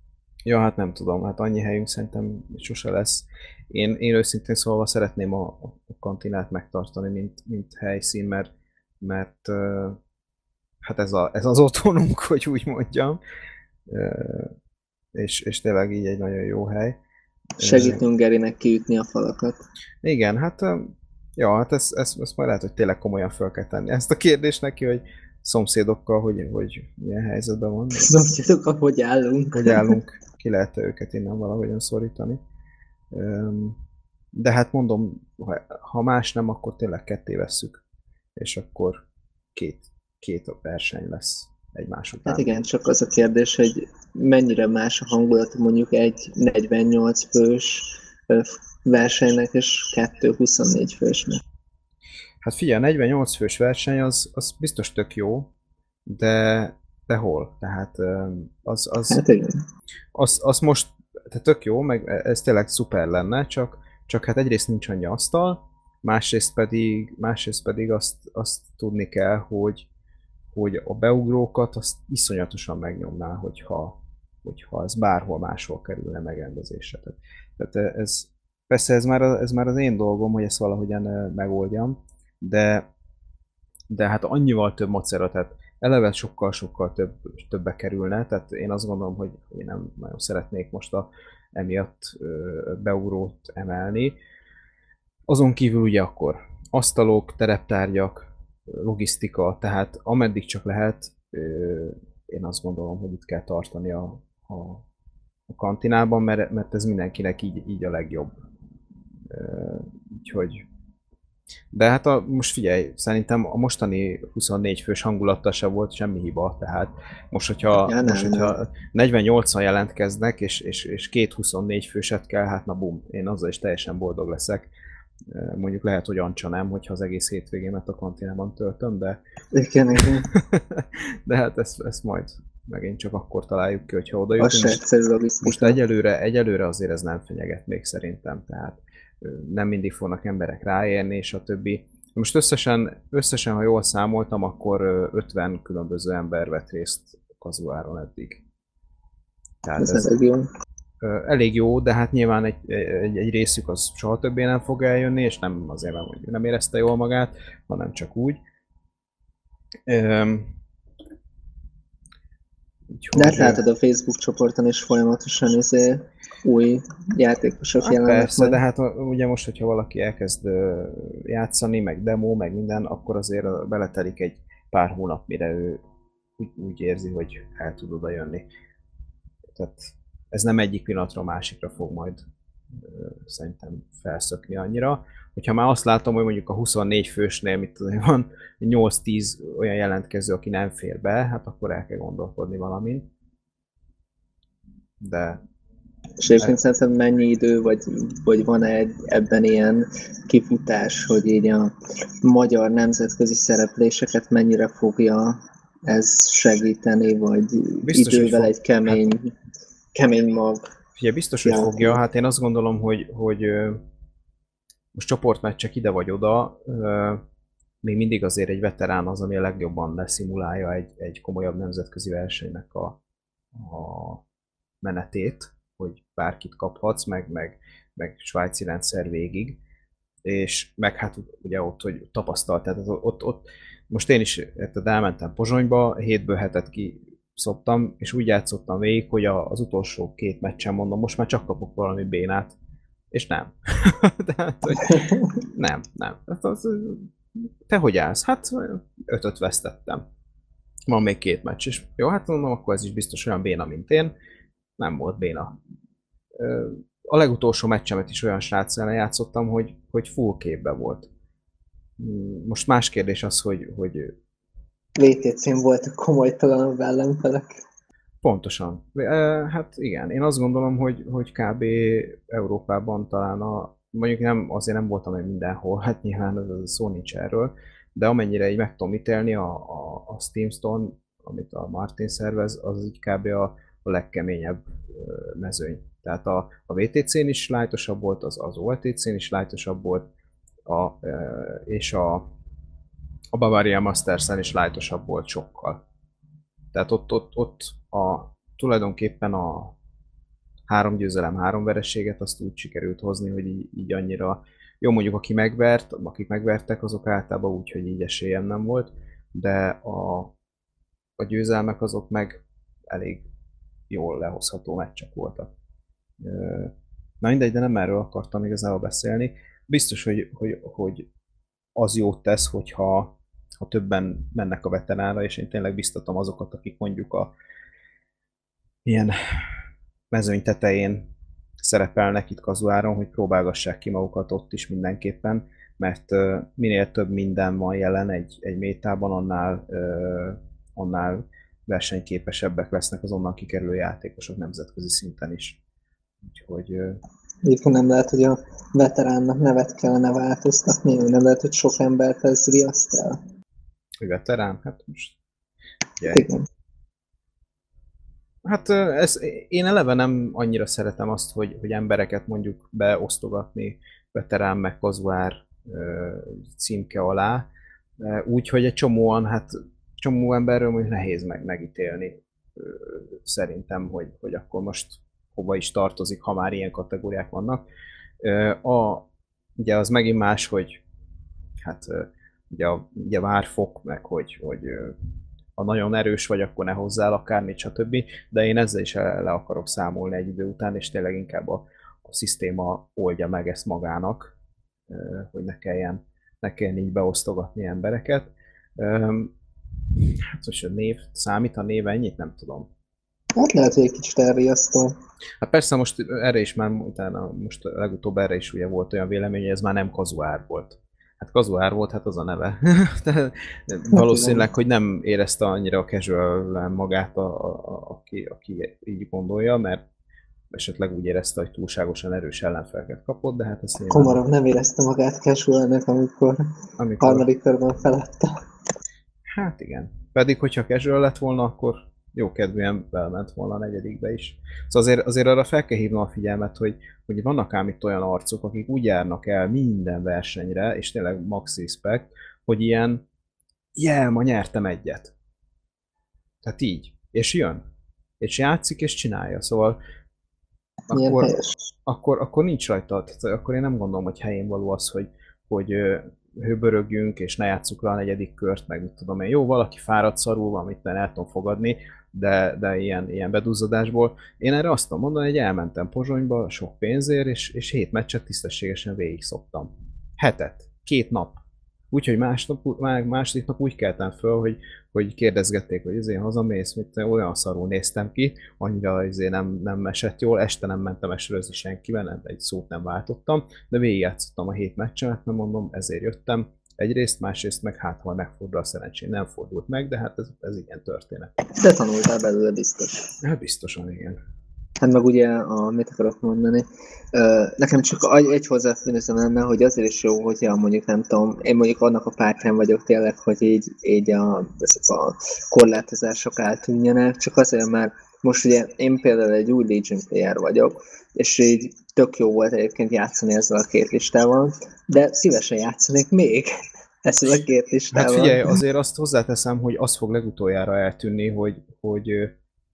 Ja, hát nem tudom, hát annyi helyünk szerintem sose lesz. Én, én őszintén szólva szeretném a, a kantinát megtartani, mint, mint helyszín, mert, mert hát ez, a, ez az otthonunk, hogy úgy mondjam. És, és tényleg így egy nagyon jó hely. Segítünk Gerinek kiütni a falakat. Igen, hát ja, hát ezt, ezt, ezt majd lehet, hogy tényleg komolyan fel kell tenni. Ezt a kérdést neki, hogy szomszédokkal, hogy, hogy milyen helyzetben van. Szomszédokkal hogy állunk. Hogy állunk, ki lehet őket innen valahogyan szorítani. De hát mondom, ha más nem, akkor tényleg ketté vesszük, és akkor két, két verseny lesz egymás után. Hát igen, csak az a kérdés, hogy mennyire más a hangulat mondjuk egy 48 fős versenynek és kettő 24 fősnek. Hát figyelj, 48 fős verseny az, az biztos tök jó, de, de hol? Tehát az, az, hát igen. az, az most tehát tök jó, meg ez tényleg szuper lenne, csak, csak hát egyrészt nincs annyi asztal, másrészt pedig, másrészt pedig azt, azt tudni kell, hogy, hogy a beugrókat azt iszonyatosan megnyomná, hogyha, hogyha ez bárhol máshol kerülne megrendezésre. Tehát, tehát ez, persze ez már, ez már az én dolgom, hogy ezt valahogyan megoldjam, de, de hát annyival több macera, tehát eleve sokkal-sokkal több, többe kerülne, tehát én azt gondolom, hogy én nem nagyon szeretnék most a, emiatt beugrót emelni. Azon kívül ugye akkor asztalok, tereptárgyak, logisztika, tehát ameddig csak lehet, én azt gondolom, hogy itt kell tartani a, a, a kantinában, mert, mert ez mindenkinek így, így a legjobb. Úgyhogy de hát a, most figyelj, szerintem a mostani 24 fős hangulattal se volt semmi hiba, tehát most, hogyha, ja, most, hogyha 48-an jelentkeznek, és, és, és két 24 főset kell, hát na bum, én azzal is teljesen boldog leszek. Mondjuk lehet, hogy Ancsa nem, hogyha az egész hétvégémet a kantinában töltöm, de... Igen, igen. de hát ezt, ezt majd megint csak akkor találjuk ki, hogyha oda jutunk. Most, most egyelőre, egyelőre azért ez nem fenyeget még szerintem, tehát nem mindig fognak emberek ráérni, és a többi. Most összesen, összesen, ha jól számoltam, akkor 50 különböző ember vett részt kazuáron eddig. Tehát ez, ez elég jó. Elég jó, de hát nyilván egy, egy, egy részük az soha többé nem fog eljönni, és nem azért, mert nem érezte jól magát, hanem csak úgy. Úgyhogy... De hát látod a Facebook csoporton is folyamatosan izé új játékosok hát jelennek Persze, majd. de hát ugye most, hogyha valaki elkezd játszani, meg demo, meg minden, akkor azért beletelik egy pár hónap, mire ő úgy, úgy érzi, hogy el tud oda jönni. Tehát ez nem egyik pillanatra másikra fog majd szerintem felszökni annyira. Hogyha már azt látom, hogy mondjuk a 24 fősnél mit tudom, van 8-10 olyan jelentkező, aki nem fér be, hát akkor el kell gondolkodni valamin. De és egyébként szerinted mennyi idő, vagy, vagy van -e ebben ilyen kifutás, hogy így a magyar nemzetközi szerepléseket mennyire fogja ez segíteni, vagy biztos, idővel egy kemény, hát, kemény mag? Ugye biztos, hogy fogja. Hát én azt gondolom, hogy, hogy most csoportmeccsek ide vagy oda, még mindig azért egy veterán az, ami a legjobban leszimulálja egy, egy komolyabb nemzetközi versenynek a, a menetét hogy bárkit kaphatsz, meg, meg, meg svájci rendszer végig, és meg hát ugye ott, hogy tapasztalt, tehát ott, ott most én is érted, elmentem Pozsonyba, hétből hetet ki szoptam, és úgy játszottam végig, hogy az utolsó két meccsen mondom, most már csak kapok valami bénát, és nem. Tehát, hogy nem, nem. Hát az, te hogy állsz? Hát ötöt vesztettem. Van még két meccs, és jó, hát mondom, akkor ez is biztos olyan béna, mint én nem volt béna. A legutolsó meccsemet is olyan sráccal játszottam, hogy, hogy full képbe volt. Hmm, most más kérdés az, hogy... hogy VTC-n volt komolytalan ellenfelek. Pontosan. Hát igen, én azt gondolom, hogy, hogy kb. Európában talán a, mondjuk nem, azért nem voltam még mindenhol, hát nyilván ez a szó nincs erről, de amennyire így meg tudom ítélni, a, a, a Steam Stone, amit a Martin szervez, az így kb. a, a legkeményebb mezőny. Tehát a, a VTC-n is lájtosabb volt, az, az OLTC-n is lájtosabb volt, a, és a, a Bavaria Masters-en is lájtosabb volt sokkal. Tehát ott, ott, ott a, tulajdonképpen a három győzelem, három vereséget azt úgy sikerült hozni, hogy így, így annyira jó mondjuk aki megvert, akik megvertek, azok általában úgy, hogy így esélyem nem volt, de a, a győzelmek azok meg elég jól lehozható meccsek voltak. Na mindegy, de nem erről akartam igazából beszélni. Biztos, hogy, hogy, hogy az jót tesz, hogyha ha többen mennek a veterára, és én tényleg biztatom azokat, akik mondjuk a ilyen mezőny tetején szerepelnek itt kazuáron, hogy próbálgassák ki magukat ott is mindenképpen, mert minél több minden van jelen egy, egy métában, annál, annál versenyképesebbek lesznek az onnan kikerülő játékosok nemzetközi szinten is. Úgyhogy... Egyébként nem lehet, hogy a veteránnak nevet kellene változtatni, nem lehet, hogy sok embert ez riaszt el. Hogy veterán? Hát most... Ugye, Igen. Hát ez, én eleve nem annyira szeretem azt, hogy, hogy embereket mondjuk beosztogatni veterán meg kazuár címke alá, úgy, hogy egy csomóan, hát csomó emberről mondjuk nehéz meg megítélni szerintem, hogy, hogy akkor most hova is tartozik, ha már ilyen kategóriák vannak. A, ugye az megint más, hogy hát ugye, ugye várfok, meg hogy, hogy ha nagyon erős vagy, akkor ne hozzál akármit, stb. De én ezzel is le akarok számolni egy idő után, és tényleg inkább a, a szisztéma oldja meg ezt magának, hogy ne kelljen, ne kelljen így beosztogatni embereket. Hát most a név, számít a név ennyit? Nem tudom. Hát lehet, hogy egy kicsit elriasztó. Hát persze most erre is már, utána, most legutóbb erre is ugye volt olyan vélemény, hogy ez már nem kazuár volt. Hát kazuár volt, hát az a neve. De valószínűleg, hogy nem érezte annyira a casual magát, a, a, a, aki, aki így gondolja, mert esetleg úgy érezte, hogy túlságosan erős ellenfeleket kapott, de hát ezt nyilván... Komorabb nem érezte magát casualnek, amikor, amikor harmadik körben feladta. Hát igen. Pedig, hogyha casual lett volna, akkor jó kedvűen belment volna a negyedikbe is. Szóval azért, azért arra fel kell hívnom a figyelmet, hogy, hogy vannak ám itt olyan arcok, akik úgy járnak el minden versenyre, és tényleg max respect, hogy ilyen, yeah, ma nyertem egyet. Tehát így. És jön. És játszik, és csinálja. Szóval akkor, akkor, akkor nincs rajta, tehát akkor én nem gondolom, hogy helyén való az, hogy, hogy hőbörögjünk, és ne játsszuk le a negyedik kört, meg mit tudom én. Jó, valaki fáradt szarul, van, amit el tudom fogadni, de, de ilyen, ilyen beduzzadásból. Én erre azt tudom mondani, hogy elmentem Pozsonyba sok pénzért, és, és hét meccset tisztességesen végig szoktam. Hetet, két nap. Úgyhogy másnap, második nap úgy keltem föl, hogy, hogy kérdezgették, hogy ezért hazamész, mint olyan szarul néztem ki, annyira ezért nem, nem esett jól, este nem mentem esőrözni senkivel, nem, egy szót nem váltottam, de végigjátszottam a hét meccsemet, nem mondom, ezért jöttem. Egyrészt, másrészt meg hát, ha megfordul a szerencsén, nem fordult meg, de hát ez, ez igen történet. De tanultál belőle biztos. Hát biztosan, igen. Hát meg ugye, a, mit akarok mondani, nekem csak egy hozzáfűzőm lenne, hogy azért is jó, hogyha mondjuk nem tudom, én mondjuk annak a pártján vagyok tényleg, hogy így, így a, ezek a korlátozások eltűnjenek, csak azért, mert most ugye én például egy új Legion player vagyok, és így tök jó volt egyébként játszani ezzel a két listával, de szívesen játszanék még ezzel a két listával. Hát figyelj, azért azt hozzáteszem, hogy az fog legutoljára eltűnni, hogy, hogy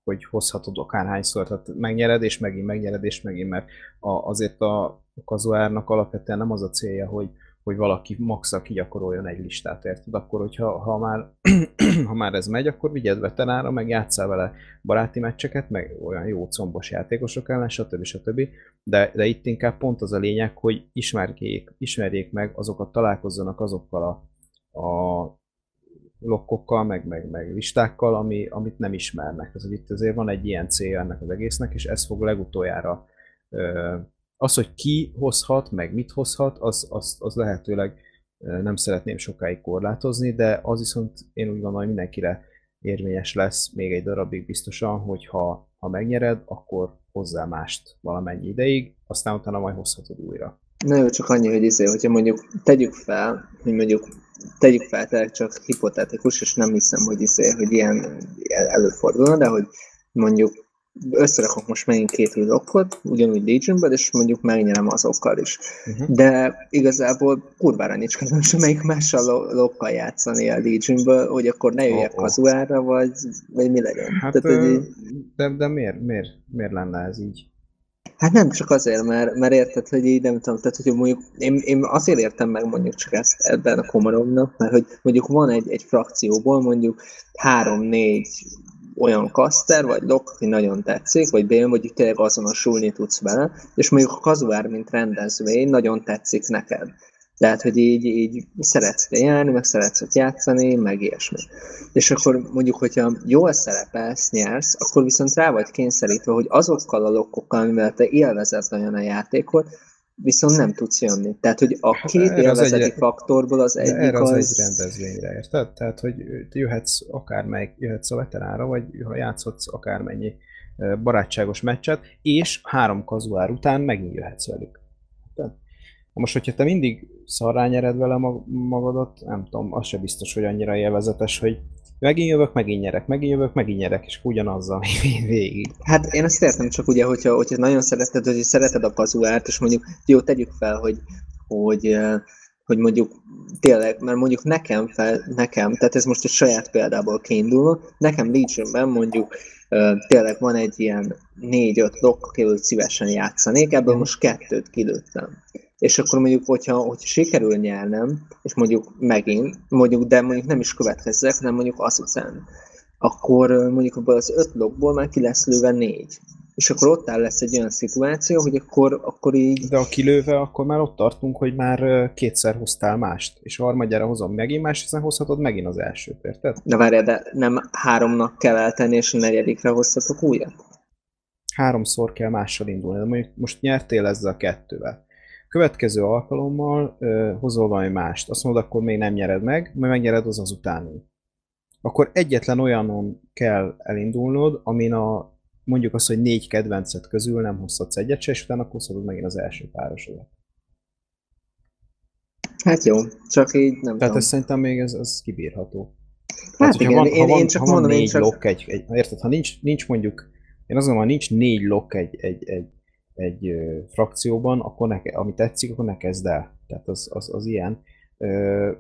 hogy hozhatod akárhányszor, tehát megnyered, és megint megnyered, és megint, mert a, azért a kazuárnak alapvetően nem az a célja, hogy, hogy valaki maxa kigyakoroljon egy listát, érted? Akkor, hogyha ha már, ha már ez megy, akkor vigyed veterára, meg játszál vele baráti meccseket, meg olyan jó combos játékosok ellen, stb. stb. De, de itt inkább pont az a lényeg, hogy ismerjék, ismerjék meg azokat, találkozzanak azokkal a, a lokkokkal, meg, meg, meg listákkal, ami, amit nem ismernek. Ez itt azért van egy ilyen célja ennek az egésznek, és ez fog legutoljára az, hogy ki hozhat, meg mit hozhat, az, az, az lehetőleg nem szeretném sokáig korlátozni, de az viszont én úgy gondolom, hogy mindenkire érvényes lesz még egy darabig biztosan, hogy ha, ha megnyered, akkor hozzá mást valamennyi ideig, aztán utána majd hozhatod újra. Na jó, csak annyi, hogy izé, hogyha mondjuk tegyük fel, hogy mondjuk tegyük fel, tehát csak hipotetikus, és nem hiszem, hogy, izé, hogy ilyen előfordulna, de hogy mondjuk összerakok most megint két új lokkot, ugyanúgy Legionből, és mondjuk megnyerem azokkal is. Uh-huh. De igazából kurvára nincs kedvem semmelyik mással lokkal játszani a Legionből, hogy akkor ne jöjjek oh, kazuára, vagy, vagy mi legyen. Hát, Tehát, ö, de, de miért, miért, miért lenne ez így? Hát nem csak azért, mert, mert érted, hogy így nem tudom, tehát hogy mondjuk én, én azért értem meg mondjuk csak ezt ebben a komoromnak, mert hogy mondjuk van egy, egy frakcióból mondjuk három-négy olyan kaszter, vagy lok, aki nagyon tetszik, vagy B, mondjuk tényleg azonosulni tudsz vele, és mondjuk a kazuár, mint rendezvény nagyon tetszik neked. Tehát, hogy így, így szeretsz járni, meg szeretsz ott játszani, meg ilyesmi. És akkor mondjuk, hogyha jól szerepelsz, nyersz, akkor viszont rá vagy kényszerítve, hogy azokkal a lokkokkal, amivel te élvezed nagyon a játékot, viszont nem tudsz jönni. Tehát, hogy a hát két élvezeti egy, faktorból az egyik erre az... az egy rendezvényre, érted? Tehát, hogy jöhetsz akármelyik, jöhetsz a veterára, vagy ha játszhatsz akármennyi barátságos meccset, és három kazuár után megint jöhetsz velük. Tehát, most, hogyha te mindig szarrá nyered vele magadat, nem tudom, az se biztos, hogy annyira élvezetes, hogy megint jövök, megint nyerek, megint jövök, megint nyerek, és ugyanazzal végig. Hát én ezt értem, csak ugye, hogyha, hogyha nagyon szereted, hogy szereted a kazuárt, és mondjuk, jó, tegyük fel, hogy, hogy, hogy mondjuk tényleg, mert mondjuk nekem, fel, nekem, tehát ez most egy saját példából kiindulva, nekem Legionben mondjuk tényleg van egy ilyen négy-öt lok, akivel szívesen játszanék, ebből mhm. most kettőt kilőttem és akkor mondjuk, hogyha, hogyha sikerül nyernem, és mondjuk megint, mondjuk, de mondjuk nem is következzek, hanem mondjuk azután, akkor mondjuk abból az öt blokkból már ki lesz lőve négy. És akkor ott áll lesz egy olyan szituáció, hogy akkor, akkor így... De a kilőve, akkor már ott tartunk, hogy már kétszer hoztál mást, és harmadjára hozom megint más, hiszen hozhatod megint az elsőt, érted? De várjál, de nem háromnak kell eltenni, és a negyedikre hozhatok újat? Háromszor kell mással indulni, de mondjuk most nyertél ezzel a kettővel Következő alkalommal ö, hozol valami mást. Azt mondod, akkor még nem nyered meg, majd megnyered az az utáni. Akkor egyetlen olyanon kell elindulnod, amin a mondjuk azt, hogy négy kedvencet közül nem hozhatsz egyet se, és utána hozhatod megint az első párosodat. Hát jó, csak így nem Tehát tudom. ez szerintem még ez, ez kibírható. Hát Tehát, igen, van, én, ha van, én csak ha van mondom, négy én csak... lok, egy, egy, érted, ha nincs, nincs mondjuk, én azt gondolom, ha nincs négy lok egy, egy, egy egy ö, frakcióban, akkor ne, ami tetszik, akkor ne kezd el. Tehát az, az, az ilyen. Ö,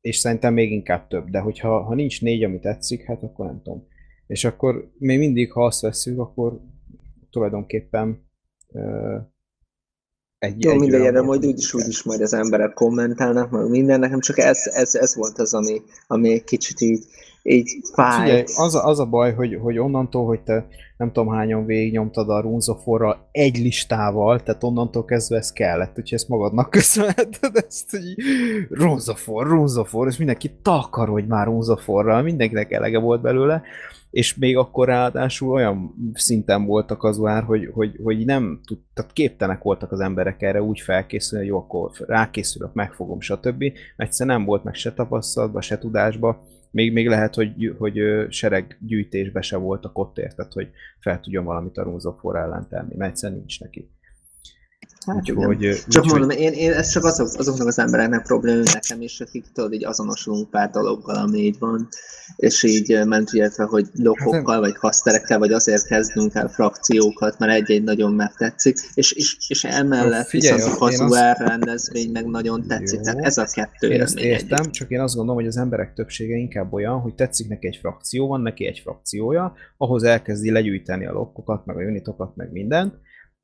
és szerintem még inkább több, de hogyha ha nincs négy, ami tetszik, hát akkor nem tudom. És akkor még mindig, ha azt veszünk, akkor tulajdonképpen ö, egy, Jó, mindegy, erre majd úgyis, úgyis majd az emberek kommentálnak, meg minden, nekem csak ez, ez, ez volt az, ami, ami egy kicsit így, így fájt. Figyelj, az, a, az a baj, hogy, hogy onnantól, hogy te nem tudom hányan végignyomtad a runzoforral egy listával, tehát onnantól kezdve ez kellett, úgyhogy ezt magadnak köszönheted, ezt így runzofor, runzofor, és mindenki takarodj már runzoforral, mindenkinek elege volt belőle, és még akkor ráadásul olyan szinten voltak az vár, hogy, hogy, hogy nem tud, tehát képtenek voltak az emberek erre úgy felkészülni, hogy jó, akkor rákészülök, megfogom, stb. Egyszerűen nem volt meg se tapasztalatba, se tudásba, még, még lehet, hogy, hogy sereg gyűjtésbe se voltak ott érted, hogy fel tudjon valamit a Runzofor ellen tenni, mert egyszerűen nincs neki. Hát Úgyhogy, csak úgy, mondom, hogy... én, én ez csak azok, azoknak az embereknek probléma, nekem is, akik tudod, így azonosulunk pár dologgal, ami így van, és így ment illetve, hogy lokokkal, vagy kaszterekkel, vagy azért kezdünk el frakciókat, mert egy-egy nagyon megtetszik, és, és, és emellett Figyelj, viszont a kazuár azt... rendezvény meg nagyon tetszik, Jó. tehát ez a kettő Én ezt értem, egyik. csak én azt gondolom, hogy az emberek többsége inkább olyan, hogy tetszik neki egy frakció, van neki egy frakciója, ahhoz elkezdi legyűjteni a lokkokat, meg a unitokat, meg mindent,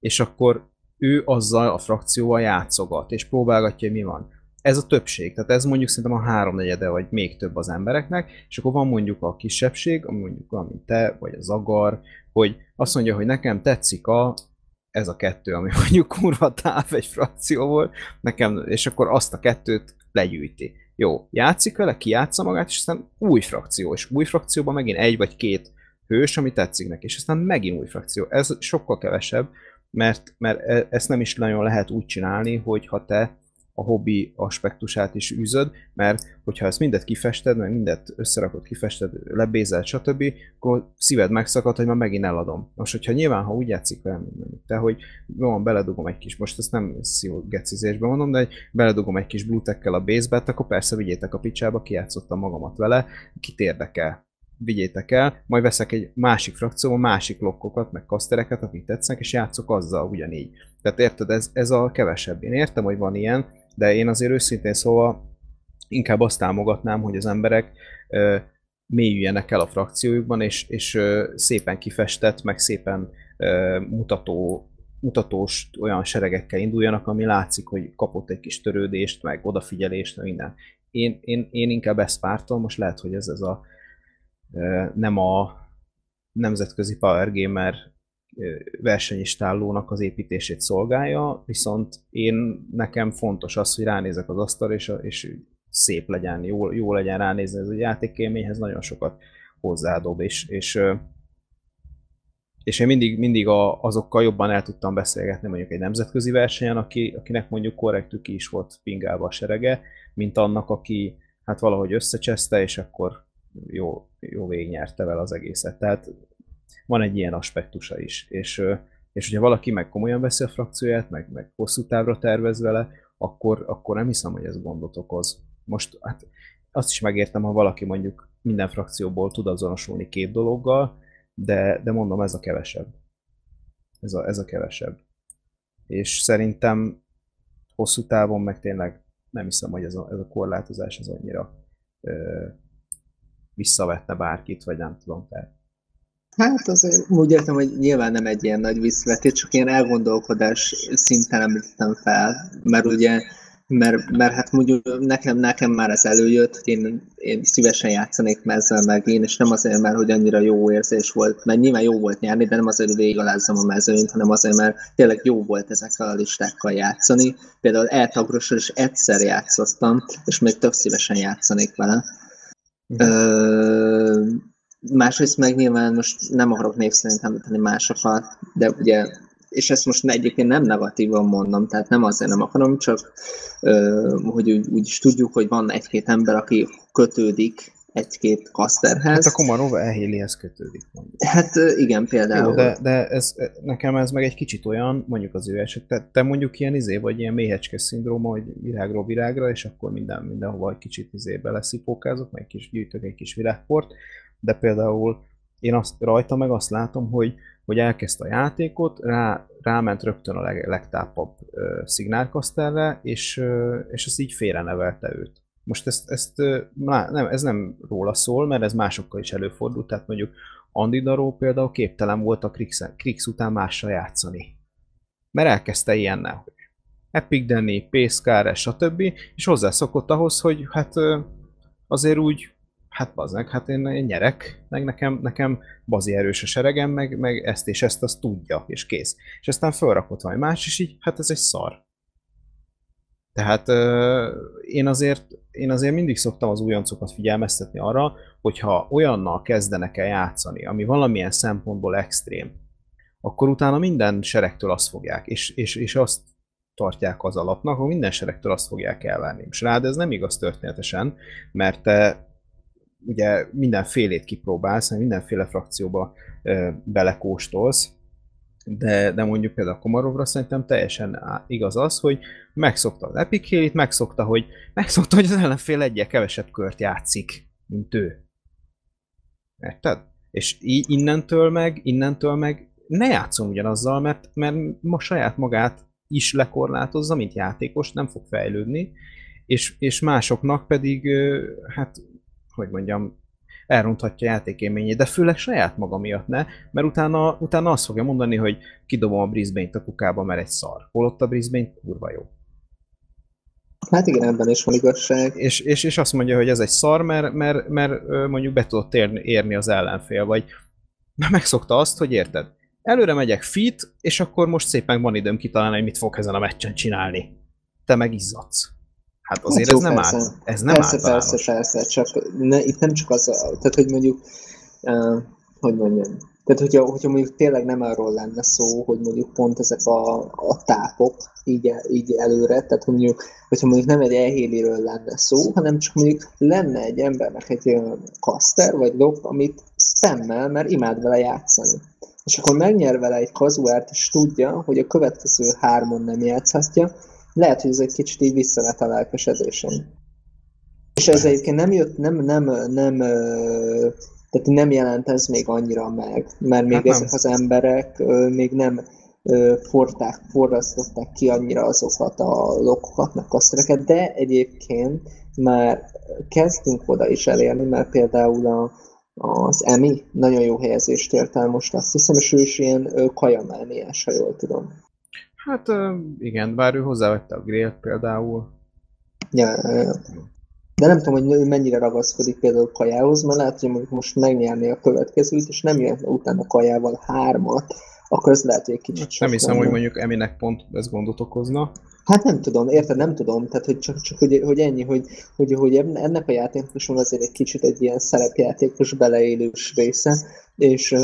és akkor ő azzal a frakcióval játszogat, és próbálgatja, hogy mi van. Ez a többség, tehát ez mondjuk szerintem a háromnegyede, vagy még több az embereknek, és akkor van mondjuk a kisebbség, ami mondjuk mint te, vagy a zagar, hogy azt mondja, hogy nekem tetszik a ez a kettő, ami mondjuk kurva táv egy frakcióból, nekem, és akkor azt a kettőt legyűjti. Jó, játszik vele, kijátsza magát, és aztán új frakció, és új frakcióban megint egy vagy két hős, ami tetszik neki, és aztán megint új frakció. Ez sokkal kevesebb, mert, mert e, ezt nem is nagyon lehet úgy csinálni, hogy ha te a hobbi aspektusát is űzöd, mert hogyha ezt mindet kifested, meg mindet összerakod, kifested, lebézed, stb., akkor szíved megszakad, hogy már megint eladom. Most, hogyha nyilván, ha úgy játszik velem, mint te, hogy van, beledugom egy kis, most ezt nem gecizésbe mondom, de egy, beledugom egy kis blue a base akkor persze vigyétek a picsába, kijátszottam magamat vele, kit érdekel vigyétek el, majd veszek egy másik frakcióba másik lokkokat, meg kasztereket, akik tetszenek, és játszok azzal ugyanígy. Tehát érted, ez, ez a kevesebb. Én értem, hogy van ilyen, de én azért őszintén szóval inkább azt támogatnám, hogy az emberek ö, mélyüljenek el a frakciójukban, és, és ö, szépen kifestett, meg szépen ö, mutató, mutatós olyan seregekkel induljanak, ami látszik, hogy kapott egy kis törődést, meg odafigyelést, meg minden. Én, én, én inkább ezt pártol, most lehet, hogy ez, ez a nem a nemzetközi Power Gamer versenyistállónak az építését szolgálja, viszont én nekem fontos az, hogy ránézek az asztalra, és, és szép legyen, jó, jó legyen ránézni ez a játékélményhez, nagyon sokat hozzádob, és, és, és én mindig, mindig a, azokkal jobban el tudtam beszélgetni mondjuk egy nemzetközi versenyen, aki, akinek mondjuk korrektű ki is volt pingálva a serege, mint annak, aki hát valahogy összecseszte, és akkor jó, jó végignyerte vele az egészet. Tehát van egy ilyen aspektusa is. És, és hogyha valaki meg komolyan veszi a frakcióját, meg, meg hosszú távra tervez vele, akkor, akkor nem hiszem, hogy ez gondot okoz. Most hát azt is megértem, ha valaki mondjuk minden frakcióból tud azonosulni két dologgal, de, de mondom, ez a kevesebb. Ez a, ez a kevesebb. És szerintem hosszú távon meg tényleg nem hiszem, hogy ez a, ez a korlátozás az annyira ö, visszavetne bárkit, vagy nem tudom. Tehát. Hát azért úgy értem, hogy nyilván nem egy ilyen nagy visszavetés, csak ilyen elgondolkodás szinten említettem fel, mert ugye mert, mert hát mondjuk nekem, nekem már ez előjött, hogy én, én szívesen játszanék mezzel meg én, és nem azért, mert hogy annyira jó érzés volt, mert nyilván jó volt nyerni, de nem azért, hogy végigalázzam a mezőnyt, hanem azért, mert tényleg jó volt ezekkel a listákkal játszani. Például eltagrosról is egyszer játszottam, és még tök szívesen játszanék vele. Ö, másrészt meg nyilván most nem akarok név szerint említeni másokat, de ugye, és ezt most egyébként nem negatívan mondom, tehát nem azért nem akarom, csak ö, hogy úgy, úgy is tudjuk, hogy van egy-két ember, aki kötődik egy-két kaszterhez. Hát a Komarov Elhélihez kötődik. Mondjuk. Hát igen, például. Jó, de, de ez, nekem ez meg egy kicsit olyan, mondjuk az ő eset, te, te mondjuk ilyen izé, vagy ilyen méhecske szindróma, hogy virágról virágra, és akkor minden, mindenhova egy kicsit izé beleszipókázok, meg egy kis gyűjtök egy kis virágport, de például én azt rajta meg azt látom, hogy, hogy elkezdte a játékot, rá, ráment rögtön a leg, legtápabb uh, szignálkaszterre, és, uh, és ezt így félrenevelte őt. Most ezt, ezt nem, ez nem róla szól, mert ez másokkal is előfordult, tehát mondjuk Andy Daró például képtelen volt a Krix, Krix után mással játszani. Mert elkezdte ilyennel, hogy Epic Danny, Pészkár, stb. És hozzászokott ahhoz, hogy hát azért úgy, hát baznek, hát én, én nyerek, meg nekem, nekem bazi erős a seregem, meg, meg ezt és ezt azt tudja, és kész. És aztán felrakott valami más, és így, hát ez egy szar. Tehát én azért, én azért mindig szoktam az újoncokat figyelmeztetni arra, hogyha olyannal kezdenek el játszani, ami valamilyen szempontból extrém, akkor utána minden seregtől azt fogják, és, és, és azt tartják az alapnak, hogy minden seregtől azt fogják elvárni. És rád ez nem igaz történetesen, mert te ugye mindenfélét kipróbálsz, mindenféle frakcióba belekóstolsz, de, de mondjuk például Komarovra szerintem teljesen igaz az, hogy megszokta az Epic Hill-it, megszokta, hogy, megszokta, hogy az ellenfél egyel kevesebb kört játszik, mint ő. Érted? És így innentől meg, innentől meg ne játszom ugyanazzal, mert, mert ma saját magát is lekorlátozza, mint játékos, nem fog fejlődni, és, és másoknak pedig, hát, hogy mondjam, elronthatja játékélményét, de főleg saját maga miatt ne, mert utána, utána azt fogja mondani, hogy kidobom a Brisbane-t a kukába, mert egy szar. Holott a Brisbane kurva jó. Hát igen, ebben is van igazság. És, és, és azt mondja, hogy ez egy szar, mert, mert, mert mondjuk be tudott érni, érni az ellenfél, vagy megszokta azt, hogy érted, előre megyek fit, és akkor most szépen van időm kitalálni, hogy mit fog ezen a meccsen csinálni. Te meg izzadsz. Hát azért hát jó, ez nem persze. áll. Ez nem persze, persze, persze, csak ne, itt nem csak az, tehát hogy mondjuk, uh, hogy mondjam, tehát hogyha, hogyha mondjuk tényleg nem arról lenne szó, hogy mondjuk pont ezek a, a tápok így, így előre, tehát hogy mondjuk, hogyha mondjuk nem egy elhéliről lenne szó, hanem csak mondjuk lenne egy embernek egy olyan kaszter vagy lop, amit szemmel, mert imád vele játszani. És akkor megnyer vele egy kazuárt, és tudja, hogy a következő hármon nem játszhatja, lehet, hogy ez egy kicsit így visszavet a lelkesedésem. És ez egyébként nem jött, nem, nem, nem, Tehát nem jelent ez még annyira meg, mert még hát ezek az emberek még nem forták, forrasztották ki annyira azokat a lokokat, meg kasztereket, de egyébként már kezdtünk oda is elérni, mert például a, az Emi nagyon jó helyezést ért el most azt hiszem, és ő is ilyen kajamániás, ha jól tudom. Hát igen, bár ő hozzávette a grillt például. Ja. De nem tudom, hogy ő mennyire ragaszkodik például kajához, mert lehet, hogy most megnyerni a következőt, és nem jön utána kajával hármat, akkor ez lehet, hogy egy kicsit Nem hiszem, hogy mondjuk Eminek pont ez gondot okozna. Hát nem tudom, érted, nem tudom, tehát hogy csak, csak hogy, hogy ennyi, hogy, hogy, hogy ennek a játékos van azért egy kicsit egy ilyen szerepjátékos beleélős része, és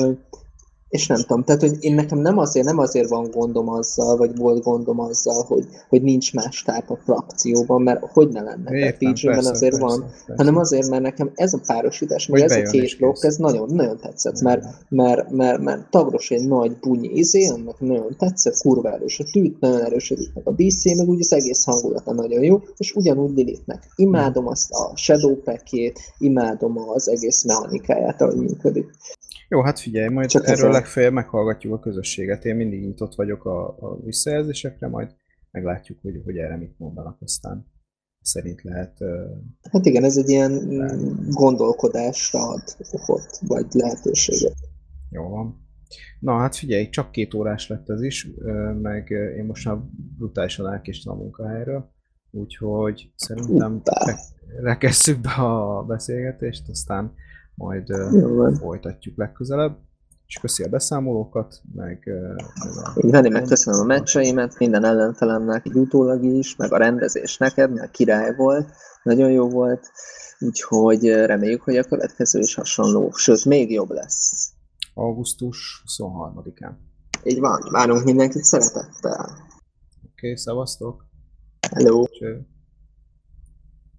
és nem tudom, tehát hogy én nekem nem azért, nem azért van gondom azzal, vagy volt gondom azzal, hogy, hogy nincs más táp a frakcióban, mert hogy ne lenne, tehát PG-ben azért persze, van, persze. hanem azért, mert nekem ez a párosítás, meg ez a két blokk, ez nagyon, nagyon tetszett, mert, mert, mert, mert Tagros egy nagy bunyi izé, annak nagyon tetszett, kurva erős a tűt, nagyon erősödik meg a BC, meg úgy az egész hangulata nagyon jó, és ugyanúgy Lilithnek. Imádom azt a Shadow pack imádom az egész mechanikáját, ahogy működik. Jó, hát figyelj, majd Csak erről legfeljebb meghallgatjuk a közösséget. Én mindig nyitott vagyok a, a visszajelzésekre, majd meglátjuk, hogy, hogy erre mit mondanak aztán. Szerint lehet... Hát igen, ez egy ilyen lenni. gondolkodásra ad okot, vagy lehetőséget. Jó van. Na hát figyelj, csak két órás lett ez is, meg én most már brutálisan elkéstem a munkahelyről, úgyhogy szerintem rekesszük be a beszélgetést, aztán majd uh, folytatjuk legközelebb. És köszi a beszámolókat, meg... meg Így venni meg köszönöm a meccseimet, minden ellenfelemnek utólag is, meg a rendezés neked, mert király volt, nagyon jó volt, úgyhogy reméljük, hogy a következő is hasonló, sőt, még jobb lesz. Augusztus 23-án. Így van, várunk mindenkit szeretettel. Oké, okay, szevasztok! Hello! Cső.